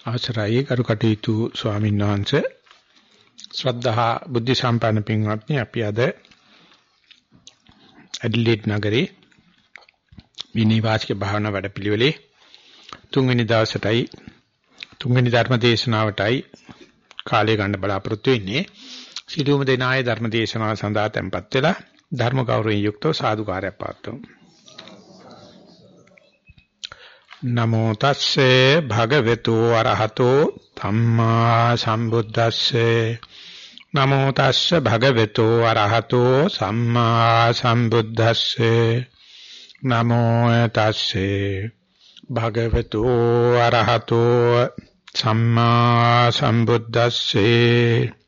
අවසරයි කරු කටයුතු ස්වාමීන් වහන්සේ. ශ්‍රද්ධහා බුද්ධ සම්පන්න පින්වත්නි අපි අද ඇඩ්ලිඩ් නගරේ විනීවාසික භාවනා වැඩපිළිවෙලේ තුන්වෙනි දවසටයි තුන්වෙනි ධර්ම දේශනාවටයි කාලය ගන්න බලාපොරොත්තු වෙන්නේ. සිළුම දෙනායේ ධර්ම දේශනාව සඳහා tempත් වෙලා ධර්ම ගෞරවයෙන් යුක්තව සාදුකාරයක් පාත්තුමු නමෝ තස්සේ භගවතු අරහතෝ ධම්මා සම්බුද්දස්සේ. නමෝ තස්සේ භගවතු අරහතෝ සම්මා සම්බුද්දස්සේ. නමෝ තස්සේ භගවතු අරහතෝ සම්මා සම්බුද්දස්සේ.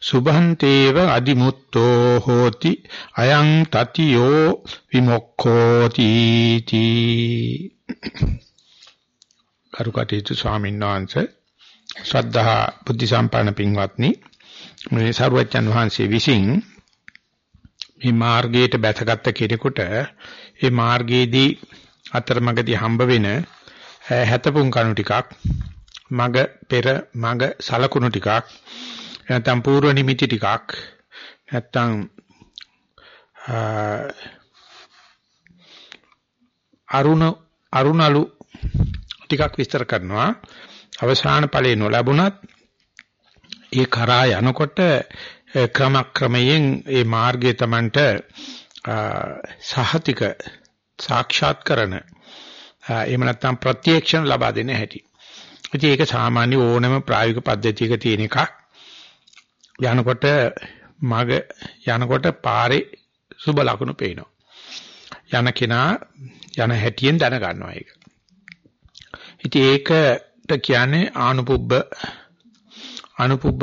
සුභන්තේව අදිමුත්තෝ හෝති අයං තතියෝ විමුක්ඛෝති තී. කරුකටේතු ස්වාමීන් වහන්සේ ශ්‍රද්ධා බුද්ධ සම්පන්න පින්වත්නි මේ සරුවච්චන් වහන්සේ විසින් මේ මාර්ගයට බැසගත් කෙනෙකුට මේ මාර්ගයේදී අතරමඟදී හම්බ වෙන හැතපුම් කණු ටිකක් මග පෙර මග සලකුණු ටිකක් නැත්නම් පූර්ව නිමිති ටිකක් නැත්නම් අරුණ අරුණලු ටිකක් විස්තර කරනවා අවසාන ඵලේ නොලැබුණත් ඒ කරා යනකොට ක්‍රමක්‍රමයෙන් ඒ මාර්ගය Tamanට සහතික සාක්ෂාත් කරන එහෙම නැත්නම් ප්‍රත්‍යක්ෂණ ලබා දෙන හැටි. ඉතින් ඒක සාමාන්‍ය ඕනම ප්‍රායෝගික පද්ධතියක තියෙන එකක්. යනකොට මග යනකොට පාරේ සුබ ලකුණු පේනවා. යන කෙනා යන හැටියෙන් දැන ගන්නවා ඒක. ඉතින් ඒකට කියන්නේ ආනුපුබ්බ අනුපුබ්බ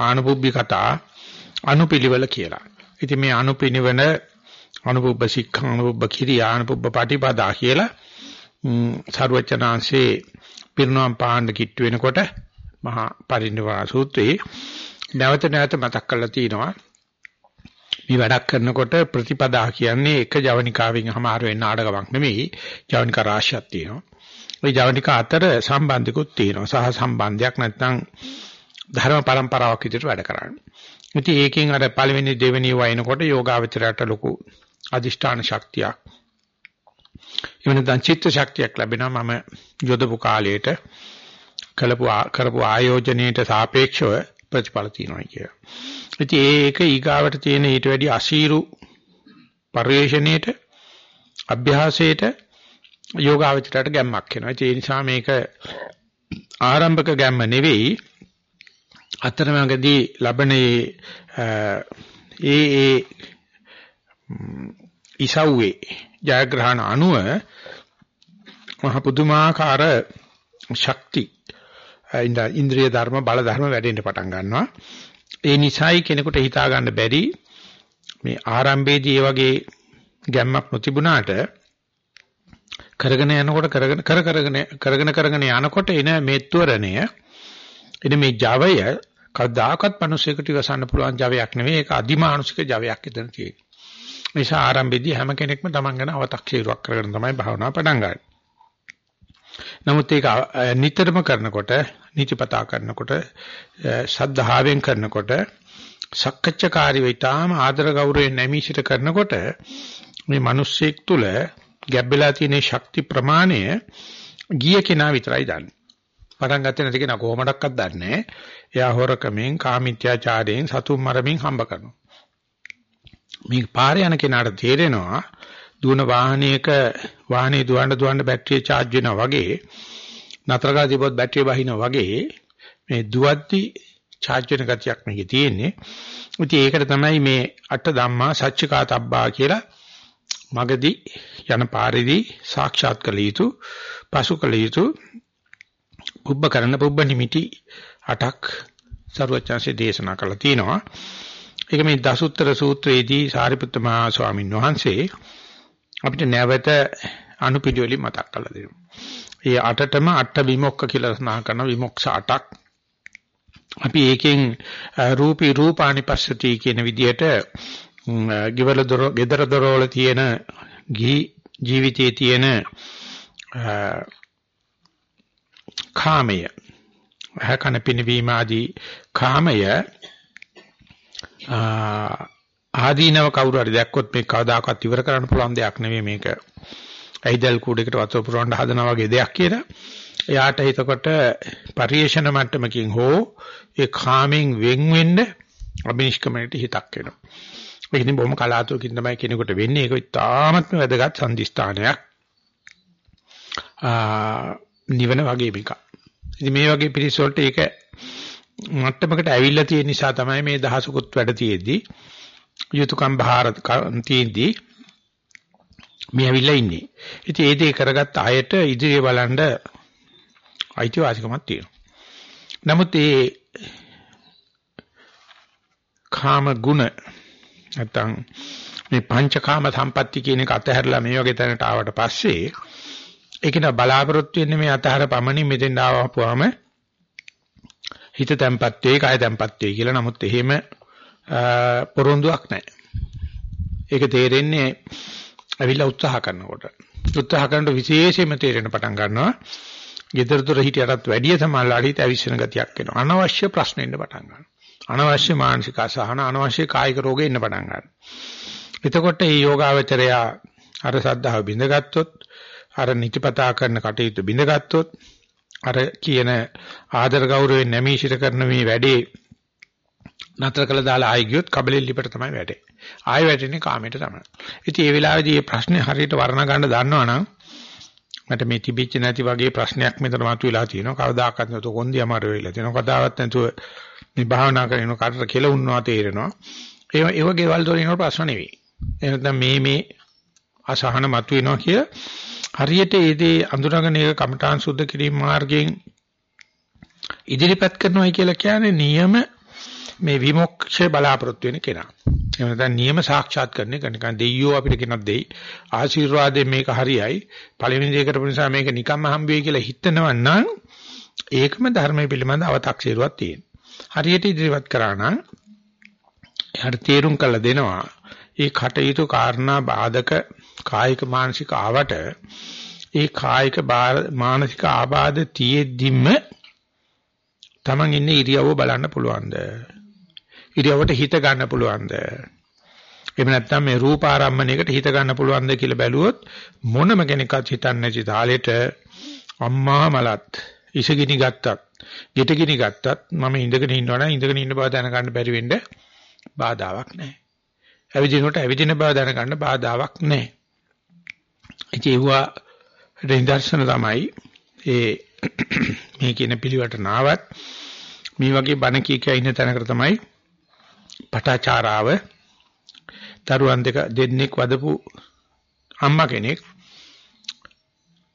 ආනුපුබ්බි කතා අනුපිලිවෙල කියලා. ඉතින් මේ අනුපිනිවන අනුපුබ්බ සික්ඛා අනුපුබ්බ කිරියා අනුපුබ්බ පටිපදා කියලා සරුවචනාංශේ පිරිනවම් පාණ්ඩ කිට්ටු වෙනකොට මහා පරිනිර්වාණ සූත්‍රයේ නැවත නැවත මතක් කරලා තිනවා. මේ වැඩක් කරනකොට ප්‍රතිපදා කියන්නේ එක ජවනිකාවෙන් හමාර වෙන නාඩගමක් නෙමෙයි. ජවනිකා රාශියක් තියෙනවා. ওই ජවනිකා අතර සම්බන්ධිකුත් තියෙනවා. සහ සම්බන්ධයක් නැත්නම් ධර්ම પરම්පරාවක් විදිහට වැඩ කරන්නේ. ඉතින් ඒකෙන් අර පළවෙනි දෙවෙනි වයින්කොට යෝගාවචරයට ලොකු අදිෂ්ඨාන ශක්තියක්. එවනදන් චිත්ත ශක්තියක් ලැබෙනවා. මම යොදපු කාලයට කළපු කරපු ආයෝජනයේට සාපේක්ෂව ප්‍රතිඵල තියෙනවා කියලා. ඉතින් ඒක ඊගාවට තියෙන ඊට වැඩි අශීරු පරිශ්‍රණයට අභ්‍යාසයට යෝගාවචරයට ගැම්මක් වෙනවා. ඒ නිසා මේක ආරම්භක ගැම්ම නෙවෙයි අතරමඟදී ලබන ඒ ඒ ඉසව්වේ ජයග්‍රහණ අනුව මහ පුදුමාකාර ශක්ති ඉන්ද්‍රිය ධර්ම බල ධර්ම වැඩෙන්න පටන් ගන්නවා. ඒ නිසායි කෙනෙකුට හිතා ගන්න බැරි මේ ආරම්භයේදී මේ වගේ ගැම්මක් නොතිබුණාට කරගෙන යනකොට කරගෙන කර කරගෙන කරගෙන කරගෙන යනකොට එන මේත්වරණය එන මේ Javaය කවදාකවත් මිනිසෙකුට ඉවසන්න පුළුවන් Javaයක් නෙවෙයි ඒක අදිමානුෂික Javaයක් එතන තියෙන්නේ. නිසා ආරම්භයේදී හැම කෙනෙක්ම Taman ගැන අව탁සීරුවක් කරගෙන තමයි භාවනාව පටන් ගන්නේ. නමුත් ඒක නිතරම කරනකොට නිතිපතා කරනකොට ශද්ධාවෙන් කරනකොට සක්කච්ඡාකාරී වෙතාම ආදර ගෞරවයෙන් නැමීසිට කරනකොට මේ මිනිස්සෙක් තුල ගැබ්බෙලා තියෙන ශක්ති ප්‍රමාණය ගිය කෙනා විතරයි දන්නේ. පටන් ගත්තේ නැති කෙනා කොහොමඩක්වත් දන්නේ නැහැ. එයා හොරකමෙන් කාමීත්‍යාචාරයෙන් සතුම් මරමින් හම්බ කරනවා. මේ පාරේ යන කෙනාට තේරෙනවා දුවන වාහනයක වාහනේ දුවන්න දුවන්න බැටරිය charge වෙනවා වගේ නතර කරලා තිබොත් බැටරිය බහිනවා වගේ මේ දුවද්දි charge වෙන ගතියක් මේකේ තියෙන්නේ. ඉතින් ඒකට තමයි මේ අට ධම්මා සච්චිකාතබ්බා කියලා මගදී යන පාරේදී සාක්ෂාත් කළ යුතු පසු කළ යුතු පුබ්බ කරන පුබ්බ නිමිටි අටක් සරුවචාන්සේ දේශනා කළා තියෙනවා. ඒක මේ දසුත්තර සූත්‍රයේදී සාරිපුත්ත මහා ස්වාමීන් වහන්සේ අපිට නැවත අනුපිළිවෙලින් මතක් කරලා දෙනවා. ඒ අටටම අට විමුක්ඛ කියලා සඳහන් කරන විමුක්ෂ අටක්. අපි ඒකෙන් රූපී රූපානිපස්සති කියන විදිහට ගෙවල දොර ගෙදර දොරවල තියෙන ගිහි ජීවිතයේ තියෙන කාමය හකන පිනවීම ආදී කාමය ආදීනව කවුරු හරි දැක්කොත් මේ කවදාකවත් ඉවර කරන්න පුළුවන් දෙයක් නෙවෙයි මේක. ඇයිදල් කූඩේකට වතුර පුරවන්න හදනවා වගේ දෙයක් කියලා. එයාට එතකොට පරිේශන මට්ටමකින් හෝ ඒ කාමෙන් වෙන් වෙන්න අබිනිෂ්ක්‍මණයට හිතක් වෙනවා. මේක ඉතින් බොහොම කලාතුරකින් තමයි කෙනෙකුට වෙන්නේ. ඒක ඉතාමත්ම වැදගත් සම්දිස්ථානයක්. නිවන වගේ එකක්. ඉතින් මේ වගේ පිරිස වලට ඒක මට්ටමකට ඇවිල්ලා තියෙන නිසා තමයි මේ දහසකුත් වැඩ තියෙද්දි යුතුයකම් භාරත තියෙද්දි මේ ඇවිල්ලා ඉන්නේ. ඉතින් ඒ දේ කරගත්ත අයට ඉදිරිය බලන්න අයිතිවාසිකමක් තියෙනවා. නමුත් ඒ කාම ගුණ නැත්තම් මේ පංචකාම සම්පatti කියන එක අතහැරලා මේ වගේ තැනට ආවට පස්සේ ඒක න බලාපොරොත්තු වෙන්නේ මේ අතහැර පමණින් මෙතෙන් ආවපුවාම හිත තැම්පත් වේ, කය තැම්පත් වේ කියලා. නමුත් එහෙම පොරොන්දුවක් නැහැ. ඒක තේරෙන්නේ අවිලා උත්සාහ කරනකොට. උත්සාහ කරනකොට විශේෂයෙන්ම තේරෙන පටන් ගන්නවා. gedara dora හිටියටත් වැඩිය සමාලාට හිත අවිස්සන ගතියක් එනවා. අනවශ්‍ය ප්‍රශ්න එන්න පටන් ගන්නවා. අනවශ්‍ය මානසික අසහන, අනවශ්‍ය කායික රෝග එන්න පටන් ගන්නවා. එතකොට මේ යෝගාවචරයා අර සද්ධාව බිඳගත්තොත් අර නිතිපතා කරන කටයුතු බිඳගත්තොත් අර කියන ආදර ගෞරවයෙන් නැමී සිට කරන මේ වැඩේ නතර කළ දාලා ආයි ගියොත් කබලෙල් ලිපට තමයි වැටෙන්නේ. ආයි වැටෙන්නේ කාමයට තමයි. ඉතින් මේ වෙලාවේදී මේ ප්‍රශ්නේ හරියට වර්ණ ගන්න දන්නවනම් මට මේ තිබිච්ච නැති වගේ ප්‍රශ්නයක් මෙතන මතුවලා තියෙනවා. කවදාකවත් නැතුව කොන්දි අමාරු වෙලා තියෙනවා. කතාවක් නැතුව මේ භාවනා කරන කාටට කෙලුන්නවා තේරෙනවා. ඒ ඒ වගේ වල දොරිනව ප්‍රශ්න නෙවෙයි. එහෙනම් මේ මේ අසහන මතුවෙනවා කිය හරියට ඒ දේ අඳුරගෙන ඒක කමඨාන් සුද්ධ කිරීම මාර්ගයෙන් ඉදිරිපත් කරනවායි කියලා කියන්නේ නියම මේ විමුක්ෂය බලාපොරොත්තු වෙන කෙනා. එහෙම නැත්නම් නියම සාක්ෂාත් කරන්නේ කනිකන් දෙයියෝ අපිට කෙනක් දෙයි. ආශිර්වාදයෙන් මේක හරියයි. පළවෙනි දේ කරපු නිසා මේක නිකම්ම හම්බ වෙයි කියලා හිතනවා නම් ඒකම ධර්මයේ පිළිබඳ අව탁සීරුවක් තියෙනවා. හරියට ඉදිරිපත් කරා නම් එයාට තේරුම් කළ දෙනවා. ඒ කටයුතු කාරණා බාධක කායික මානසික ආවට ඒ කායික මානසික ආබාධ තියෙද්දිම Taman ඉන්නේ ඉරියව්ව බලන්න පුළුවන්ද? ඉරියව්වට හිත ගන්න පුළුවන්ද? එහෙම නැත්නම් මේ රූප ආරම්මණයකට හිත ගන්න පුළුවන්ද කියලා බැලුවොත් මොනම කෙනෙක්වත් හිතන්නේ නැති තාලෙට අම්මා මලත් ඉසගිනි ගත්තත්, ගෙටගිනි ගත්තත් මම ඉඳගෙන ඉන්නවනම් ඉඳගෙන ඉන්න බව දැනගන්න බැරි වෙන්න බාධාවක් නැහැ. ඇවිදිනකොට ඇවිදින බව දැනගන්න බාධාවක් නැහැ. ඉතින් ඒවා නිදර්ශන තමයි ඒ මේ කියන පිළිවෙලට නාවත් මේ වගේ බණ කී කිය ඉන්න තැනකට තමයි පටාචාරාව දරුවන් දෙක දෙන්නෙක් වදපු අම්මා කෙනෙක්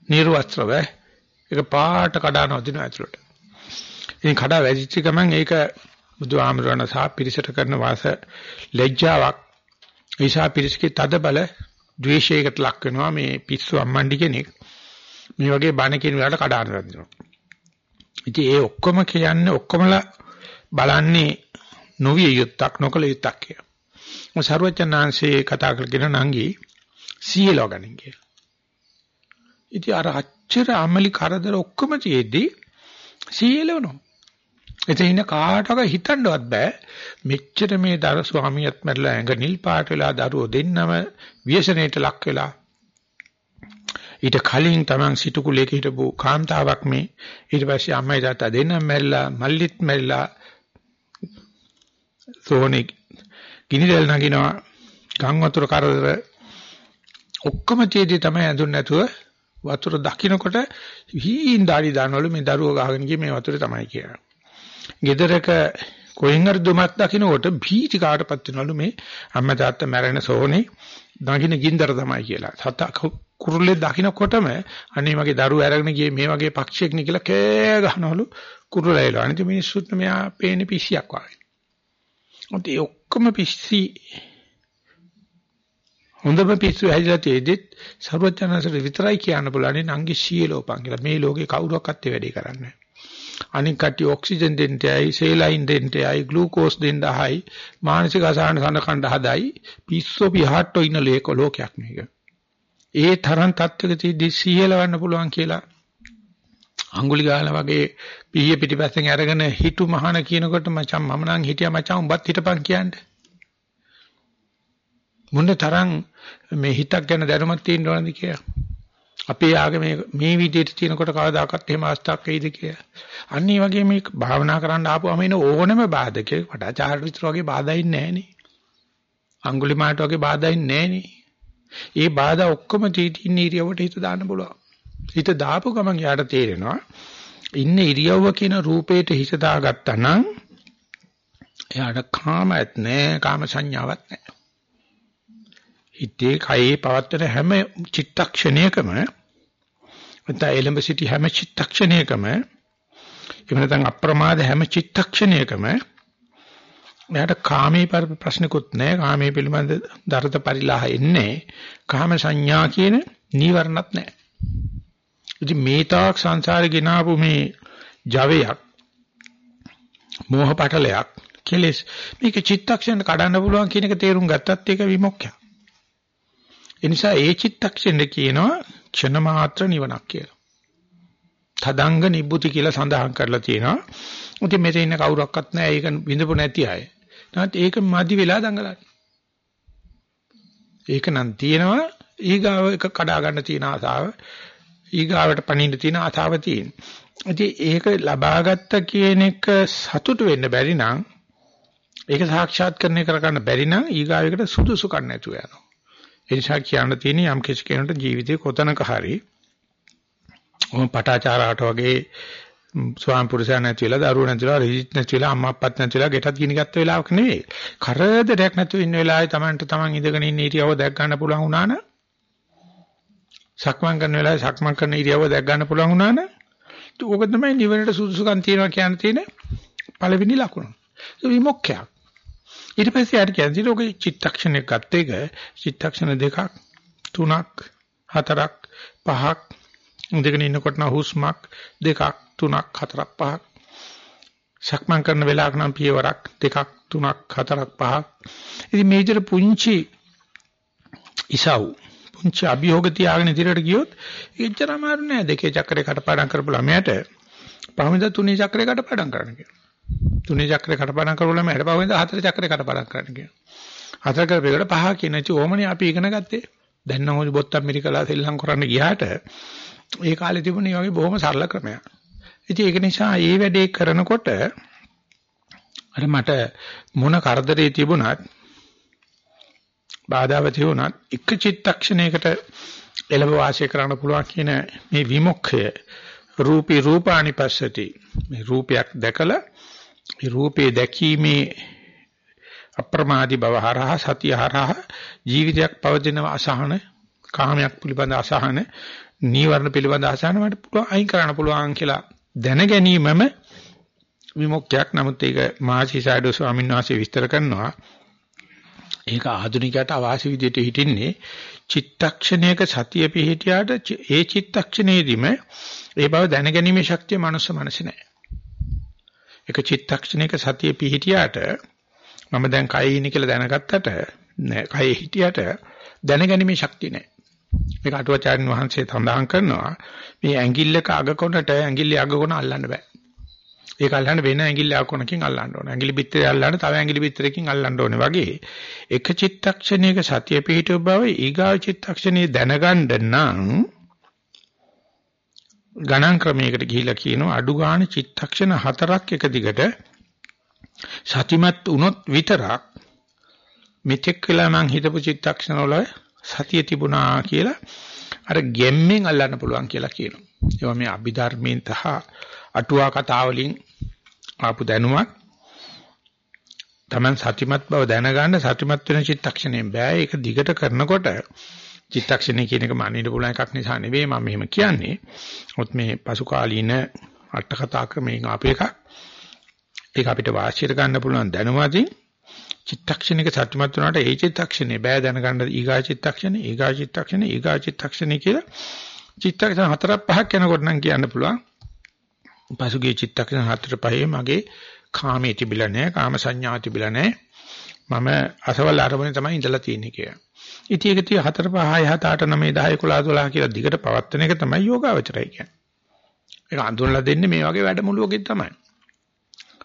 නිර්වස්ත්‍රව ඒක පාට කඩන වදින ඇතුළට. ඉතින් කඩා වැදිච්ච ගමන් ඒක බුදු ආමරණ සහ පිරිසට කරන වාස ලැජ්ජාවක් ඒසා පිරිසකේ තද බල ද්වේෂයකට ලක් වෙනවා මේ පිස්සු අම්මණ්ඩි කෙනෙක් මේ වගේ බණ කියන වෙලාවට කඩාන වැදිනවා. ඉතින් ඒ ඔක්කොම කියන්නේ ඔක්කොමලා බලන්නේ නොවිය යුත්තක් නොකල යුත්තක් කියලා. මො සර්වචනාංශේ කතා කරගෙන නංගි සීලව ගනින් කියලා. ඉතින් අර අච්චර අමලි කරදර ඔක්කොම තියේදී සීලවනෝ. එතන ඉන්න කාටවත් හිතන්නවත් බෑ මෙච්චර මේ දර ස්වාමියාත් මැරලා ඇඟ නිල් පාට වෙලා දරුවෝ දෙන්නම ව්‍යසනයට ලක් වෙලා ඊට කලින් Taman සිටු කුලයක හිටපු කාන්තාවක් මේ ඊට පස්සේ අම්මයි තාත්තා දෙන්නම මැරිලා මල්ලිත් මැරිලා සෝනේ ගිනිදෙල් නගිනවා ගම් වතුර කරදර ඔක්කොම තියදී තමයි ඇඳුන් නැතුව වතුර දකින්නකොට හීන් දාඩි දානවලු මේ දරුවෝ ගහගෙන ගියේ මේ වතුරේ තමයි කියලා. ගෙදරක කොහෙන් හරි දුමක් දකින්නකොට භීති කාටපත් වෙනවලු මේ අම්මා තාත්තා මැරෙන සෝනේ දකින්න ගින්දර තමයි කියලා. සතා කුරුල්ලේ දකින්නකොටම අනේ මගේ දරුවෝ අරගෙන ගියේ මේ වගේ පක්ෂියෙක් නේ කියලා කෑ ගහනවලු කුරුල්ලා එළව. අනිත් මිනිස්සුත් මෙයා පේන්නේ පිස්සියක් වගේ. ඔතේ ඒ ඔක්කොම පිස්සි හොඳම පිස්සු හැදිලා තියෙද්දිත් සර්වඥාන්සර විතරයි කියන්න පුළුවන් නංගි සීලෝපන් කියලා. මේ ලෝකේ කවුරක්වත් ඒ වැඩේ කරන්නේ නැහැ. අනික කටි ඔක්සිජන් දෙන්නටයි, සේලයින් දෙන්නටයි, ග්ලූකෝස් දෙන්න හයි, මානසික අසහන සඳකණ්ඩ හදයි, පිස්සෝ පිහට්ටෝ ඉන්න ලේක ලෝකයක් මේක. ඒ තරම් තත්ත්වක තියදී සියලවන්න පුළුවන් කියලා අඟුලිගාල වගේ පීය පිටිපස්සෙන් අරගෙන හිටු මහාන කියනකොට මචං මම නම් හිටියා මචං උඹත් හිටපන් කියන්නේ. මොන තරම් මේ හිතක් ගැන දැනුමක් තියෙන්න ඕනද කියලා. අපේ ආගමේ මේ විදිහට තියෙනකොට කවදාකවත් එහෙම අවස්ථාවක් වෙයිද කියලා. අන්න ඒ වගේ මේ භාවනා කරන්න ආපුවම එන ඕනම බාධකේ වටාචාර විතර වගේ බාධා ඉන්නේ නැහනේ. අඟුලිමාට වගේ බාධා ඉන්නේ නැහනේ. ඒ බාධා ඔක්කොම තීටින් ඉරියවට හිත දාන්න පුළුවන්. හිත දාපු ගමන් යාට තේරෙනවා ඉන්න ඉරියව්ව කියන රූපේට හිත දාගත්තා නම් එයාට කාමයක් නැහැ, කාම සංඥාවක් නැහැ. හිතේ කයේ පවත්තන හැම චිත්තක්ෂණයකම නැත්නම් එලඹ සිටි හැම චිත්තක්ෂණයකම එහෙම නැත්නම් අප්‍රමාද හැම චිත්තක්ෂණයකම එයාට කාමයේ ප්‍රශ්නකුත් නැහැ කාමයේ පිළිබඳ දරත පරිලාහ එන්නේ. කාම සංඥා කියන නීවරණත් නැහැ ඉතින් මේ තාක් සංසාරේ ගෙනාවු මේ ජවයක් මෝහ පටලයක් කෙලස් මේක චිත්තක්ෂණ කඩන්න පුළුවන් කියන එක තේරුම් ගත්තත් ඒක විමුක්තියක් ඒ නිසා ඒ චිත්තක්ෂණය කියනවා ක්ෂණ මාත්‍ර නිවනක් කියලා. තදංග නිබ්බුති කියලා සඳහන් කරලා තියෙනවා. ඉතින් මෙතන ඉන්න කවුරක්වත් නැහැ ඒක විඳපු නැති අය. නැත් ඒක මදි වෙලා දඟලන්නේ. ඒක නම් තියෙනවා ඊගාව එක කඩා ගන්න තියෙන ආසාව ඊගාවට පණින්න තියෙන ආසාව තියෙන. ඉතින් ඒක ලබාගත්ත කියන එක සතුට වෙන්න බැරි නම් ඒක සාක්ෂාත් කරන්නේ කරගන්න බැරි නම් ඊගාවයකට සුදුසුකම් නැතුව යනවා. ඒ නිසා කියන්න තියෙන්නේ යම් කිසි කෙනෙකුට ජීවිතේ කොතනක හරි ඔම පටාචාරාට වගේ ස්වාම පුරුෂයා නැති වෙලා දරුවෝ නැති වෙලා රිජිත් නැති වෙලා අම්මා අප්පත් නැති වෙලා ගෙටත් ගිනි ගත්ත වෙලාවක නෙවෙයි. කරදරයක් නැතුව ඉන්න වෙලාවේ Tamanට Taman ඉඳගෙන ඉන්න ඉරියව දැක් ගන්න පුළුවන් වුණා නම් සක්මන් කරන වෙලාවේ සක්මන් කරන ඉරියව දැක් ගන්න පුළුවන් වුණා නම් ඕක තමයි නිවනට සුදුසුකම් තියනවා කියන තියෙන පළවෙනි ලකුණ. ඒ විමුක්ඛයක්. ඊට පස්සේ යාට කියන්නේ ලෝක චිත්තක්ෂණයක් ගත්ත එක චිත්තක්ෂණ දෙකක් තුනක් හතරක් පහක් ඉඳගෙන ඉන්නකොට නම් හුස්මක් දෙකක් තුනක් හතරක් පහක් සක්මන් කරන වෙලාවක නම් පියවරක් දෙකක් තුනක් හතරක් පහක් ඉතින් මේ විදිහට පුංචි ඉසව් පුංචි අභියෝග තියාගෙන ඉදිරියට ගියොත් එච්චර අමාරු නෑ දෙකේ චක්‍රේ කටපාඩම් කරපු ළමයාට පහවෙනිදා තුනේ චක්‍රේ කටපාඩම් කරන්න කියනවා තුනේ චක්‍රේ කටපාඩම් කරවලම හිටපවෙන්ද හතර චක්‍රේ කටපාඩම් කරන්න කියනවා. හතර කරපේකට පහ කියන ඉති ඕමනේ අපි ඉගෙන ගත්තේ. දැන් නම් ඔය බොත්තම් මිරිකලා සෙල්ලම් කරන්න ගියාට ඒ කාලේ තිබුණේ වගේ බොහොම සරල ක්‍රමයක්. ඉතින් ඒක නිසා මේ වැඩේ කරනකොට අර මට මොන කරදරේ තිබුණත් බාධාව තිබුණත් එක චිත්තක්ෂණයකට එළඹ වාසය කරන්න පුළුවන් කියන මේ විමුක්ඛය. රූපී රූපානිපස්සති මේ රූපයක් දැකලා මේ රූපේ දැකීමේ අප්‍රමාදී බව හරහා සතිය හරහා ජීවිතයක් පවතින අසහන කාමයක් පිළිබඳ අසහන නීවරණ පිළිබඳ අසහන මට පුළුවන් අයින් කරන්න පුළුවන් කියලා දැන ගැනීමම විමුක්තියක්. නමුත් ඒක මහසිසාඩෝ ස්වාමීන් වහන්සේ විස්තර කරනවා. ඒක ආධුනිකයට අවාසි විදිහට හිටින්නේ චිත්තක්ෂණයක සතිය පිහිටියාට ඒ චිත්තක්ෂණයේදීම ඒ බව දැනගැනීමේ ශක්තිය මනුස්ස මනසේ නැහැ එක චිත්තක්ෂණයක සතිය පිහිටියාට මම දැන් කයේ ඉන්නේ කියලා දැනගත්තට නෑ කයේ හිටියට දැනගැනීමේ ශක්තිය නෑ. මේක අටුවාචාර්යන් වහන්සේ සඳහන් කරනවා මේ ඇඟිල්ලක අග කොනට ඇඟිල්ලේ අග කොන අල්ලන්න බෑ. ඒක අල්ලන්න වෙන ඇඟිල්ල අග කොනකින් අල්ලන්න ඕන. ඇඟිලි බිත්තරේ අල්ලන්න තව ඇඟිලි බිත්තරකින් අල්ලන්න ඕනේ වගේ එක චිත්තක්ෂණයක සතිය පිහිටුව බව ඊගා චිත්තක්ෂණයේ දැනගන්න නම් ගණන් ක්‍රමයකට ගිහිලා කියනවා අඩු ගන්න චිත්තක්ෂණ හතරක් එක දිගට සතිමත් වුණොත් විතරක් මෙතෙක් වෙලා මං හිතපු චිත්තක්ෂණ වල සතිය තිබුණා කියලා අර ගෙම්මෙන් අල්ලන්න පුළුවන් කියලා කියනවා. ඒවා මේ අභිධර්මයෙන් තහ අටුවා කතා වලින් ආපු දැනුමක් Taman සතිමත් බව දැනගන්න සතිමත් වෙන චිත්තක්ෂණයෙන් බෑ ඒක දිගට කරනකොට චිත්තක්ෂණය කියන එක මනින්න පුළුවන් එකක් නිසා නෙවෙයි මම මෙහෙම කියන්නේ. මොකද මේ පසු කාලීන අට කතා ක්‍රමයෙන් ආපු එකක්. ඒක අපිට වාසියට ගන්න පුළුවන් දැනුමකින් චිත්තක්ෂණයක සත්‍යමත් වුණාට ඒ චිත්තක්ෂණේ බෑ දැනගන්න ඊගා චිත්තක්ෂණේ ඊගා චිත්තක්ෂණේ ඊගා චිත්තක්ෂණේ කියලා චිත්තක්ෂණ හතරක් පහක් යනකොට නම් කියන්න පුළුවන්. පසුගිය චිත්තක්ෂණ හතර පහේ මගේ කාමයේ තිබිලා නැහැ කාම සංඥා තිබිලා නැහැ. මම අසවල් අරමුණේ තමයි ඉඳලා තියෙන්නේ කියලා. ඉතින් ඒක තිය 4 5 6 7 8 9 10 11 12 කියලා දිගට පවත්වන එක තමයි යෝගාවචරය කියන්නේ. ඒක අඳුනලා දෙන්නේ මේ වගේ වැඩමුළුවකින් තමයි.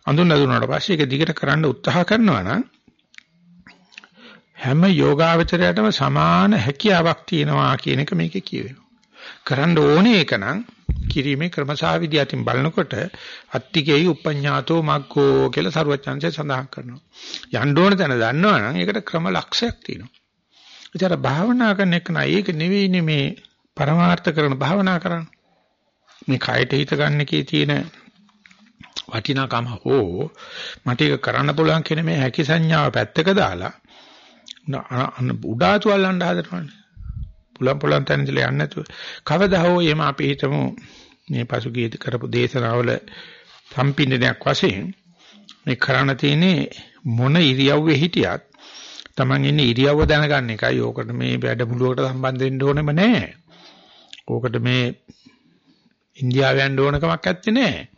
අඳුනලා දුන්නාට පස්සේ ඒක දිගට කරන්න උත්සාහ කරනවා නම් හැම යෝගාවචරයටම සමාන හැකියාවක් තියෙනවා කියන එක මේකේ කියවෙනවා. කරන්න ඕනේ ඒක නම් කිරීමේ ක්‍රමසාවිදි අතින් බලනකොට අත්තිකේයි උපඤ්ඤාතෝ මග්ගෝ කියලා සරුවචන්සේ සඳහන් කරනවා. යන්න ඕන තැන දන්නවනම් ඒකට ක්‍රම ලක්ෂයක් තියෙනවා. ඒතර භාවනා කරන එක නයි ඒක නෙවෙයිනේ මේ පරමාර්ථ කරන භාවනා කරන්නේ. මේ කයට හිත ගන්න එකේ තියෙන වටිනාකම හෝ මට ඒක කරන්න පුළුවන් කියන මේ හැකි සංඥාව පැත්තක දාලා උඩාතු අල්ලන්න හදනවානේ. පුලම් පුලම් තැන ඉඳලා යන්නේ නැතුව. කවදා හෝ එම අපි හිතමු මේ පසුගිය කරපු දේශනාවල සම්පින්දනයක් වශයෙන් මේ කරණ තියෙන්නේ මොන ඉරියව්වේ හිටියත් Taman ඉන්නේ ඉරියව්ව දැනගන්න එකයි. ඕකට මේ වැඩමුළුවකට සම්බන්ධ වෙන්න ඕනෙම නැහැ. ඕකට මේ ඉන්දියාව යන්න ඕන කමක් නැත්තේ නෑ.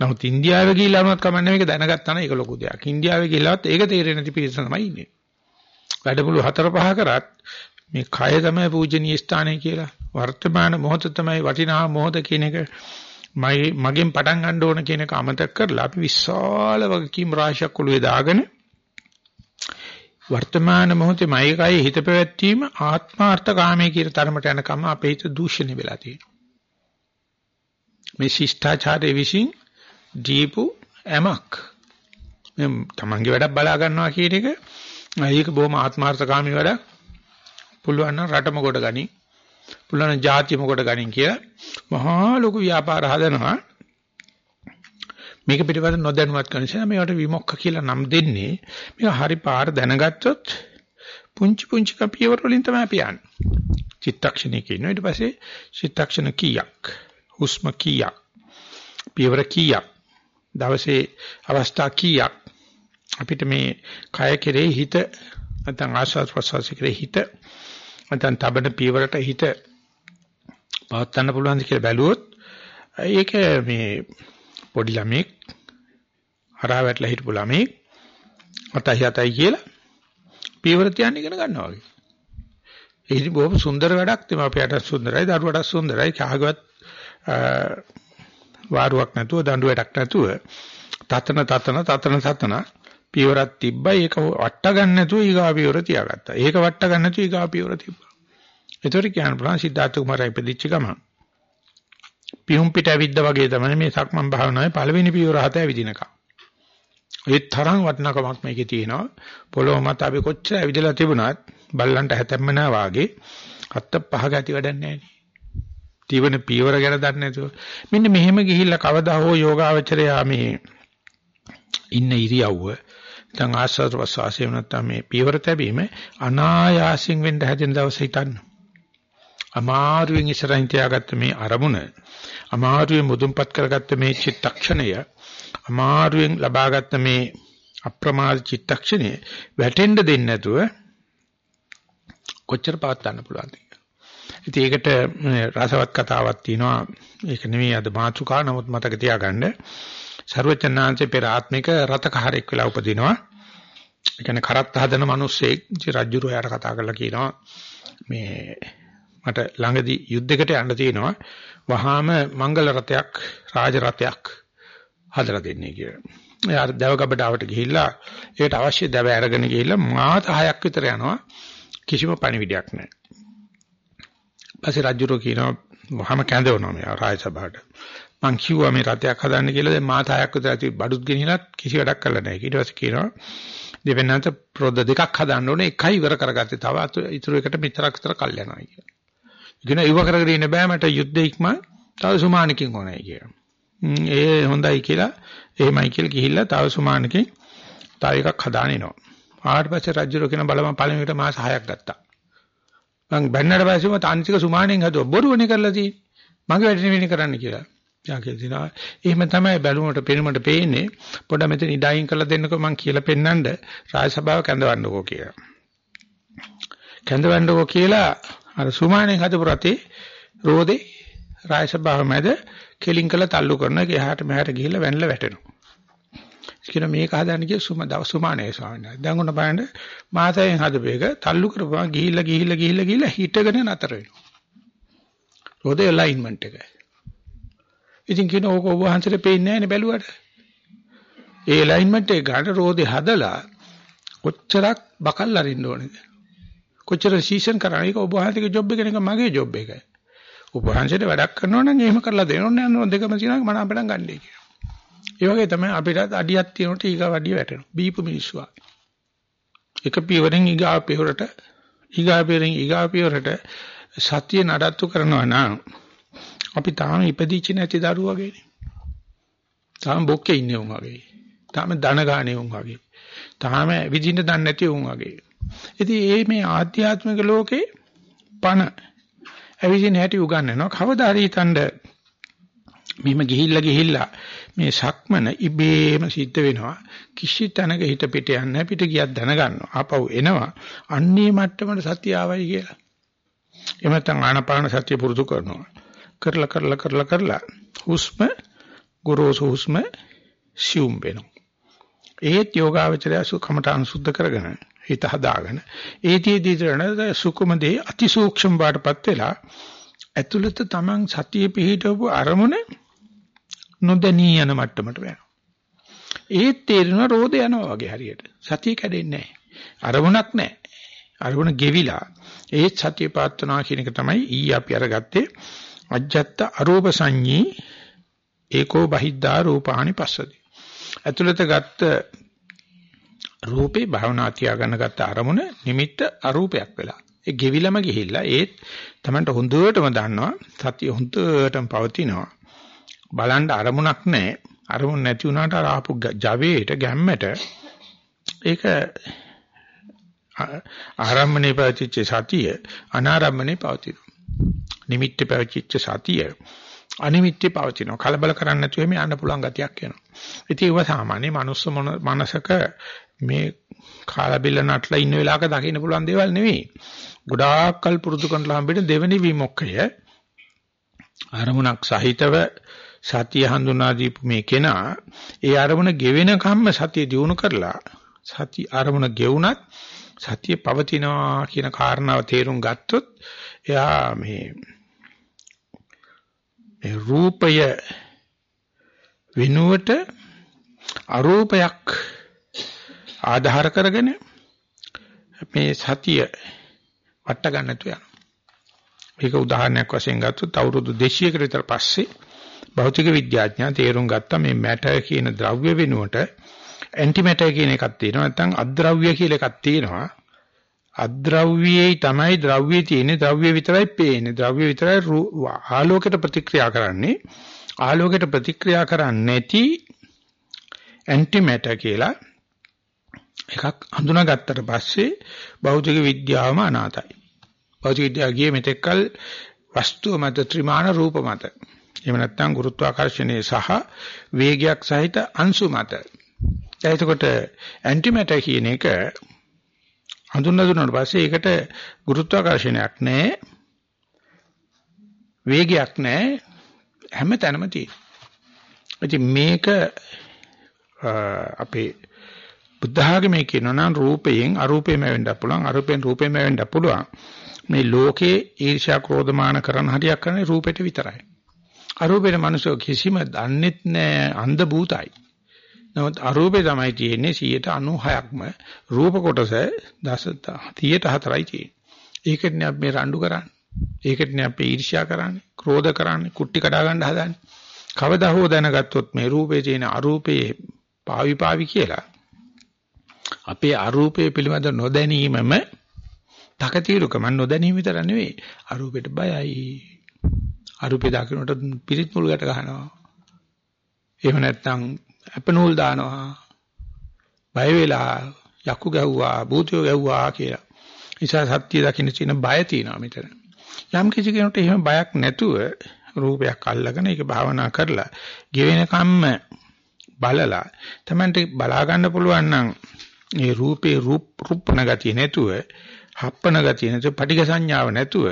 නමුත් ඉන්දියාවේ ගිහිල්ලා වුණත් කමන්නේ මේක දැනගත්තා නම් ඒක ලොකු දෙයක්. ඉන්දියාවේ ගිහිල්ලවත් ඒක තේරෙන්නේ නැති පිරිස තමයි ඉන්නේ. වැඩමුළු හතර පහ කරත් මේ කය තමයි පූජනීය ස්ථානය කියලා. වර්තමාන මොහොත තමයි වටිනා මොහොත කියන එක මගෙන් පටන් ගන්න ඕන කියන එක අමතක කරලා අපි විශාල වගකීම් රාශියක් ඔළුවේ දාගෙන වර්තමාන මොහොතේ මයිකයි හිත පැවැත්වීම ආත්මාර්ථ කාමයේ කියන තරමට යනකම් අපේ හිත දූෂණය වෙලා තියෙනවා. මේ ශිෂ්ටාචාරයේ විසින් දීපු ඇමක් මේ තමන්ගේ වැඩක් බලා ගන්නවා කියන එක ඒක බොහොම ආත්මార్థකාමී වැඩක් පුළුවන් නම් රටම කොට ගනි පුළුවන් නම් ජාතියම කොට ගනින් කියලා මහා ලොකු ව්‍යාපාර හදනවා. මේක පිටිපස්ස නොදැනුවත් කරන නිසා මේවට විමුක්ඛ කියලා නම් දෙන්නේ. මේක හරි පාර දැනගත්තොත් පුංචි පුංචි කපියවර වලින් තමයි අපි යන්නේ. චිත්තක්ෂණයක ඉන්නවා. ඊට පස්සේ චිත්තක්ෂණ කීයක්? හුස්ම කීයක්? පියවර කීයක්? දවසේ අවස්ථා කීයක්? අපිට මේ කය කෙරෙහි හිත නැත්නම් ආස්වාද ප්‍රසවාස කෙරෙහි හිත නැත්නම් තබන පියවරට හිත පවත්වන්න පුළුවන්ද කියලා බැලුවොත් ඒක මේ පොඩි ළමෙක් හරහා වැටලා හිටපු ළමෙක් අතයි අතයි කියලා පියවර තියන්න ඉගෙන ගන්නවා වගේ. ඒ ඉතින් බොහොම සුන්දර වැඩක් දෙමාපියට සුන්දරයි දරුවට සුන්දරයි කාගවත් වාරුවක් නැතුව දඬු වැඩක් නැතුව තතන තතන තතන තතන පියවරක් තිබ්බයි ඒක වට ගන්න නැතුව ඊගා පියවර තියාගත්තා. ඒක වට ගන්න නැතුව ඊගා පියවර තිබ්බා. ඒතර කියන්න පුළුවන් සිද්ධාර්ථ කුමාරයා ඉපදිච්ච ගමන් පියුම් පිට ඇවිද්දා වගේ තමයි මේ සක්මන් භාවනාවේ පළවෙනි පියවර හත ඇවිදිනකම්. ඒ තරම් වටිනාකමක් මේකේ තියෙනවා. පොළොව මත අපි කොච්චර ඇවිදලා තිබුණත් බල්ලන්ට හැතැම්ම නැහැ වාගේ අත්ත පහ ගැටි වැඩක් නැහැ නේ. ජීවන පියවර ගැන දන්නේ නැතුව මෙන්න මෙහෙම ගිහිල්ලා කවදා හෝ යෝගාවචරයා මේ ඉන්න ඉරියව්ව දැන් ආස්වාද ප්‍රසවාසය නැත්නම් මේ පියවර තැබීම අනායාසින් වෙන්න හැදෙන දවස හිතන්න අමාරුවෙන් ඉස්සරහින් තියාගත්ත මේ අරමුණ අමාරුවෙන් මුදුන්පත් කරගත්ත මේ චිත්තක්ෂණය අමාරුවෙන් ලබාගත්ත මේ අප්‍රමාද චිත්තක්ෂණය වැටෙන්න දෙන්නේ නැතුව කොච්චර පවත් ගන්න පුළුවන්ද ඉතින් ඒකට රසවත් කතාවක් තියෙනවා. ඒක නෙමෙයි අද මාතුකා නමුත් මතක තියාගන්න. ਸਰවචන්නාංශේ පෙර ආත්මික රතකහරෙක් වෙලා උපදිනවා. ඒ කියන්නේ කරත් හදන මිනිස්සෙක් රජුරෝ යාට කතා කරලා කියනවා මේ මට ළඟදී යුද්ධයකට යන්න තියෙනවා. වහාම මංගල රථයක් රාජ රථයක් හදලා දෙන්නේ කියලා. එයා දැව ගබඩාවට ගිහිල්ලා ඒකට අවශ්‍ය දැව අරගෙන ගිහිල්ලා මාස 6ක් විතර යනවා. කිසිම පණිවිඩයක් නැහැ. පස්සේ රජුරෝ කියනවා වහම කැඳවනවා මේ රාජ සභාවට. මං කිව්වා මේ රතයක් හදන්න කියලා දැන් මාතයක් විතර ඇති බඩුත් ගෙනියලත් කිසි වැඩක් කරලා නැහැ. ඊට පස්සේ කියනවා දෙවෙනාට ප්‍රොද දෙකක් හදන්න ඕනේ එකයි ඉවර කරගත්තේ. තව ඉතුරු එකට මෙතරක් විතර කල් යනවා කියලා. ඉගෙන ඉව කරගෙන ඉන්න බෑ මට යුද්ධ ඉක්ම තව සුමානකින් ඕනයි කියලා. ඒ හොඳයි කියලා එහෙමයි කියලා ගිහිල්ලා තව සුමානකින් තව එකක් හදාගෙන එනවා. ආවට පස්සේ රජුරෝ කියන බලම පළවෙනිට මාස 6ක් ගත්තා. මං බැන්නට පස්සේම තාන්ත්‍රික සුමානෙන් හදුවා බොරුවනේ කරලා තියෙන්නේ. මගේ වැඩ නෙවෙයි කරන්න කියලා. යා කියලා දිනවා. එහෙම තමයි බැලුමට පෙනුමට පේන්නේ. පොඩ මෙතන ඉඩයින් කරලා දෙන්නකෝ මං කියලා පෙන්නඳ රාජසභාව කැඳවන්නකෝ කියලා. කැඳවන්නකෝ කියලා අර සුමානෙන් හදපු රතේ රෝදේ රාජසභාව මැද කෙලින් කළ තල්ලු කරන එක එහාට මෙහාට ගිහිල්ලා වැන්ලා වැටෙනවා. කියන මේක හදන්න කිය සුම දවසුමානේ ස්වාමීන් වහන්සේ. දැන් උන බලන්න මාතයෙන් හදපේක තල්ලු කරපුවා ගිහිල්ලා ගිහිල්ලා ගිහිල්ලා ගිහිල්ලා හිටගෙන නතර වෙනවා. රෝදේ ඇලයින්මන්ට් එක. ඉතින් කියන ඕක ඔබ වහන්සේට පේන්නේ නැහැ නේ බැලුවට. ඒ ඇලයින්මන්ට් එක ගන්න රෝදේ හදලා කොච්චරක් බකල් අරින්න ඕනේද? කොච්චර සීසන් කරන්නේ ඒක ඔබ වහන්සේගේ ජොබ් එක නෙක මගේ ජොබ් එකයි. ඔබ වහන්සේට වැඩක් කරනවා නම් එහෙම කරලා දෙන්න ඕනේ දෙකම තියෙනවා මම අපෙන් ගන්නයි කියනවා. ඒ වගේ තමයි අපිට අඩියක් තියෙනකොට ඊගා වඩිය වැටෙනවා. බීපු මිනිස්සු එක පියවරෙන් ඊගා පියවරට ඊගා පියවරෙන් ඊගා පියවරට සතිය නඩත්තු කරනවා නම් අපි තාම ඉපදිච්ච නැති දරුවෝ වගේනේ. තාම බොක්කේ ඉන්නේ උන් වගේ. තාම දන ගානේ උන් වගේ. තාම විදින්න දන්නේ නැති උන් වගේ. ඉතින් මේ මේ ආධ්‍යාත්මික ලෝකේ පණ ඇවිදින හැටි උගන්වනවා. කවදා හරි හිතනද මෙහෙම ගිහිල්ලා ගිහිල්ලා මේ සක්මන ඉබේම සිද්ධ වෙනවා. කිසි තැනක හිත පිට යන්නේ පිට ගියක් දැනගන්නවා. ආපහු එනවා. අන්නේ මට්ටමට සතිය ආවයි කියලා. එහෙම නැත්නම් ආනාපාන සතිය පුරුදු කරනවා. කරලා කරලා කරලා කරලා හුස්ම ගොරෝසු හුස්ම සිුම් වෙනවා. ඒත් යෝගාවචරය සුඛමඨාන සුද්ධ කරගෙන හිත හදාගෙන ඒතිෙදී දරන සුකුමදී අතිසූක්ෂම බාටපත් වෙලා ඇතුළත තමන් සතිය පිහිටවපු අරමුණ නොදැනී යන මට්ටමට වෙනවා. ඒත් තේරෙන රෝද යනවා වගේ හරියට. සතිය කැඩෙන්නේ නැහැ. අරමුණක් නැහැ. අරමුණ ගෙවිලා ඒත් සතිය පාත්වනා කියන එක තමයි ඊ අපි අරගත්තේ අජ්ජත්ත අරූප සංඤී ඒකෝ බහිද්දා රූපානි පස්සති. ඇතුළත ගත්ත රූපේ භාවනා තියාගන්න ගත්ත අරමුණ නිමිත්ත අරූපයක් වෙලා. ඒ ගෙවිලම ගිහිල්ලා ඒත් Tamanට හොඳටම දන්නවා සතිය හොඳටම පවතිනවා. බලන්න අරමුණක් නැහැ. අරමුණ නැති වුණාට අර ආපු ජවයට ගැම්මට ඒක ආරම්මනේ පවතිච්ච සතිය අනාරම්මනේ පවතිනවා. නිමිත්ත පවතිච්ච සතිය අනිමිත්තේ පවතිනවා. කලබල කරන්නේ නැතුව මේ යන්න පුළුවන් ගතියක් එනවා. ඉතින් ඒව සාමාන්‍ය මනුස්ස මනසක මේ කාලා බිල්ල නටලා ඉන්න වෙලාවක දකින්න පුළුවන් දේවල් නෙවෙයි. ගොඩාක් කල් පුරුදු කරලා හම්බෙන දෙවෙනි විමුක්ඛය අරමුණක් සහිතව සතිය හඳුනා දීපු මේ කෙනා ඒ අරමුණ ගෙවෙන කම්ම සතිය දිනු කරලා සති අරමුණ ගෙවුනත් සතිය පවතිනවා කියන කාරණාව තේරුම් ගත්තොත් එයා මේ මේ රූපය වෙනුවට අරූපයක් ආධාර කරගෙන මේ සතිය වට ගන්නතු යනවා. මේක උදාහරණයක් වශයෙන් ගත්තොත් අවුරුදු 200කට විතර පස්සේ භෞතික විද්‍යාඥයා තේරුම් ගත්තා මේ මැටර් කියන ද්‍රව්‍ය වෙනුවට ඇන්ටි මැටර් කියන එකක් තියෙනවා නැත්නම් අද්‍රව්‍ය කියලා එකක් තියෙනවා. අද්‍රව්‍යයේ තමයි ද්‍රව්‍යයේ තියෙන්නේ ද්‍රව්‍ය විතරයි පේන්නේ ද්‍රව්‍ය විතරයි ආලෝකයට ප්‍රතික්‍රියා කරන්නේ ආලෝකයට ප්‍රතික්‍රියා කරන්නේ නැති ඇන්ටි මැටර් කියලා එකක් හඳුනාගත්තට පස්සේ භෞතික විද්‍යාවම අනාතයි. භෞතික විද්‍යාව ගියේ මෙතෙක්කල් වස්තුව මත ත්‍රිමාන රූප මත. එහෙම නැත්නම් ගුරුත්වාකර්ෂණයේ සහ වේගයක් සහිත අංශු මත. එතකොට ඇන්ටි මැටර් කියන එක හඳුන්ලා දුන්නාට පස්සේ ඒකට ගුරුත්වාකර්ෂණයක් නැහැ. වේගයක් නැහැ. හැම තැනම තියෙනවා. ඉතින් මේක අපේ බුද්ධ ආගමේ කියනවා නම් රූපයෙන් අරූපේම වෙන්නත් පුළුවන් අරූපෙන් රූපේම වෙන්නත් පුළුවන් මේ ලෝකේ ඊර්ෂ්‍යා ක්‍රෝධමාන කරන හරියක් කරන්නේ රූපෙට විතරයි අරූපේට මිනිස්සු කිසිම දන්නෙත් නෑ අන්ධ භූතයි නමුත් අරූපේ තමයි තියෙන්නේ 96ක්ම රූප කොටස 104යි තියෙන්නේ. ඒකට නේ අපි මේ රණ්ඩු කරන්නේ. ඒකට නේ අපි ඊර්ෂ්‍යා කරන්නේ ක්‍රෝධ කරන්නේ කුට්ටි කඩා ගන්න හදන්නේ. කවදා හෝ දැනගත්තොත් මේ රූපේ තියෙන අරූපේ පාවි පාවි කියලා අපේ අරූපය පිළිබඳ නොදැනීමම තකතිරුකම නොදැනීම විතර නෙවෙයි. අරූපෙට බයයි. අරූපේ දකින්නට පිරිත් මුල් ගැට ගන්නවා. එහෙම නැත්නම් අපනූල් දානවා. බය වෙලා යකු ගැව්වා භූතයෝ ගැව්වා කියලා. නිසා සත්‍ය දකින්න තියෙන බය තියෙනවා මෙතන. යම් කිසි කෙනෙකුට එහෙම බයක් නැතුව රූපයක් අල්ලගෙන ඒක භාවනා කරලා ගෙවෙන කම්ම බලලා Tamante බලා ගන්න පුළුවන් නම් මේ රූපේ රූප රුප්පණ ගතිය නැතුව හප්පන ගතිය නැතුව පටිඝ සංඥාව නැතුව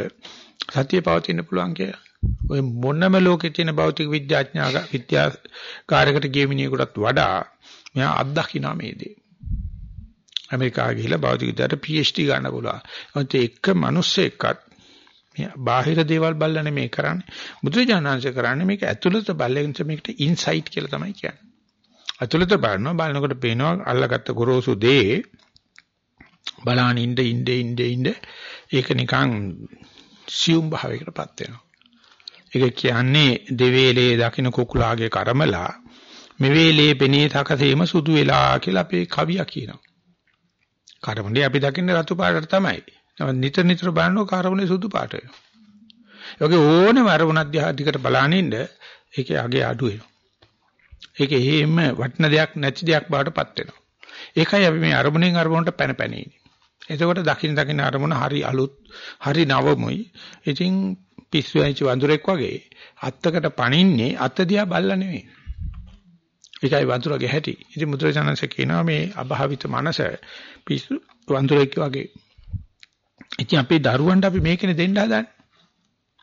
සතිය පවතින්න පුළුවන් කියලා. ඔය මොනම ලෝකේ තියෙන භෞතික විද්‍යාඥා විද්‍යාකාරයකට ගියමිනියෙකුටත් වඩා මෙයා අත්දකින්න මේ දේ. ඇමරිකාව ගිහිල්ලා භෞතික විද්‍යාවට PhD ගන්න පුළුවන්. ඒත් එක මිනිස්සෙක්වත් මේ බාහිර දේවල් බලලා නෙමෙයි කරන්නේ. බුදුරජාණන්සේ කරන්නේ මේක ඇතුළත බලයෙන් මේකට ඉන්සයිට් කියලා තමයි කියන්නේ. ඇතුළත බලනවා බලනකොට පේනවා අල්ලගත්ත ගොරෝසු දේ බලාන ඉන්න ඉන්න ඉන්න ඉන්න ඒක නිකන් සියුම් භාවයකටපත් වෙනවා. ඒක කියන්නේ දෙවේලේ දකින්න කුකුලාගේ කර්මලා මෙවේලේ පෙනී තකසේම සුදු වෙලා කියලා අපේ කවියා කියනවා. කර්මනේ අපි දකින්නේ රතු පාටට තමයි. නමුත් නිතර නිතර බලනකොට කර්මනේ සුදු පාට වෙනවා. ඒකේ ඕනම අරමුණක් දිහා දිකට බලානින්න ඒකේ අගේ අඩු වෙනවා. ඒකේ හේම වටින දෙයක් නැති දෙයක් බවට පත් වෙනවා. ඒකයි අපි මේ අරමුණෙන් අරමුණට පැන පැන ඉන්නේ. එතකොට දකින්න දකින්න අරමුණ හරි අලුත්, හරි නවමුයි. ඉතින් පිස්සු ඇවිත් වඳුරෙක් වගේ අත්තකට පණින්නේ අත දිහා බල්ලා නෙමෙයි. ඒකයි වඳුරගේ හැටි. ඉතින් මුද්‍රජනන්සේ කියනවා මේ අභාවිත මනස පිස්සු වඳුරෙක් වගේ. ඉතින් අපේ දරුවන්ට අපි මේකනේ දෙන්න හදන්නේ.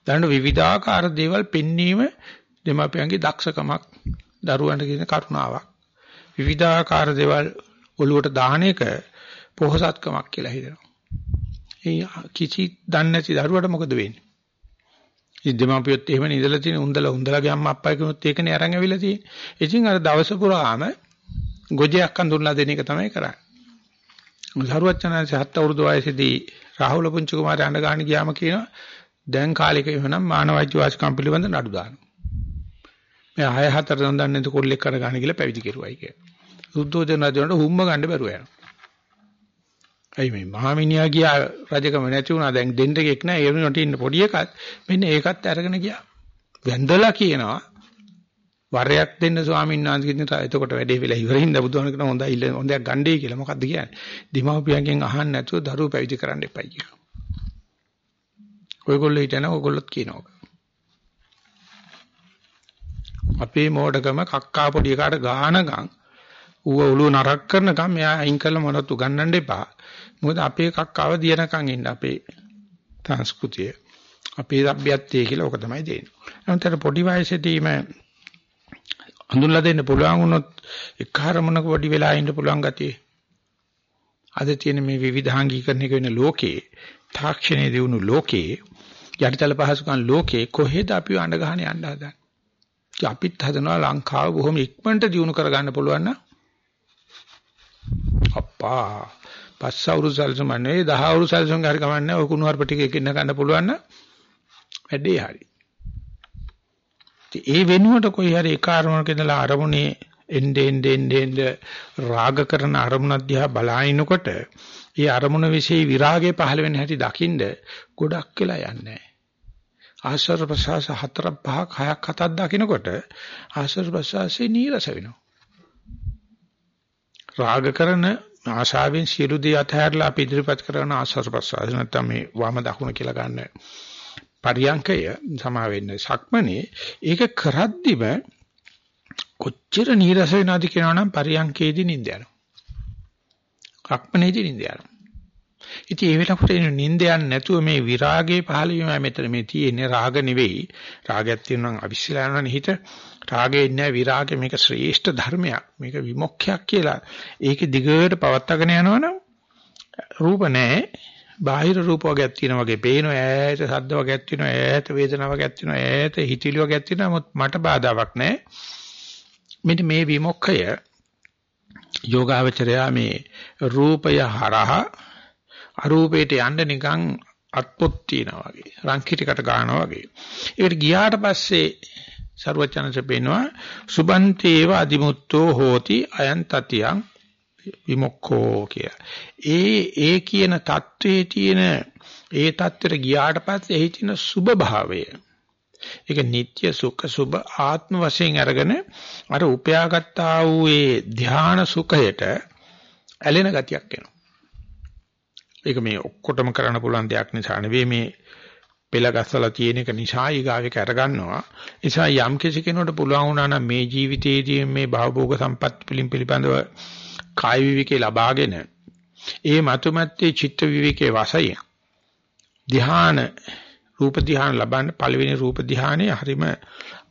දරන විවිධාකාර දේවල් පෙන්වීම දෙමාපියන්ගේ දක්ෂකමක් දරුවන්ට කියන කරුණාවක්. විවිධාකාර දේවල් ඔළුවට දාන එක පොහසත්කමක් කියලා හිතනවා. ඒ කිසි දන්නේ නැති දරුවට මොකද වෙන්නේ? ඉතින් දෙමාපියොත් එහෙම ඉඳලා තියෙන උන්දලා උන්දලාගේ අම්මා අප්පයි කෙනෙක් ඒකනේ අරන් ඇවිල්ලා තියෙන්නේ. ඉතින් අර දවස පුරාම ගොජයක් අඳුරලා දෙන එක තමයි කරන්නේ. සරුවචනාංශ හත් අවුරුදු වයසේදී රාහුල පුංචි කුමාරයා අඬ ගන්න ගියාම කියනවා දැන් කාලෙක වෙනනම් මානවජ්‍ය වාසිකම් පිළිබඳ නඩු දානවා. මේ 6 4 දන් දන්නේ කොල්ලෙක් කර ගන්න කියලා පැවිදි කෙරුවයි කිය. සුද්ධෝදන රජුන්ට හුම්ම ගන්න බැරුව යනවා. අයි මේ මහමිනියා ගියා රජකම නැති වුණා දැන් දෙන්න එකෙක් නැහැ ඒ වෙනකොට ඉන්න පොඩි එකත් මෙන්න ඒකත් අරගෙන ගියා. වැඳලා කියනවා වරයක් දෙන්න ස්වාමීන් වහන්සේ කියන එතකොට වැඩේ වෙලා ඉවරින්ද බුදුහාම කියන හොඳයි හොඳයක් ගන්නයි කියලා මොකද්ද කියන්නේ? දීමෝපියන්ගෙන් අහන්න නැතුව දරුවෝ පැවිදි කරන්න එපයි කියලා. ඔයගොල්ලෝ හිටන ඔයගොල්ලොත් කියනවා. අපේ මෝඩකම කක්කා පොඩි එකාට ගානගම් ඌව ඔළුව නරක් කරනකම් මෙයා අයින් කරලා මොනවත් උගන්නන්න එපා. මොකද අපේ කක්කාව දිනනකම් ඉන්න අපේ සංස්කෘතිය. අපේ සભ્યත්වයේ කියලා ඕක තමයි දෙන්නේ. නමුත් පොඩි වයසේදීම හඳුන්ලා දෙන්න පුළුවන් වුණොත් එක්කාරමනක පොඩි වෙලා ඉන්න පුළුවන් ගතිය. අද තියෙන මේ විවිධාංගීකරණයක වෙන ලෝකේ තාක්ෂණයේ දිනු ලෝකේ යටිතල පහසුකම් ලෝකේ කොහෙද අපි අඬ ගහන යන්න හදන්නේ? අපිත් හදනවා ලංකාව බොහොම ඉක්මනට දිනු කරගන්න පුළුවන් නම් අප්පා පස් අවුරුදු සැලසුමන්නේ 10 අවුරුදු සැලසුම් හරි කමන්නේ ඔය කුණු හarp ටික එකින් ගන්න පුළුවන් නම් වැඩේ හරි. ඒ වෙනුවට කොයි හරි ඒ කාරණක ඉඳලා අරමුණේ එnde ende ende ende රාග කරන අරමුණ දිහා බලාිනකොට ඒ අරමුණ વિશે විරාගය පහළ වෙන හැටි දකින්ද ගොඩක් වෙලා යන්නේ. ආශ්‍රව ප්‍රසවාස හතර පහක් හයක් හතක් දකින්නකොට ආශ්‍රව ප්‍රසවාසයේ නීරස වෙනවා. රාග කරන ආශාවෙන් සියලු දේ අතහැරලා අපි ඉදිරිපත් කරන ආශ්‍රව ප්‍රසවාස නැත්නම් මේ වම දකුණ කියලා ගන්න පරියංකය සමා වෙන්නේ සක්මනේ ඒක කරද්දිම කොච්චර නීරස වෙනවද කියනවනම් පරියංකේදී නිින්ද යනවා. සක්මනේදී නිින්ද යනවා. ඉතින් ඒ වෙලාවට එන නිින්ද යන්නේ නැතුව මේ විරාගයේ පහළ වීම මෙතන මේ තියෙන්නේ රාග නෙවෙයි. රාගයක් තියෙනවා නම් අවිශ්ලේෂණ යනවනේ හිත. රාගේ ඉන්නේ විරාගේ මේක ශ්‍රේෂ්ඨ ධර්මයක්. මේක විමුක්ඛයක් කියලා. ඒකේ දිගට පවත්වාගෙන යනවනම් රූප නැහැ. බාහිර රූප වර්ගයක් තියෙනවා වගේ පේනවා ඈත ශබ්ද වර්ගයක් තියෙනවා ඈත වේදනා වර්ගයක් තියෙනවා ඈත හිතිලි වර්ගයක් තියෙනවා මට බාධාවක් නැහැ මෙන්න මේ විමුක්ඛය යෝගාවචරයා මේ රූපය හරහා අරූපයට යන්න නිකන් අත්පොත් තියනවා වගේ රංකිතකට ගන්නවා වගේ ඒකට ගියාට පස්සේ සර්වචනස පෙන්වනවා සුබන්තේව අදිමුත්තෝ හෝති අයන් තතියං විමුක්ඛෝ කිය. ඒ ඒ කියන தത്വයේ තියෙන ඒ தത്വෙට ගියාට පස්සේ එහි තියෙන සුබ භාවය. ඒක නিত্য සුඛ සුබ ආත්ම වශයෙන් අරගෙන අර උපයාගත්තා වූ ඒ ධානා සුඛයට ඇලෙන ගතියක් එනවා. ඒක මේ ඔක්කොටම කරන්න පුළුවන් දෙයක් නිසා නෙවෙයි මේ පෙළ ගස්සලා තියෙන එක නිසා ඊගාවෙක අරගන්නවා. නිසා යම් කිසි කෙනෙකුට පුළුවන් වුණා නම් මේ ජීවිතයේදී මේ භවභෝග සම්පත් පිළිම් පිළිබඳව කාය විවිකේ ලබාගෙන ඒ මතුමැත්තේ චිත්ත විවිකේ වාසය ධ්‍යාන රූප ධ්‍යාන ලබන්න පළවෙනි රූප ධ්‍යානයේ හරිම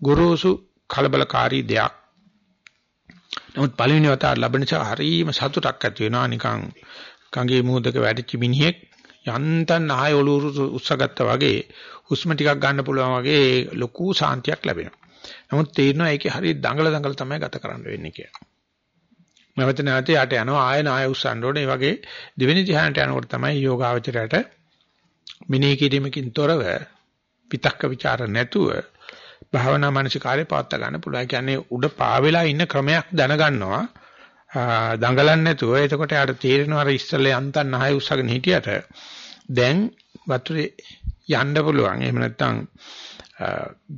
ගොරෝසු කලබලකාරී දෙයක්. නමුත් පළවෙනි වතාවට ලැබෙන නිසා හරිම සතුටක් ඇති වෙනවා නිකන් කංගේ මූදක වැඩිච්ච මිනිහෙක් යන්තම් ආය ඔලුරු උස්සගත්තා වගේ හුස්ම ටිකක් ගන්න පුළුවන් වගේ ලොකු සාන්තියක් ලැබෙනවා. නමුත් තේරෙනවා ඒකේ හරිය දඟල දඟල තමයි ගත කරන්න වෙන්නේ කියලා. නැවත නැවත යට යනවා ආය නාය උස්සන්න ඕනේ. ඒ වගේ දෙවෙනි ධ්‍යානට යනකොට තමයි යෝගාවචරයට මිනී කිරීමකින් තොරව පිටක්ක ਵਿਚාර නැතුව භාවනා මානසිකාරය පවත් ගන්න පුළුවන්. ඒ කියන්නේ උඩ පාවෙලා ඉන්න ක්‍රමයක් දැනගන්නවා. දඟලන්නේ නැතුව එතකොට යාට තේරෙනවා අර ඉස්සල්ලා යන්තම් නහය උස්සගෙන හිටියට දැන් වතුරේ යන්න පුළුවන්. එහෙම නැත්නම්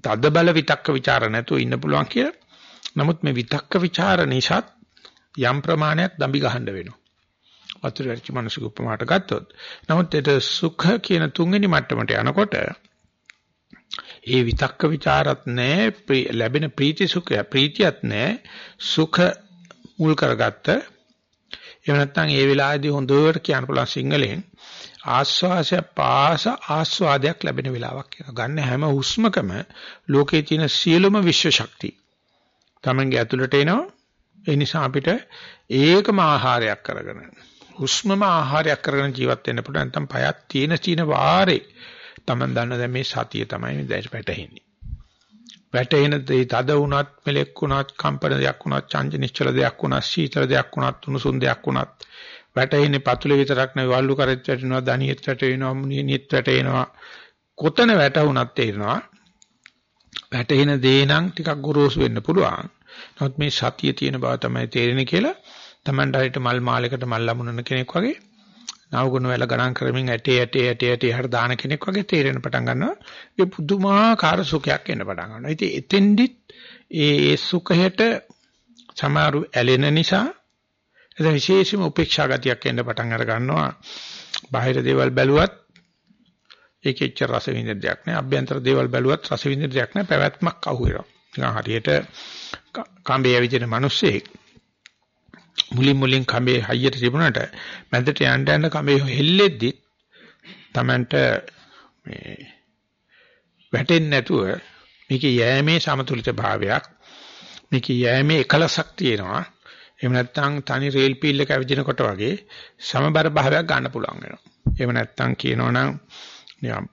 තද බල විතක්ක ਵਿਚාර නැතුව ඉන්න පුළුවන් කියලා. නමුත් මේ විතක්ක ਵਿਚාර නිසාත් යම් ප්‍රමාණයක් දම්බි ගහන්න වෙනවා. වතුර වැරිච්ච මිනිස්සු උපමාට ගත්තොත්. නමුත් ඒක සුඛ කියන තුන්වෙනි මට්ටමට යනකොට ඒ විතක්ක ਵਿਚාරත් නැහැ ලැබෙන ප්‍රීති සුඛය ප්‍රීතියත් නැහැ සුඛ මුල් කරගත්ත එහෙම නැත්නම් ඒ වෙලාවේදී හොඳට කියන්න පුළුවන් සිංහලෙන් ආස්වාසය පාස ආස්වාදයක් ලැබෙන වෙලාවක් කියලා. ගන්න හැම හුස්මකම ලෝකේ තියෙන සියලුම විශ්ව ශක්තිය තමන්ගේ ඇතුළට එනවා. ඒ නිසා අපිට ඒකම ආහාරයක් කරගෙන හුස්මම ආහාරයක් කරගෙන ජීවත් වෙන්න පුළුවන්. නැත්නම් පයත් තියෙන චීන වාරේ තමන් දන්න දැන් මේ සතිය තමයි දැන් වැටෙන්නේ. වැටෙන දේ තද වුණත් මෙලෙක් වුණත් කම්පන දෙයක් වුණත් චංච නිශ්චල දෙයක් වුණත් සීතල දෙයක් වුණත් උණුසුම් දෙයක් වුණත් වැටෙන්නේ පතුලේ විතරක් නෙවෙයි වල්ලු කරෙත් වැටෙනවා දණියෙත් වැටෙනවා මුනියෙත් වැටෙනවා. කොතන වැටුණත් තේරෙනවා. වැටෙන දේ නම් ටිකක් ගොරෝසු වෙන්න පුළුවන්. නමුත් මේ සතිය තියෙන බව තමයි තේරෙන්නේ කියලා Tamanට හරියට මල් මාලයකට මල් ලැබුණන කෙනෙක් වගේ නවගුණ වල ගණන් කරමින් ඇටේ ඇටේ ඇටේ ඇටේ හර දාන කෙනෙක් වගේ තේරෙන පටන් ගන්නවා. ඒ පුදුමාකාර සුඛයක් එන්න පටන් ගන්නවා. ඉතින් එතෙන්දිත් ඒ සුඛයට සමහරු ඇලෙන නිසා එද විශේෂම උපේක්ෂා ගතියක් එන්න පටන් අර ගන්නවා. බාහිර දේවල් බැලුවත් ඒකෙච්ච රස විඳින දෙයක් නෑ. අභ්‍යන්තර දේවල් බැලුවත් රස විඳින දෙයක් නෑ. පැවැත්මක් අහු වෙනවා. නිකන් හරියට කම්බේ ඇවිදින මිනිස්සෙක් මුලින් මුලින් කඹේ හයියට තිබුණාට මැදට යන්න යන්න කඹේ හෙල්ලෙද්දි Tamanට මේ වැටෙන්නේ නැතුව මේකේ යෑමේ සමතුලිත භාවයක් මේකේ යෑමේ එකලසක් තියෙනවා. එහෙම නැත්නම් තනි රේල් පීල් එක ඇවිදිනකොට වගේ සමබර භාවයක් ගන්න පුළුවන් වෙනවා. එහෙම නැත්නම් කියනවනම් නිකම්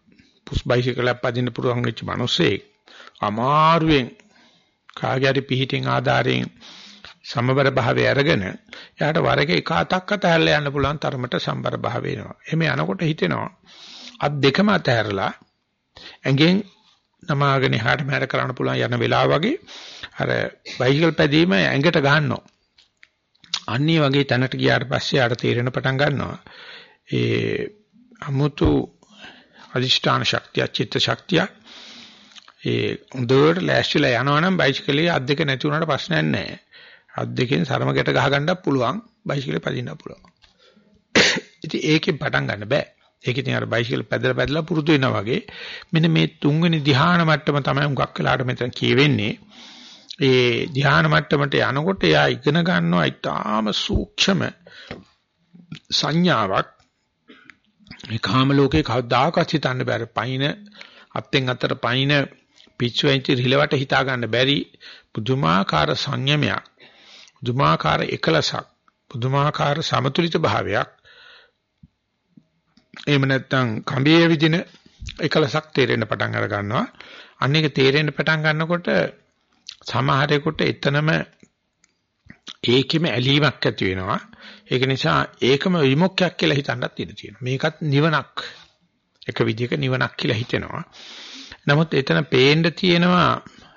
පුස් බයිසිකලයක් පදින්න පුළුවන් වෙච්ච මිනිස්සෙක් අමාරුවෙන් කාගේ හරි පිහිටින් ආධාරයෙන් සමබර භාවය අරගෙන එයාට වර එක එක අතක් අතහැරලා යන්න පුළුවන් තරමට සම්බර භාවය එනවා. එමේ යනකොට හිතෙනවා අත් දෙකම අතහැරලා ඇඟෙන් නමාගෙන එහාට මෙහාට කරන්න පුළුවන් යන වෙලාව වගේ අර බයිසිකල් පැදීම ඇඟට ගන්නවා. අන්නේ වගේ තැනට ගියාට පස්සේ ආට තේරෙන පටන් ගන්නවා. ඒ අමුතු අදිෂ්ඨාන ශක්තිය, චිත්ත ශක්තිය ඒ හොඳට ලෑස්තිලා යනවනම් බයිසිකලේ අත් දෙක නැති වුණාට ප්‍රශ්නයක් නැහැ. අත් දෙකෙන් සරම ගැට ගහ ගන්නත් පුළුවන් බයිසිකලේ පදින්න පුළුවන්. ඉතින් ඒකෙන් පටන් ගන්න බෑ. ඒක ඉතින් අර බයිසිකල් පැදලා පැදලා පුරුදු වෙනවා වගේ මෙන්න මේ තුන්වෙනි ධ්‍යාන මට්ටම තමයි හුඟක් වෙලාට මෙතන කියවෙන්නේ. ඒ ධ්‍යාන මට්ටමට යනකොට එයා ඉගෙන ගන්නවා ඊටාම සූක්ෂම සංඥාවක් මේ කාම ලෝකේ කවදාකවත් හිතන්න බෑ. පයින් අත්ෙන් අතට පයින් පිච්චු වෙච්ච රිලවට හිතා ගන්න බැරි පුදුමාකාර සංයමයක් පුදුමාකාර එකලසක් පුදුමාකාර සමතුලිත භාවයක්. එහෙම නැත්නම් කඹේ විදින එකලසක් තේරෙන්න පටන් අර ගන්නවා. අන්න ඒක තේරෙන්න පටන් ගන්නකොට සමහරෙකුට එතනම ඒකෙම ඇලීමක් ඇති වෙනවා. ඒක නිසා ඒකම විමුක්තියක් කියලා හිතන්නත් ඉඩ තියෙනවා. මේකත් නිවනක්. එක විදිහක නිවනක් කියලා හිතෙනවා. නමුත් එතන පේන්න තියෙනවා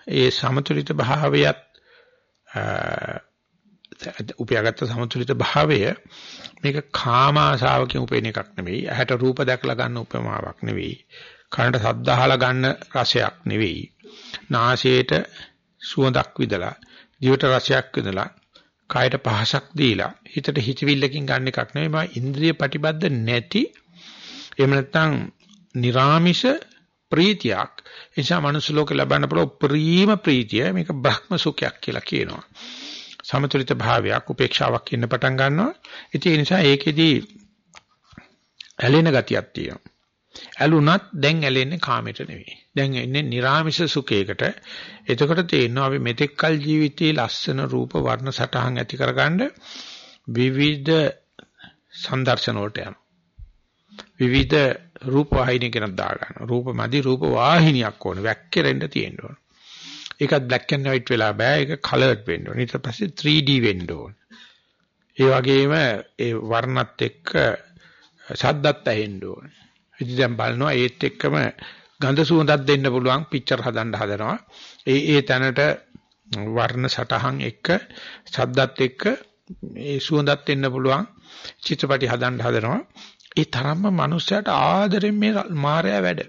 ඒ සමතුලිත භාවයත් උපයාගත්ත සමතුලිත භාවය මේක කාම ආශාවකින් උපේන එකක් නෙවෙයි. ඇහැට රූප දැකලා ගන්න උපමාවක් නෙවෙයි. කනට ශබ්ද අහලා ගන්න රසයක් නෙවෙයි. නාසයට සුවඳක් විදලා, දිවට රසයක් විදලා, කායට පහසක් දීලා, හිතට හිතවිල්ලකින් ගන්න එකක් නෙවෙයි. මා ඉන්ද්‍රිය ප්‍රතිබද්ධ නැති එහෙම නැත්නම් निराமிෂ ප්‍රීතියක්. එනිසා මනුස්ස ලෝකේ ලබන්න පුළුවන් ප්‍රීම ප්‍රීතිය මේක බ්‍රහ්ම සුඛයක් කියලා කියනවා. සමතුලිත භාවයක් උපේක්ෂාවක් ඉන්න පටන් ගන්නවා. ඉතින් ඒ නිසා ඒකෙදී ඇලෙන ගතියක් තියෙනවා. ඇලුනත් දැන් ඇලෙන්නේ කාමයට නෙවෙයි. දැන් එන්නේ නිර්ාමිෂ සුඛයකට. එතකොට තේරෙනවා අපි මෙතෙක්කල් ජීවිතයේ ලස්සන රූප වර්ණ සටහන් ඇති කරගන්න විවිධ සම්දර්ශන වලට යනවා. විවිධ රූප වාහිනිය කෙනක් දා ගන්න. රූප මදි රූප වාහිනියක් ඕන. වැක්කිරෙන්න තියෙන්න ඕන. ඒකත් black and white වෙලා බෑ. ඒක colored වෙන්න ඕන. ඊට පස්සේ 3D වෙන්න ඕන. ඒ වගේම ඒ වර්ණත් එක්ක ශබ්දත් ඇහෙන්න ඕන. ඉතින් දැන් බලනවා ඒත් එක්කම ගඳ සුවඳක් දෙන්න පුළුවන් පික්චර් හදන්න හදනවා. ඒ ඒ තැනට වර්ණ සටහන් එක්ක ශබ්දත් එක්ක ඒ සුවඳත් එන්න පුළුවන් චිත්‍රපටි හදන්න හදනවා. ඒ තරම්ම මිනිස්සයාට ආදරෙන් මේ මායя වැඩ.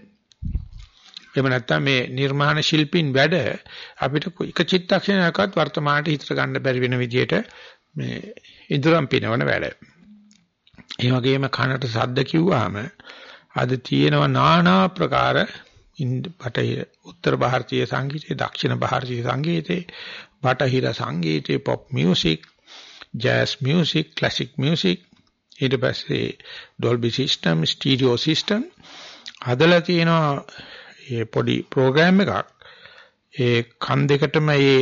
එහෙම නැත්නම් මේ නිර්මාණ ශිල්පින් වැඩ අපිට එක චිත්තක්ෂණයකවත් වර්තමානට හිතට ගන්න බැරි වෙන විදිහට මේ ඉදරම් පිනවන වැඩ. ඒ වගේම කනට සද්ද කිව්වහම අද තියෙනවා নানা ප්‍රකාර බටහිර උත්තර ಭಾರತೀಯ සංගීතයේ දක්ෂිණ ಭಾರತೀಯ සංගීතයේ බටහිර සංගීතයේ pop music jazz music classic music ඊට පස්සේ Dolby system stereo system හදලා තියෙනවා මේ පොඩි ප්‍රෝග්‍රෑම් එකක් ඒ කන් දෙකටම ඒ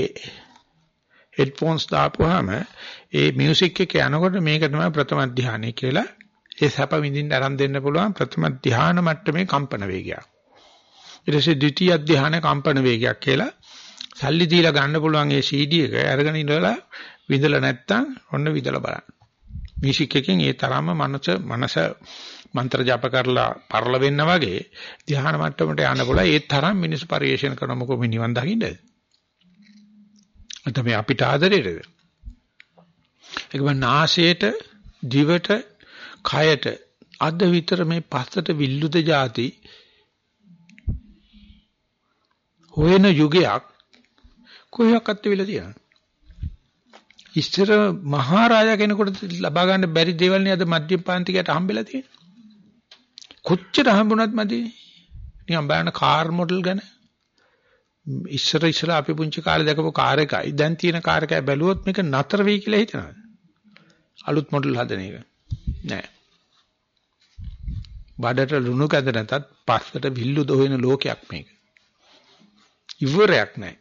හෙඩ්ෆෝන්ස් දාපුවාම ඒ මියුසික් එක යනකොට මේක තමයි ප්‍රථම ධානය කියලා ඒ සැප විඳින්න ආරම්භ දෙන්න පුළුවන් ප්‍රථම ධාන මට්ටමේ කම්පන වේගයක්. ඊට පස්සේ ද්විතීයි ධාන කම්පන වේගයක් කියලා සල්ලි දීලා ගන්න පුළුවන් ඒ CD එක අරගෙන ඉඳලා විඳලා නැත්තම් ඔන්න විදලා බලන්න. මියුසික් එකෙන් ඒ තරම්ම මනස මනස මන්ත්‍ර ජප කරලා පරල වෙන්න වගේ ධ්‍යාන මට්ටමට යන්න පුළුවන් ඒ තරම් මිනිස් පරිේශන කරන මොකෝ මේ නිවන් දකින්නද? අද මේ අපිට ආදරේද? ඒකම නාසයට, දිවට, කයට අද විතර මේ පස්සට විල්ලුද જાති හොයන යුගයක් කොහොක්වත් වෙලා තියෙනවා. ඉස්සර මහරජා කෙනෙකුට ලබා ගන්න බැරි දේවල් නේ අද මධ්‍යම පාන්තිකයට හම්බෙලා තියෙන්නේ. කොච්චර හම්බුණත් මදි. නිකන් බලන්න කාර් මොඩල් ගැන. ඉස්සර ඉස්සර අපි පුංචි කාලේ දැකපු කාර් එකයි දැන් තියෙන කාර් එකයි බැලුවොත් මේක නතර වෙයි කියලා හිතනවාද? අලුත් මොඩල් හදන එක. නෑ. බඩට ලුණු කැද නැතත් පස්සට විල්ලු දොහින ලෝකයක් මේක. ඉවරයක් නෑ.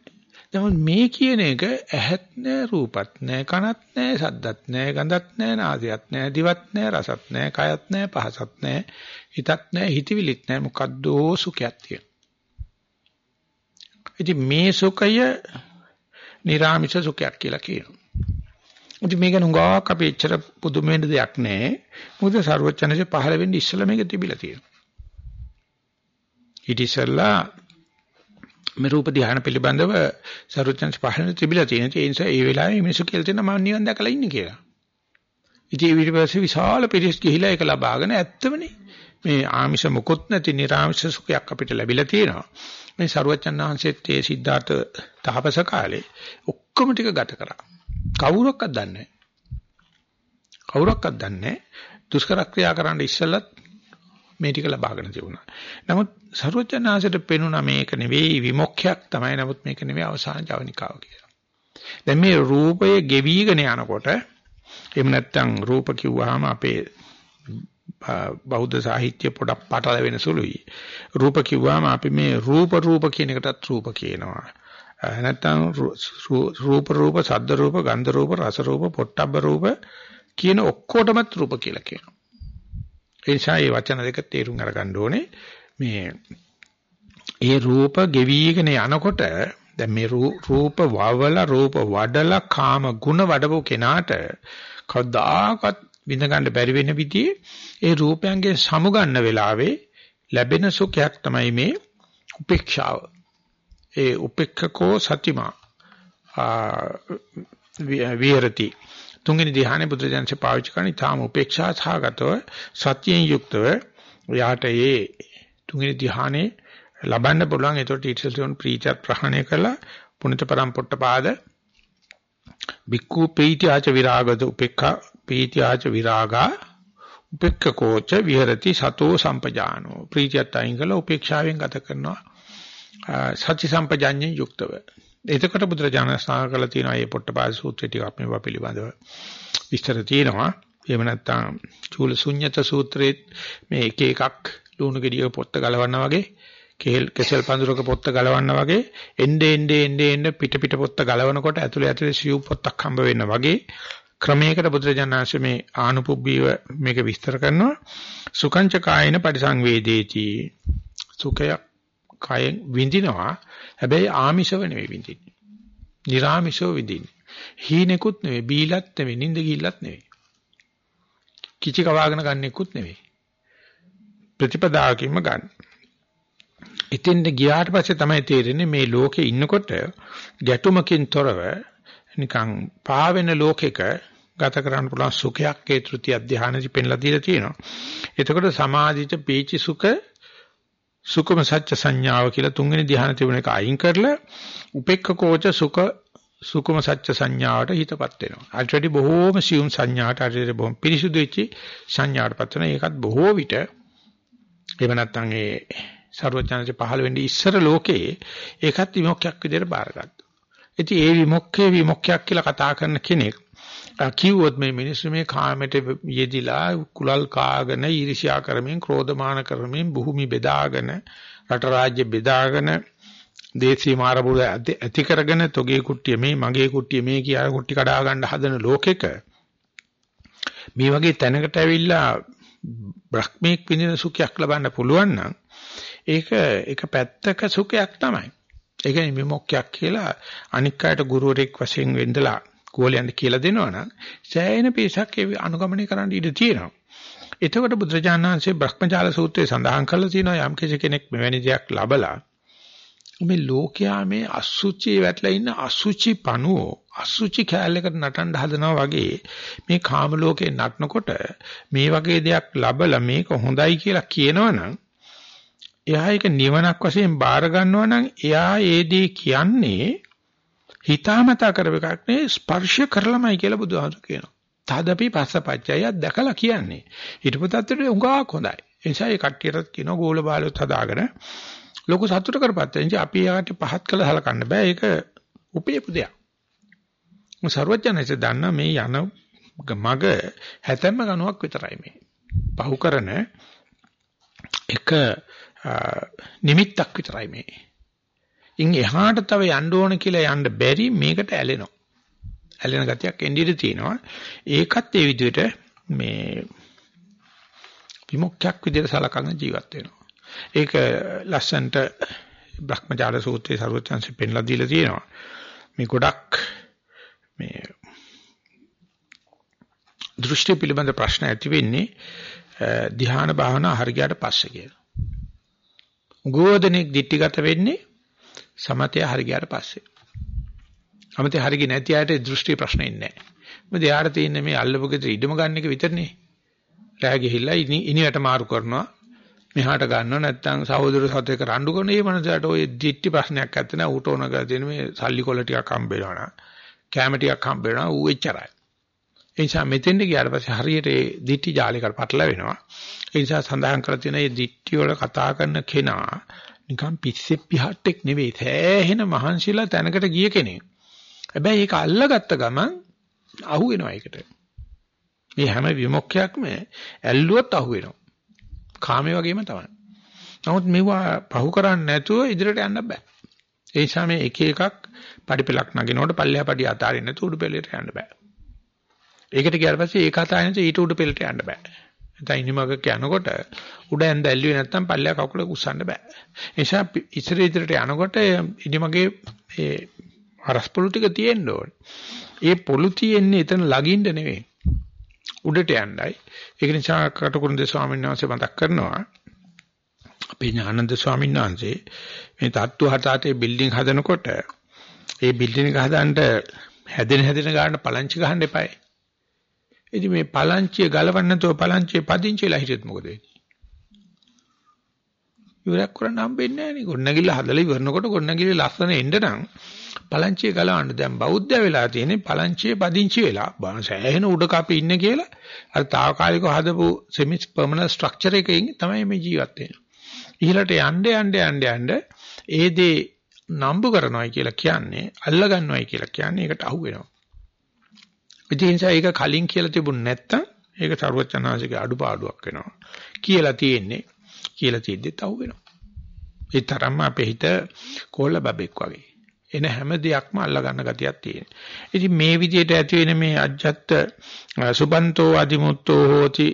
නමුත් මේ කියන එක ඇහත් නෑ රූපත් නෑ කනත් නෑ සද්දත් නෑ ගඳත් නෑ නාසයත් නෑ දිවත් නෑ රසත් නෑ කයත් නෑ පහසත් නෑ හිතත් නෑ හිතවිලිත් නෑ මොකද්දෝ සුඛයක් තියෙන. ඉතින් මේ සුඛය නිර්ාමිෂ සුඛයක් කියලා කියනවා. ඉතින් මේක නුඟාවක් අපි එච්චර පුදුම වෙන්න දෙයක් නෑ. මොකද ਸਰවචනසේ පහළ වෙන්න ඉස්සෙල්ලා මේක තිබිලා තියෙනවා. ඊට ඉස්සෙල්ලා මේ රූප ධ්‍යාන පිළිබඳව සරුවචන්ස් පහළ තිබිලා තියෙන. ඒ නිසා ඒ වෙලාවේ මිනිස්සු කියලා තියෙනවා මම නිවන් දැකලා ඉන්නේ කියලා. ඉතින් ඊට පස්සේ විශාල පිරිස් ගිහිලා ඒක ලබාගෙන ඇත්තමනේ මේ ආමිෂ මුකුත් නැති නිර්ආමිෂ සුඛයක් අපිට ලැබිලා තියෙනවා. මේ සරුවචන් වහන්සේත් ඒ සිද්ධාර්ථ තාපස කාලේ ඔක්කොම ටික ගත කරා. කවුරක්වත් දන්නේ නැහැ. කවුරක්වත් දන්නේ නැහැ. දුෂ්කර ක්‍රියා කරන්න ඉස්සෙල්ලත් මේ ටික ලබාගෙන තිබුණා. නමුත් සරුවචනාංශයට පෙනුණා මේක නෙවෙයි විමුක්ඛයක් තමයි. නමුත් මේක නෙවෙයි අවසාන ජවනිකාව කියලා. දැන් මේ රූපය ගෙවිගෙන යනකොට එහෙම නැත්නම් රූප කිව්වහම අපේ බෞද්ධ සාහිත්‍ය පොඩක් පටල වෙන සුළුයි. රූප කිව්වම අපි මේ රූප රූප කියන එකටත් රූප කියනවා. නැත්නම් රූප රූප, සද්ද රූප, ගන්ධ රූප, රස රූප, පොට්ටබ්බ රූප කියන ඔක්කොටමත් රූප කියලා කියනවා. ඒ නිසා මේ වචන දෙක තේරුම් අරගන්න ඕනේ. මේ ඒ රූප ගෙවිගෙන යනකොට දැන් මේ රූප වවල රූප වඩලා කාම ගුණ වඩපු කෙනාට කවදාකවත් විඳ ගන්න බැරි වෙන විදිහේ ඒ රූපයන්ගේ සමුගන්න වෙලාවේ ලැබෙන සුඛයක් තමයි මේ උපේක්ෂාව. ඒ උපේක්ඛකෝ සතිමා විහෙරති තුන්වෙනි ධ්‍යානෙ බුදුජානක පාවිච්චි කරන ඊටාම උපේක්ෂා සහගතව සත්‍යයෙන් යුක්තව යාට ඒ තුන්වෙනි ධ්‍යානෙ ලබන්න පුළුවන්. ඒතකොට ඊටසල්තුන් ප්‍රීතියත් ප්‍රහාණය කළා. පුනිත පරම්පොට්ටපාද බික්ඛු ප්‍රීති ආච විරාගද උපේක්ඛා ප්‍රීති ආච විරාගා උපේක්ඛකෝච විහෙරති සතෝ සම්පජානෝ. ප්‍රීතියත් අයින් කළා උපේක්ෂාවෙන් ගත කරනවා. සත්‍ය සම්පජාඤ්ඤයෙන් යුක්තව. එතකොට බුදුරජාණන් ස්නාන කරලා තියෙනවා මේ පොට්ටපාද සූත්‍රය ටික අපි මේවා පිළිබඳව විස්තර තියෙනවා. එහෙම නැත්නම් චූල ශුන්්‍යත සූත්‍රයේ මේ එක එකක් ලුණු ගෙඩියක පොත්ත ගලවන්නා වගේ කෙල් කෙසල් පඳුරක පොත්ත ගලවන්නා වගේ එnde ende ende ende පිට පිට පොත්ත ගලවනකොට ඇතුලේ ඇතුලේ සියු පොත්තක් හම්බ වෙන්න වගේ ක්‍රමයකට බුදුරජාණන්සේ මේ ආනුපුබ්බීව මේක විස්තර කරනවා. සුකංච කායන පරිසංවේදේති. සුඛය කයෙන් විඳිනවා. හැබැයි ආමිෂව නෙවෙයි විඳින්නේ. නිර්ආමිෂව විඳින්නේ. හීනෙකුත් නෙවෙයි, බීලත් නෙවෙයි, නිින්ද ගිල්ලත් නෙවෙයි. කිචි කවාගෙන ගන්නෙකුත් නෙවෙයි. ප්‍රතිපදාවකින්ම ගන්න. ඉතින්ද ගියාට පස්සේ තමයි තේරෙන්නේ මේ ලෝකේ ඉන්නකොට ගැටුමකින් තොරව නිකන් පාවෙන ලෝකෙක ගත කරන්න පුළුවන් සුඛයක් ඒ තෘතිය අධ්‍යානදි පෙන්ලා දීලා තියෙනවා. එතකොට සමාධිත පීචි සුඛ සුඛම සත්‍ය සංඥාව කියලා තුන්වෙනි ධ්‍යාන තිබුණ එක අයින් කරලා උපේක්ඛකෝච සුඛ සුඛම සත්‍ය සංඥාවට හිතපත් වෙනවා. අල්ටඩි බොහෝම සියුම් සංඥාට අල්ටඩි බොහොම පිරිසුදු වෙච්ච සංඥාවටපත් වෙනවා. ඒකත් බොහෝ විට එහෙම නැත්නම් ඒ ਸਰවඥාන්සේ පහළ වෙන්නේ ඉස්සර ලෝකේ ඒකත් විමුක්තියක් විදිහට බාරගත්තා. ඉතින් ඒ විමුක්තිය විමුක්තියක් කියලා කතා කරන කෙනෙක් කිව්වොත් මේ මිනිස්සු මේ කාමයට යෙදිලා කුලල් කාගෙන ඊර්ෂ්‍යා කරමින් ක්‍රෝධමාන කරමින් භූමි බෙදාගෙන රට රාජ්‍ය බෙදාගෙන දේශීය මාරබුල ඇති කරගෙන තොගේ කුට්ටිය මේ මගේ කුට්ටිය මේ කියලා කුට්ටි කඩා ගන්න හදන ලෝකෙක මේ වගේ තැනකට ඇවිල්ලා බ්‍රහ්මීක් විඳින සුඛයක් ලබන්න පුළුවන් නම් ඒක එක පැත්තක සුඛයක් තමයි. ඒ කියන්නේ විමුක්තියක් කියලා අනික් අයට ගුරුවරයෙක් වශයෙන් වෙඳලා ගෝලයන්ට කියලා දෙනවනම් සෑහෙන පිසක් ඒ අනුගමනය කරන්න ඉඩ තියෙනවා. එතකොට බුදුරජාණන් වහන්සේ බ්‍රහ්මජාල සූත්‍රයේ සඳහන් කරලා තියෙනවා යම් කෙනෙක් මෙවැනි දෙයක් ලබලා මේ ලෝකයා මේ අසුචි වැටලා ඉන්න අසුචි පණුවෝ අසුචි කැලයකට නටන්න හදනවා වගේ මේ කාම ලෝකේ නටනකොට මේ වගේ දෙයක් ලබලා මේක හොඳයි කියලා කියනවනම් එයා ඒක නිවනක් වශයෙන් බාර ගන්නවා නම් එයා ඒ දේ කියන්නේ හිතාමතා කරව එකක් නේ ස්පර්ශ කරලමයි කියලා බුදුහාමුදුරු කියනවා. තාදපි පස්සපච්චය දැකලා කියන්නේ. ඊටපතත්තට උඟාක් හොඳයි. ඒ නිසා ඒ කට්ටියටත් කියනවා ගෝල බාලොත් හදාගෙන ලොකු සතුට කරපත්ත. ඉතින් අපි යාට පහත් කළ හලකන්න බෑ. ඒක උපේපු දෙයක්. මො සර්වඥයන්සේ දන්න මේ යන මග හැතැම්ම ගණුවක් විතරයි මේ. පහු කරන එක නිමිත්තක් විතරයි මේ. ඉන් එහාට තව යන්න ඕන කියලා යන්න බැරි මේකට ඇලෙනවා. ඇලෙන ගතියක් එන්නේ තියෙනවා. ඒකත් ඒ විදිහට මේ විමුක්තියක් විදිහට සලකන ජීවත් වෙනවා. ඒක ලස්සන්ට බ්‍රහ්මජාල සූත්‍රයේ සරුවචන්සි පෙන්ලා දීලා තියෙනවා. මේ ගොඩක් මේ දෘෂ්ටි පිළිබඳ ප්‍රශ්න ඇති වෙන්නේ ධ්‍යාන භාවනා හරියට පස්සේ කියලා. ගෝධනෙක් දිටිගත වෙන්නේ සමතය හරි ගියාට පස්සේ. සමතය හරි ගියේ නැති අයට දෘෂ්ටි ප්‍රශ්න ඉන්නේ නැහැ. මොකද යාර තියෙන්නේ මේ අල්ලපු ගෙදර ඉඩම ගන්න එක විතරනේ. රෑ ගිහිල්ලා ඉනියට මාරු කරනවා. මෙහාට ගන්නව නැත්නම් සහෝදර සහෝදරක රණ්ඩු කරන මේ මනසට ඔය දිට්ටි ප්‍රශ්නයක් නැත්නම් නැහැ. ඌට ඕන කරලා තියෙන මේ සල්ලි කොල ටිකක් හම්බ වෙනවා නම් කැම ටිකක් හම්බ වෙනවා ඌ එච්චරයි. ඒ නිසා මෙතෙන්ට ගියාට පස්සේ හරියට ඒ දිට්ටි ජාලයකට පටලවෙනවා. ඒ නිසා සඳහන් කරලා තියෙන මේ දිට්ටි වල කතා කරන කෙනා නිකන් පිස්සෙ පිහට්ටෙක් නෙවෙයි. සෑහෙන මහන්සිලා තැනකට ගිය කෙනෙක්. හැබැයි ඒක අල්ලගත්ත ගමන් අහු වෙනවා ඒකට. මේ හැම විමුක්තියක්ම ඇල්ලුවොත් අහු වෙනවා. කාමයේ වගේම තමයි. නමුත් මේවා පහු කරන්නේ නැතුව ඉදිරියට යන්න බෑ. ඒ නිසා මේ එක එකක් පඩිපෙලක් නගිනකොට පල්ලෙහා පඩිය අතාරින්න නැතුව උඩු පෙළට යන්න බෑ. ඒකට ගියාට පස්සේ ඒක අතාරින්න ඊට උඩු පෙළට යන්න බෑ. නැත්නම් ඉනිමගක යනකොට උඩ ඇඳ ඇල්ලුවේ නැත්නම් පල්ලෙහා කකුල උස්සන්න බෑ. ඒ නිසා ඉස්සර ඉදිරියට යනකොට ඉනිමගේ ඒ අරස් පොළු ටික තියෙන්න ඕනේ. ඒ පොළු තියෙන්නේ එතන ලගින්න නෙවෙයි. උඩට යන්නයි. ඒක නිසා කටුකුරුන්ද ස්වාමීන් වහන්සේ මතක් කරනවා. අපේ ඥානන්ද ස්වාමීන් වහන්සේ මේ තත්තු හතේ බිල්ඩින් හදනකොට ඒ බිල්ඩින් එක හදන්න හැදෙන හැදෙන ගන්න පලංචි ගහන්න එපායි. ඉතින් මේ පලංචිය ගලවන්න නැතුව පලංචිය පදිංචි වෙලා හිටියොත් මොකද වෙන්නේ? ඉවරයක් කරන්න හම්බෙන්නේ නැහැ නේ. ගොඩනැගිල්ල හදලා ඉවරනකොට ගොඩනැගිල්ල ලස්සන එන්න නම් පලංචිය ගලවන්න දැන් බෞද්ධය වෙලා තියෙන්නේ පලංචියේ පදිංචි වෙලා බාන සෑහෙන උඩක අපි ඉන්නේ කියලා අර తాවකාලිකව හදපු semi permanent structure එකකින් තමයි මේ ජීවත් වෙන්නේ. ඉහළට යන්න යන්න යන්න යන්න ඒ දේ නම්බු කරනවායි කියලා කියන්නේ අල්ල ගන්නවායි කියලා කියන්නේ ඒකට අහු වෙනවා. ඒ නිසා ඒක කලින් කියලා තිබුණ නැත්තම් ඒක ਸਰවචනාසික අඩුපාඩුවක් වෙනවා කියලා තියෙන්නේ. කියලා තියෙද්දිත් අහු වෙනවා. ඒ තරම්ම අපේ හිත කොල්ල බබෙක් වගේ. එන හැම දෙයක්ම අල්ලා ගන්න ගතියක් තියෙනවා. ඉතින් මේ විදිහට ඇති වෙන මේ අජ්ජත් සුබන්තෝ අදිමුත්තෝ හෝති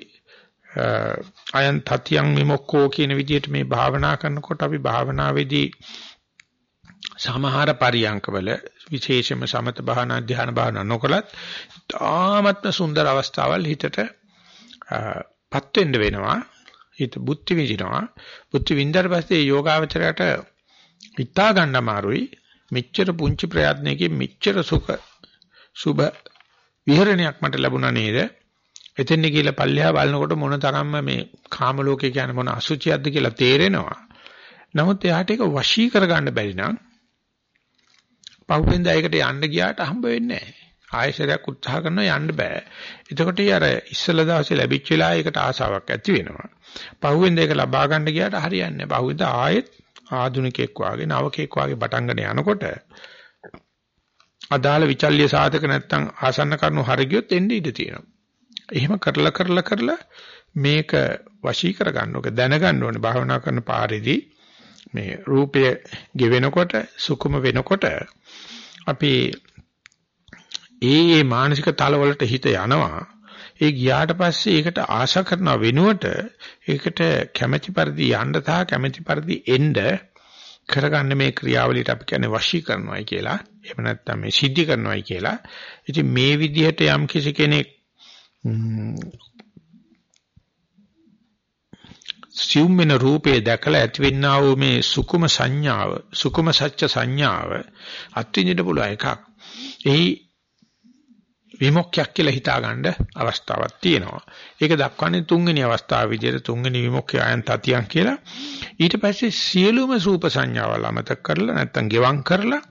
අයන් තතියං විමුක්ඛෝ කියන විදිහට මේ භාවනා කරනකොට අපි භාවනාවේදී සමහර පරියංකවල විශේෂයෙන්ම සමත භාවනා ධ්‍යාන භාවනා නොකලත් තාමත්ම සුන්දර අවස්ථාවල් හිතට පත් වෙන්න වෙනවා හිත බුද්ධි විඳිනවා. බුද්ධි විඳලා පස්සේ යෝගාවචරයට හිතා ගන්න අමාරුයි. මෙච්චර පුංචි ප්‍රයත්නයකින් මෙච්චර සුඛ සුබ විහරණයක් මට ලැබුණා නේද? එතෙන් ගිහලා පල්ලෙහා බලනකොට මොන තරම්ම මේ කාම ලෝකේ කියන්නේ මොන අසුචියක්ද කියලා තේරෙනවා. නමුත් එයාට ඒක වශී කරගන්න බැරි නම් පහුවෙන්ද ඒකට යන්න ගියාට හම්බ වෙන්නේ නැහැ. ආයෙසරයක් උත්සාහ කරනවා යන්න බෑ. එතකොට අර ඉස්සල දවසේ ලැබිච්ච වෙලාවයකට ආසාවක් ඇති වෙනවා. පහුවෙන්ද ඒක ලබා ගන්න ගියාට හරියන්නේ නැහැ. පහුවෙන්ද ආයෙත් ආධුනිකෙක් වාගේ නවකෙක් වාගේ පටන්ගෙන යනකොට අදාළ විචල්්‍ය සාධක නැත්තම් ආසන්න කරුණු හරියොත් එන්නේ ඉඩ තියෙනවා. එහෙම කරලා කරලා කරලා මේක වශී කරගන්න ඕක දැනගන්න ඕනේ භාවනා කරන පාරේදී මේ රූපය ගෙවෙනකොට සුකුම වෙනකොට අපි ඒ ඒ මානසික තලවලට හිත යනවා. ඒ ගියාට පස්සේ ඒකට ආශා කරන වෙනුවට ඒකට කැමැති පරිදි යන්න තා කැමැති පරිදි එන්න කරගන්න මේ ක්‍රියාවලියට අපි කියන්නේ වශී කරනවායි කියලා. එහෙම නැත්නම් මේ සිද්ධි කරනවායි කියලා. ඉතින් මේ විදිහට යම් කිසි කෙනෙක් සියුම් වෙන රූපේ දැකලා ඇතිවෙනා වූ මේ සුකුම සංඥාව, සුකුම සත්‍ය සංඥාව අත්විඳින්න පුළුවන් එකක්. එහි විමුක්තියක් කියලා හිතාගන්න අවස්ථාවක් තියෙනවා. ඒක දක්වන්නේ තුන්වෙනි අවස්ථාව විදිහට තුන්වෙනි විමුක්තිය අයන් තතියන් කියලා. ඊට පස්සේ සියලුම රූප සංඥාවල් අමතක කරලා නැත්තම් ගෙවම් කරලා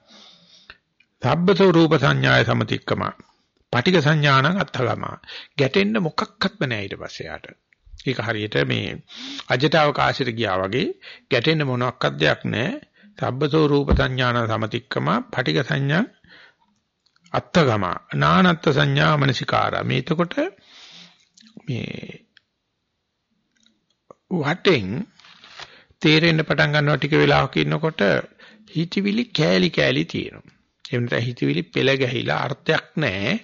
සබ්බතෝ රූප සංඥාය සමතික්කම. පටික සංඥාණං අත්ථගම. ගැටෙන්න මොකක්වත්ම නැහැ ඊට පස්සේ යාට. ඒක හරියට මේ අජට අවකාශයට ගියා වගේ ගැටෙන්න මොනක්වත් දෙයක් නැහැ. සබ්බතෝ රූප සංඥාන සමතික්කම පටික සංඥා අත්තගම නානත්ත් සංඥා මනසිකාරා. මේ එතකොට මේ වටෙන් තේරෙන්න පටන් ගන්නවා ටික වෙලාවක ඉන්නකොට හිතවිලි කෑලි කෑලි තියෙනවා. එහෙම නැත්නම් හිතවිලි පෙළ ගැහිලා අර්ථයක් නැහැ.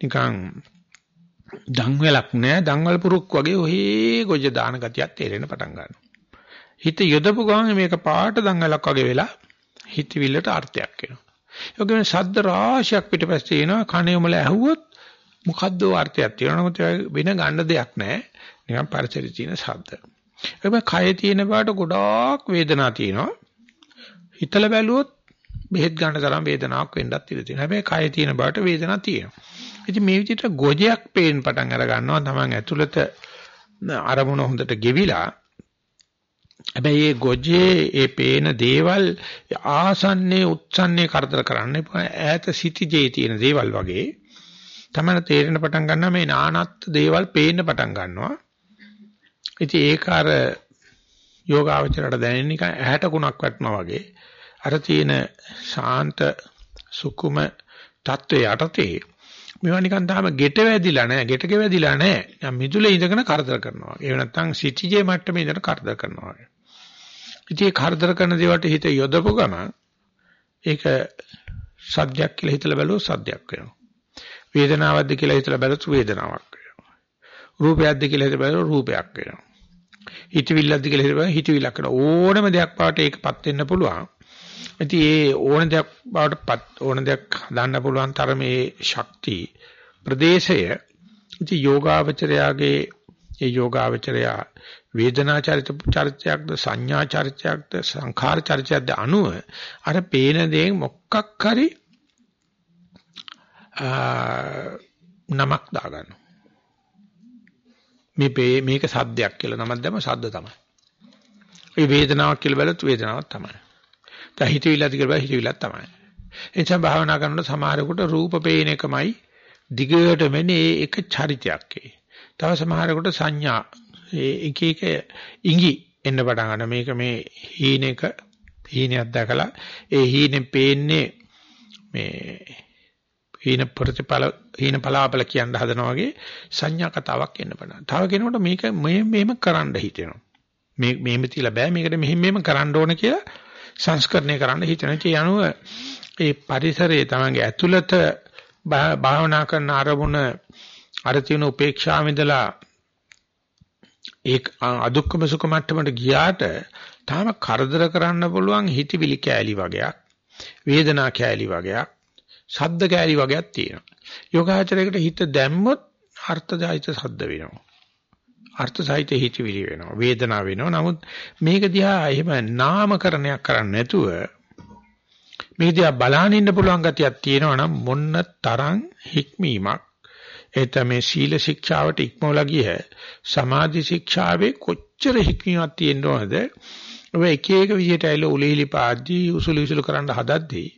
නිකන් දන්වැලක් නැහැ. දන්වැල් පුරුක් වගේ ඔහේ ගොජ දාන ගතියක් තේරෙන්න පටන් ගන්නවා. හිත යොදපු ගමන් මේක පාට දන්වැලක් වගේ වෙලා හිතවිල්ලට අර්ථයක් එනවා. ඒකෙන් ශබ්ද රාශියක් පිටපස්සේ එනවා කණේ මොල ඇහුවොත් මොකද්ද අර්ථයක් තියෙනවා නමුත් වෙන ගන්න දෙයක් නැහැ නිකන් පරිසරයේ තියෙන ශබ්ද. ඒකම කයේ තියෙන බාට ගොඩාක් වේදනාවක් තියෙනවා. හිතලා බැලුවොත් බෙහෙත් ගන්න තරම් වේදනාවක් වෙන්නත් ඉඩ තියෙනවා. හැබැයි කයේ තියෙන බාට වේදනාවක් තියෙනවා. ඉතින් මේ විදිහට ගොජයක් පේන්න පටන් අර ගන්නවා තමන් ඇතුළත අරමුණ හොඳට ගෙවිලා හැබැයි මේ ගොජේ ඒ පේන දේවල් ආසන්නේ උත්සන්නේ කරදර කරන්න එපා. ඈත සිටිජේ තියෙන දේවල් වගේ. තමයි තේරෙන පටන් ගන්නවා මේ නානත් දේවල් පේන්න පටන් ගන්නවා. ඉතින් ඒක අර යෝගාවචරයට දැනෙන නිකන් ඇහැට කුණක් වටනවා වගේ. අර තියෙන ශාන්ත සුකුම தත්වයේ යටතේ මේවා නිකන් තාම ගෙට වැදිලා නැහැ ගෙට ගෙවැදිලා නැහැ දැන් මිදුලේ ඉඳගෙන කරදර කරනවා ඒ නැත්තම් සිටිජේ මට්ටමේ ඉඳලා කරදර කරනවා ඉතින් කරදර කරන දේවල්ට හිත යොදපු ගමන් ඒක සද්දයක් කියලා හිතලා බැලුවොත් සද්දයක් වෙනවා. වේදනාවක්ද කියලා හිතලා බැලුවොත් වේදනාවක් වෙනවා. රූපයක්ද කියලා හිතලා බැලුවොත් රූපයක් වෙනවා. හිතවිල්ලක්ද කියලා හිතලා බැලුවොත් හිතවිල්ලක් වෙනවා. ඕනම දෙයක් පාට ඒකපත් වෙන්න පුළුවන්. ඉතින් ඒ ඕන දෙයක් බවට ඕන දෙයක් දාන්න පුළුවන් තරමේ ශක්තිය ප්‍රදේශය. ඉතින් යෝගාවචරයාගේ ඒ යෝගාවචරයා වේදනා චරිත චරිතයක්ද සංඥා චරිතයක්ද සංඛාර චරිතයක්ද අනුව අර පේන දේ මොකක් හරි නමක් දාගන්න මේ මේක සද්දයක් කියලා නමක් දැම්ම සද්ද තමයි ඒ වේදනාවක් කියලා බැලුවොත් වේදනාවක් තමයි දැන් හිතවිල්ලද කියලා බෑ හිතවිල්ලක් තමයි. එනිසා භාවනා කරනකොට සමහරකට රූප පේන එකමයි දිගටම මේ එක චරිතයක් ඒ. තව සමහරකට සංඥා ඒ එක එක ඉඟි එන්න පටන් ගන්න මේක මේ හීනෙක හීනයක් දැකලා ඒ හීනෙන් පේන්නේ මේ හීන ප්‍රතිපල හීන පලාපල කියන හදනවා වගේ සංඥා කතාවක් එන්න පටන්. තව කෙනෙකුට මේක මෙහෙම කරන්න හිතෙනවා. මේ මෙහෙම තියලා බෑ මේකට මෙහෙම මෙහෙම කරන්න ඕන කියලා සංස්කරණය කරන්න හිතන ඒ අනුව ඒ පරිසරයේ තමන්ගේ ඇතුළත භාවනා කරන අරමුණ අර තියෙන උපේක්ෂාව ඉඳලා ඒ අදුක්කම සුඛ මට්ටමට ගියාට තාම කරදර කරන්න පුළුවන් හිතවිලි කෑලි වගේක් වේදනා කෑලි වගේක් ශබ්ද කෑලි වගේක් තියෙනවා. යෝගාචරයකට හිත දැම්මොත් අර්ථදායිත ශබ්ද වෙනවා. අර්ථසහිත හිතවිලි වෙනවා. වේදනාව වෙනවා. නමුත් මේක දිහා එහෙම නාමකරණයක් කරන්නේ නැතුව මේක දිහා බලහන් ඉන්න පුළුවන් ගතියක් තියෙනවා නම් මොන්න තරම් හික්මීමක් ඒ තමයි සීල ශික්ෂාවට ඉක්මවලා ගිය සමාධි ශික්ෂාවේ කොච්චර හික්මීමක් තියෙන්න ඕනද? ඔය එක එක විදිහට ඇවිල්ලා උලීලි පාද්දී උසුළු විසුළු කරන්න හදද්දී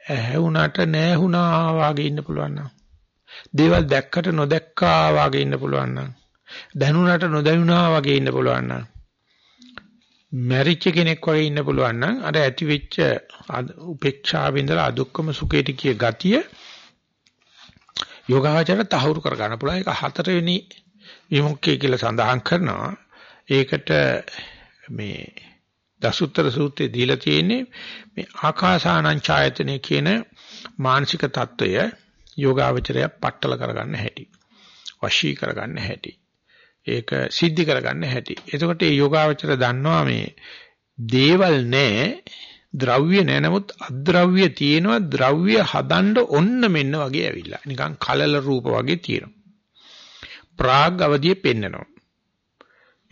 ඇහුණාට නැහුණා වාගේ ඉන්න පුළුවන් නම්. දේවල් දැක්කට නොදැක්කා වාගේ ඉන්න පුළුවන් නම්. දැනුණාට නොදැනුණා වගේ ඉන්න පුළුවන් නම්. මැරිච්ච කෙනෙක් වගේ ඉන්න පුළුවන් නම් අර ඇති වෙච්ච උපේක්ෂාවෙන් ඉඳලා අදුක්කම සුඛයට කිය ගතිය යෝගාචර තහවුරු කර ගන්න පුළුවන්. ඒක හතරවෙනි විමුක්තිය කියලා සඳහන් කරනවා. ඒකට මේ දසුත්තර සූත්‍රයේ දීලා තියෙන්නේ මේ ආකාසානං ඡායතනෙ කියන මානසික తত্ত্বය යෝගාවචරය පట్టල කරගන්න හැටි. වශී කරගන්න හැටි. ඒක සිද්ධි කරගන්න හැටි. එතකොට මේ යෝගාවචර දන්නවා මේ දේවල් නැහැ ද්‍රව්‍ය නැහැ. නමුත් අද්‍රව්‍ය තියෙනවා. ද්‍රව්‍ය හදන්න ඔන්න මෙන්න වගේ ඇවිල්ලා. නිකන් කලල රූප වගේ තියෙනවා. ප්‍රාග් අවදියේ පෙන්නනවා.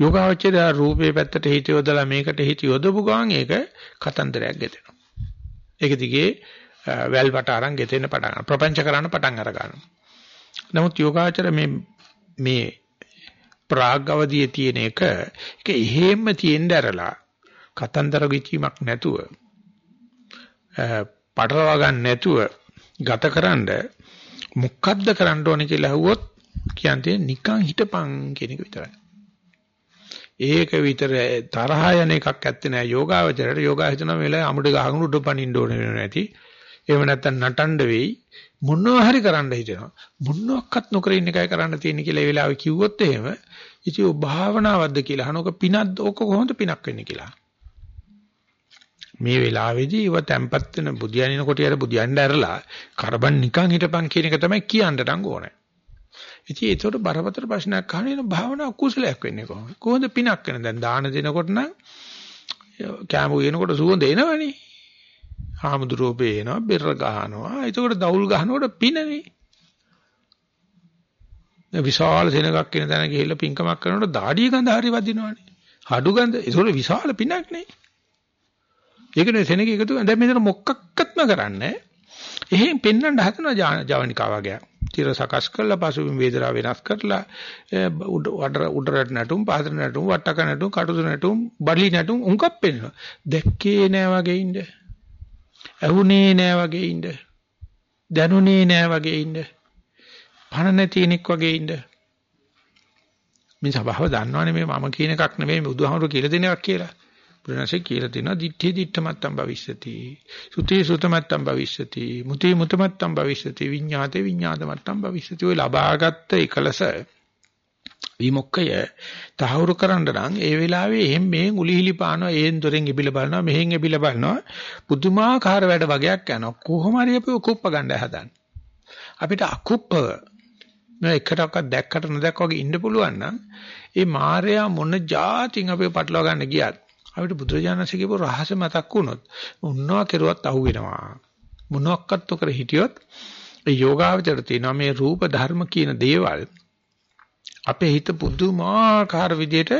යෝගාවචරය රූපේ පැත්තට හිත යොදලා මේකට හිත යොදපු ගමන් ඒක කතන්දරයක් ගෙතෙනවා. ඒක දිගේ වැල් වට අරන් ගෙතෙන්න පටන් ගන්නවා. ප්‍රපංච කරන්න පටන් අර ගන්නවා. නමුත් යෝගාචර මේ මේ ප්‍රාග් අවදියේ තියෙන එක ඒක එහෙම්ම තියෙන්න ඇරලා කතන්දර කිචීමක් නැතුව පටලවා ගන්න නැතුව ගතකරනද මොකද්ද කරන්න ඕනේ කියලා අහුවොත් කියන්නේ නිකන් හිටපන් කියන එක විතරයි. ඒක විතර තරහ යන එකක් ඇත්තේ නෑ යෝගාවචරයට යෝගා හිතනවා මේ වෙලාවේ අමුඩ ගහගෙන උඩ පනින්න ඕනේ වෙන්නේ නැති. එහෙම නැත්නම් නටන්න වෙයි. මොනවා හරි කරන්න හිතෙනවා. මොනවත් නොකර ඉන්න එකයි කරන්න තියෙන්නේ කියලා ඒ වෙලාවේ කිව්වොත් එහෙම ඉතින් ඔය භාවනාවක්ද කියලා අහනක පිනක්ද ඕක කොහොමද පිනක් වෙන්නේ කියලා. මේ වෙලාවේදී ඉව තැම්පත් වෙන බුදියානින කොටියට බුදියන්න ඇරලා කරබන් නිකන් හිටපන් කියන එක තමයි කියන්න නම් ඕනේ. ඉතින් ඒතකොට බරපතල ප්‍රශ්නයක් අහන භාවනා කුසලයක් වෙන්නේ කොහොමද? කොහොමද පිනක් වෙන්නේ? දැන් දාන දෙනකොට නම් කැම උයනකොට සුවඳ එනවනේ. හාමුදුරුවෝ එනවා, බෙර ගහනවා. ඒතකොට දවුල් ගහනකොට පිනනේ. විශාල සෙනගක් කියන තැන ගිහිල්ලා පින්කමක් කරනකොට දාඩිය ගඳ හරි වදිනවනේ. හඩු ගඳ. ඒක විශාල පිනක් නේ. ඒකනේ සෙනග එකතු දැන් මෙතන මොකක්වත්ම කරන්නේ. එහෙන් පෙන්වන්න හදනවා ජවනිකා වගේ. tira සකස් කරලා පසුබිම් වේදනා වෙනස් කරලා උඩ උඩරට නැටුම් පහතර නැටුම් වට්ටක නැටුම් කටුතු නැටුම් බඩලි නැටුම් උන්කප් පෙන්වනවා. දැක්කේ නෑ වගේ ඉන්න. ඇහුනේ නෑ වගේ ඉන්න. දැනුනේ නෑ වගේ ඉන්න. පණ නැති කෙනෙක් වගේ ඉන්න. මේ සබාව දන්නවනේ මේ මම කියන එකක් නෙමෙයි මේ බුදුහාමුදුරු කියලා දෙන එකක් කියලා. බුදුනාසේ කියලා දෙනවා දිත්තේ දිත්තමත්තම් භවිෂ්‍යති. සුතේ සුතමත්තම් භවිෂ්‍යති. මුතේ මුතමත්තම් භවිෂ්‍යති. විඤ්ඤාතේ විඤ්ඤාතමත්තම් භවිෂ්‍යති. ඔය ලබාගත් එකලස විමුක්කය තහවුරු කරන්න නම් ඒ වෙලාවේ එහෙන් මෙහෙන් උලිහිලි පානවා ඒන් දොරෙන් ඉබිල බලනවා මෙහෙන් ඉබිල බලනවා පුදුමාකාර වැඩ වගයක් යනවා කොහොම හරි අපි කුප්ප ගන්න හදන්නේ අපිට අකුප්පව නෑ එකටවත් දැක්කට නොදැක්ක වගේ ඉන්න පුළුවන් නම් ඒ මායя මොන જાතින් අපේ පටලවා ගන්න ගියත් අපිට බුදුරජාණන්සේ කියපු රහස මතක් වුණොත් උන්නවා කෙරුවත් අහු වෙනවා මොනක්වත් උකර හිටියොත් ඒ යෝගාවචර තියෙනවා මේ රූප ධර්ම කියන දේවල් අපේ හිත පුදුමාකාර විදිහට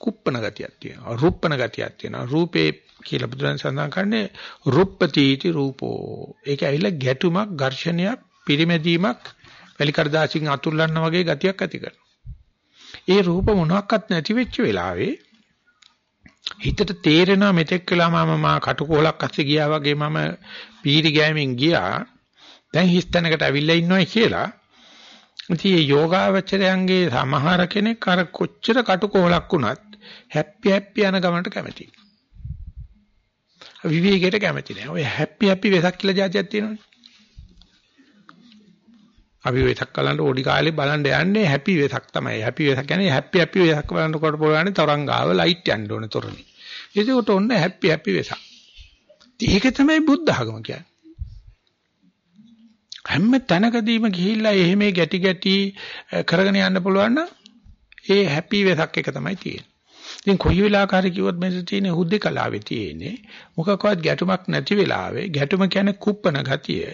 කුප්පන ගතියක් තියෙනවා රුප්පන ගතියක් තියෙනවා. රූපේ කියලා බුදුන් සඳහන් කරන්නේ රුප්පතිටි රූපෝ. ඒක ඇවිල්ලා ගැටුමක් ඝර්ෂණයක් පිරිමැදීමක් වැලිකඩදාසින් අතුල්ලන්න වගේ ගතියක් ඇති කරනවා. ඒ රූප මොනවත් නැති වෙච්ච වෙලාවේ හිතට තේරෙනවා මෙතෙක් වෙලා මම මා කටුකොලක් අස්සේ ගියා වගේ මම පීරි ගෑමින් ගියා. දැන් හිස්තැනකට ඇවිල්ලා ඉන්නවයි කියලා. ඉතින් මේ යෝගාවචරයන්ගේ සමහර කෙනෙක් අර කොච්චර කටුකොලක් වුණත් හැප්පි හැප්පි යන ගමනට කැමතියි. විවේකයට කැමති නෑ. ඔය හැප්පි හැප්පි වෙසක් කියලා જાතියක් තියෙනවනේ. අපි වෙසක් බලන්න ඕඩි කාලේ බලන්න යන්නේ හැපි වෙසක් තමයි. හැපි වෙසක් කියන්නේ හැපි හැපි වෙසක් බලනකොට පොළවන්නේ තරංග ආව ලයිට් යන්න ඕනේ තොරණේ. ඒකට ඔන්න හැපි හැපි වෙසක්. ඒක තමයි බුද්ධ ආගම කියන්නේ. හැම තැනකදීම ගිහිල්ලා එහෙම ගැටි ගැටි කරගෙන යන්න පුළුවන් නම් ඒ හැපි වෙසක් එක තමයි තියෙන්නේ. ඉතින් කොයි වෙලාවකරි කිව්වොත් මේක තියෙන හුද්දේ කලාවේ තියෙන්නේ මොකකවත් ගැටුමක් නැති වෙලාවේ ගැටුම කියන්නේ කුප්පන ගතිය.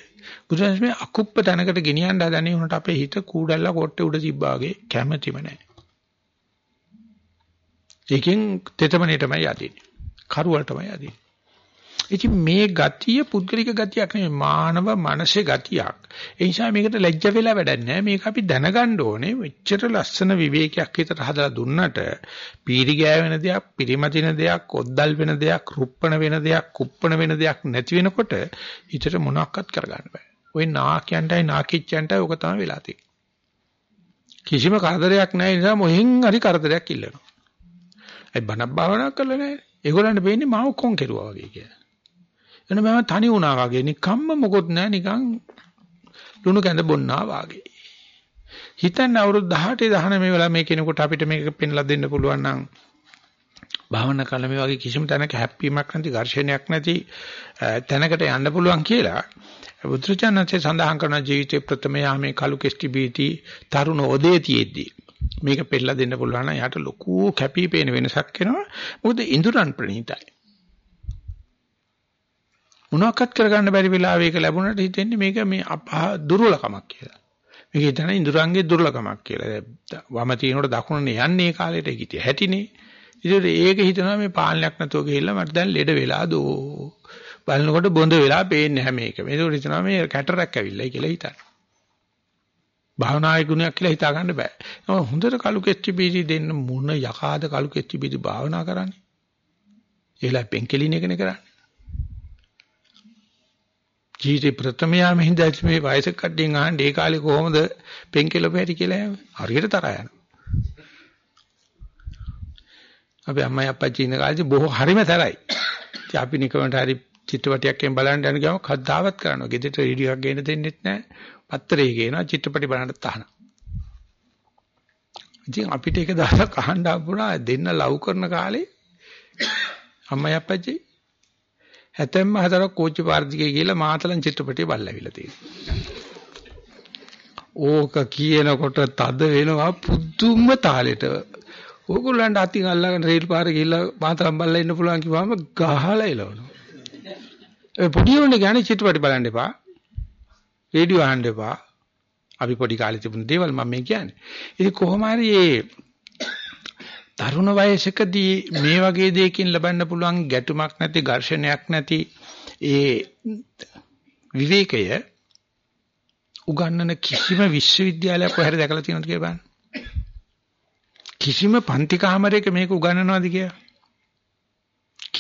බුදුන්ස් මේ අකුප්ප තැනකට ගෙනියන්න හදනේ උනට අපේ හිත කූඩල්ලා කොට්ටේ උඩ තිබ්බා වගේ කැමැතිම නැහැ. ඒකෙන් තෙතමනේටමයි යදින්නේ. කරුවලටමයි යදින්නේ. ඉතින් මේ ගතිය පුද්ගලික ගතියක් නෙමෙයි මානව මනසේ ගතියක්. ඒ නිසා මේකට ලැජ්ජ වෙලා වැඩක් නැහැ. මේක අපි දැනගන්න ඕනේ. මෙච්චර ලස්සන විවේකයක් හිතට හදලා දුන්නට පීරි ගෑවෙන දෙයක්, පිරිමදින දෙයක්, ඔද්දල් වෙන දෙයක්, රුප්පණ වෙන දෙයක්, කුප්පණ වෙන දෙයක් නැති වෙනකොට හිතට මොනවත් කරගන්න බෑ. ওই නාකියන්ටයි නාකිච්චයන්ටයි ඔක තමයි වෙලා තියෙන්නේ. කිසිම කරදරයක් නැහැ නිසා මොහෙන් හරි කරදරයක් ඉල්ලනවා. ඒ බණක් භාවනා කරලා නැහැ. ඒගොල්ලන්ට වෙන්නේ මාව කොන් කෙරුවා වගේ කියලා. එන මම තනි වුණා වගේ නිකම්ම මොකොත් නැහැ නිකන් ලුණු කැඳ බොන්නා වගේ. හිතන්න අවුරුදු 18 19 වෙලා මේ කෙනෙකුට අපිට මේක පෙන්ලා දෙන්න පුළුවන් නම් භාවනා කළ මේ වගේ කිසිම තැනක හැප්පීමක් නැති ඝර්ෂණයක් නැති තැනකට යන්න පුළුවන් කියලා බුදුචානන්සේ සඳහන් කරන ජීවිතේ ප්‍රථම යාමේ කලු කෙස්ටි බීති තරුණ ඔදේ තියෙද්දි මේක පෙන්නලා දෙන්න පුළුවන් නම් යාට ලොකු කැපිපේන වෙනසක් එනවා මොකද ඉඳුරන් ප්‍රණීතයි මොනවාක්වත් කරගන්න බැරි වෙලාවෙ ඒක ලැබුණට හිතෙන්නේ මේක මේ අපහ දුර්වලකමක් කියලා. මේක හිතන ඉඳුරංගේ දුර්වලකමක් කියලා. වම තිනකොට දකුණනේ යන්නේ කාලෙට හිටිය හැටිනේ. ඉතින් ඒක හිතනවා මේ පාලනයක් නැතුව ගිහිල්ලා මට දැන් ලෙඩ වෙලා දෝ. බලනකොට බොඳ වෙලා පේන්නේ හැම එකම. ඒක හිතනවා මේ කැටරක් ඇවිල්ලායි කියලා හිතනවා. භාවනායේ ගුණයක් කියලා හිතා ගන්න බෑ. හොඳට කලු කෙච්චි බීජි දෙන්න මොන යකාද කලු කෙච්චි බීජි භාවනා කරන්නේ. ඒලා පෙන්කෙලින එකනේ කරන්නේ. ජීවිතේ ප්‍රථම යාමේ හින්දා මේ වයසක කට්ටියන් අහන්නේ ඒ කාලේ කොහොමද පෙන්කෙලප හැටි කියලා හරියට තරහා යනවා. අපි අම්මයි අප්පච්චි ඉන්න කාලේ බොහෝ හරිම තරයි. ඉතින් අපි නිකමට හරි චිත්‍රපටයක් එම් බලන්න යන ගමන් කද්දාවත් කරනවා. ගෙදරට රේඩියෝ එකක් ගේන්න දෙන්නෙත් නැහැ. පත්තරේ ගේනවා චිත්‍රපටි බලන්න තහන. ඉතින් අපිට ඒක දවසක් අහන්න ආපුණා දෙන්න ලව් කරන කාලේ අම්මයි අප්පච්චි හැතැම්ම හතරක් කෝච්චි පාර්දිකේ ගිහලා මාතලන් චිත්‍රපටිය බලලාවිලා තියෙනවා. ඕක කියනකොට තද වෙනවා පුදුම තාලෙට. ඕගොල්ලන්ට අතින් අල්ලගෙන රේල් පාරේ ගිහලා මාතලන් බලලා ඉන්න පුළුවන් කිව්වම ගහලා එලවනවා. ඒ පොඩි උන්නේ ගානේ චිත්‍රපටි බලන්න එපා. රේඩියෝ අහන්න එපා. අපි පොඩි කාලේ තිබුණ දේවල් මම මේ කියන්නේ. ඉතින් කොහොම හරි මේ තරුණ වයසකදී මේ වගේ දෙයකින් ලබන්න පුළුවන් ගැටුමක් නැති ඝර්ෂණයක් නැති ඒ විවේකය උගන්නන කිසිම විශ්වවිද්‍යාලයක් කොහෙද දැකලා තියෙනවද කියලා බලන්න. කිසිම පන්ති කාමරයක මේක උගන්වනවද කියලා?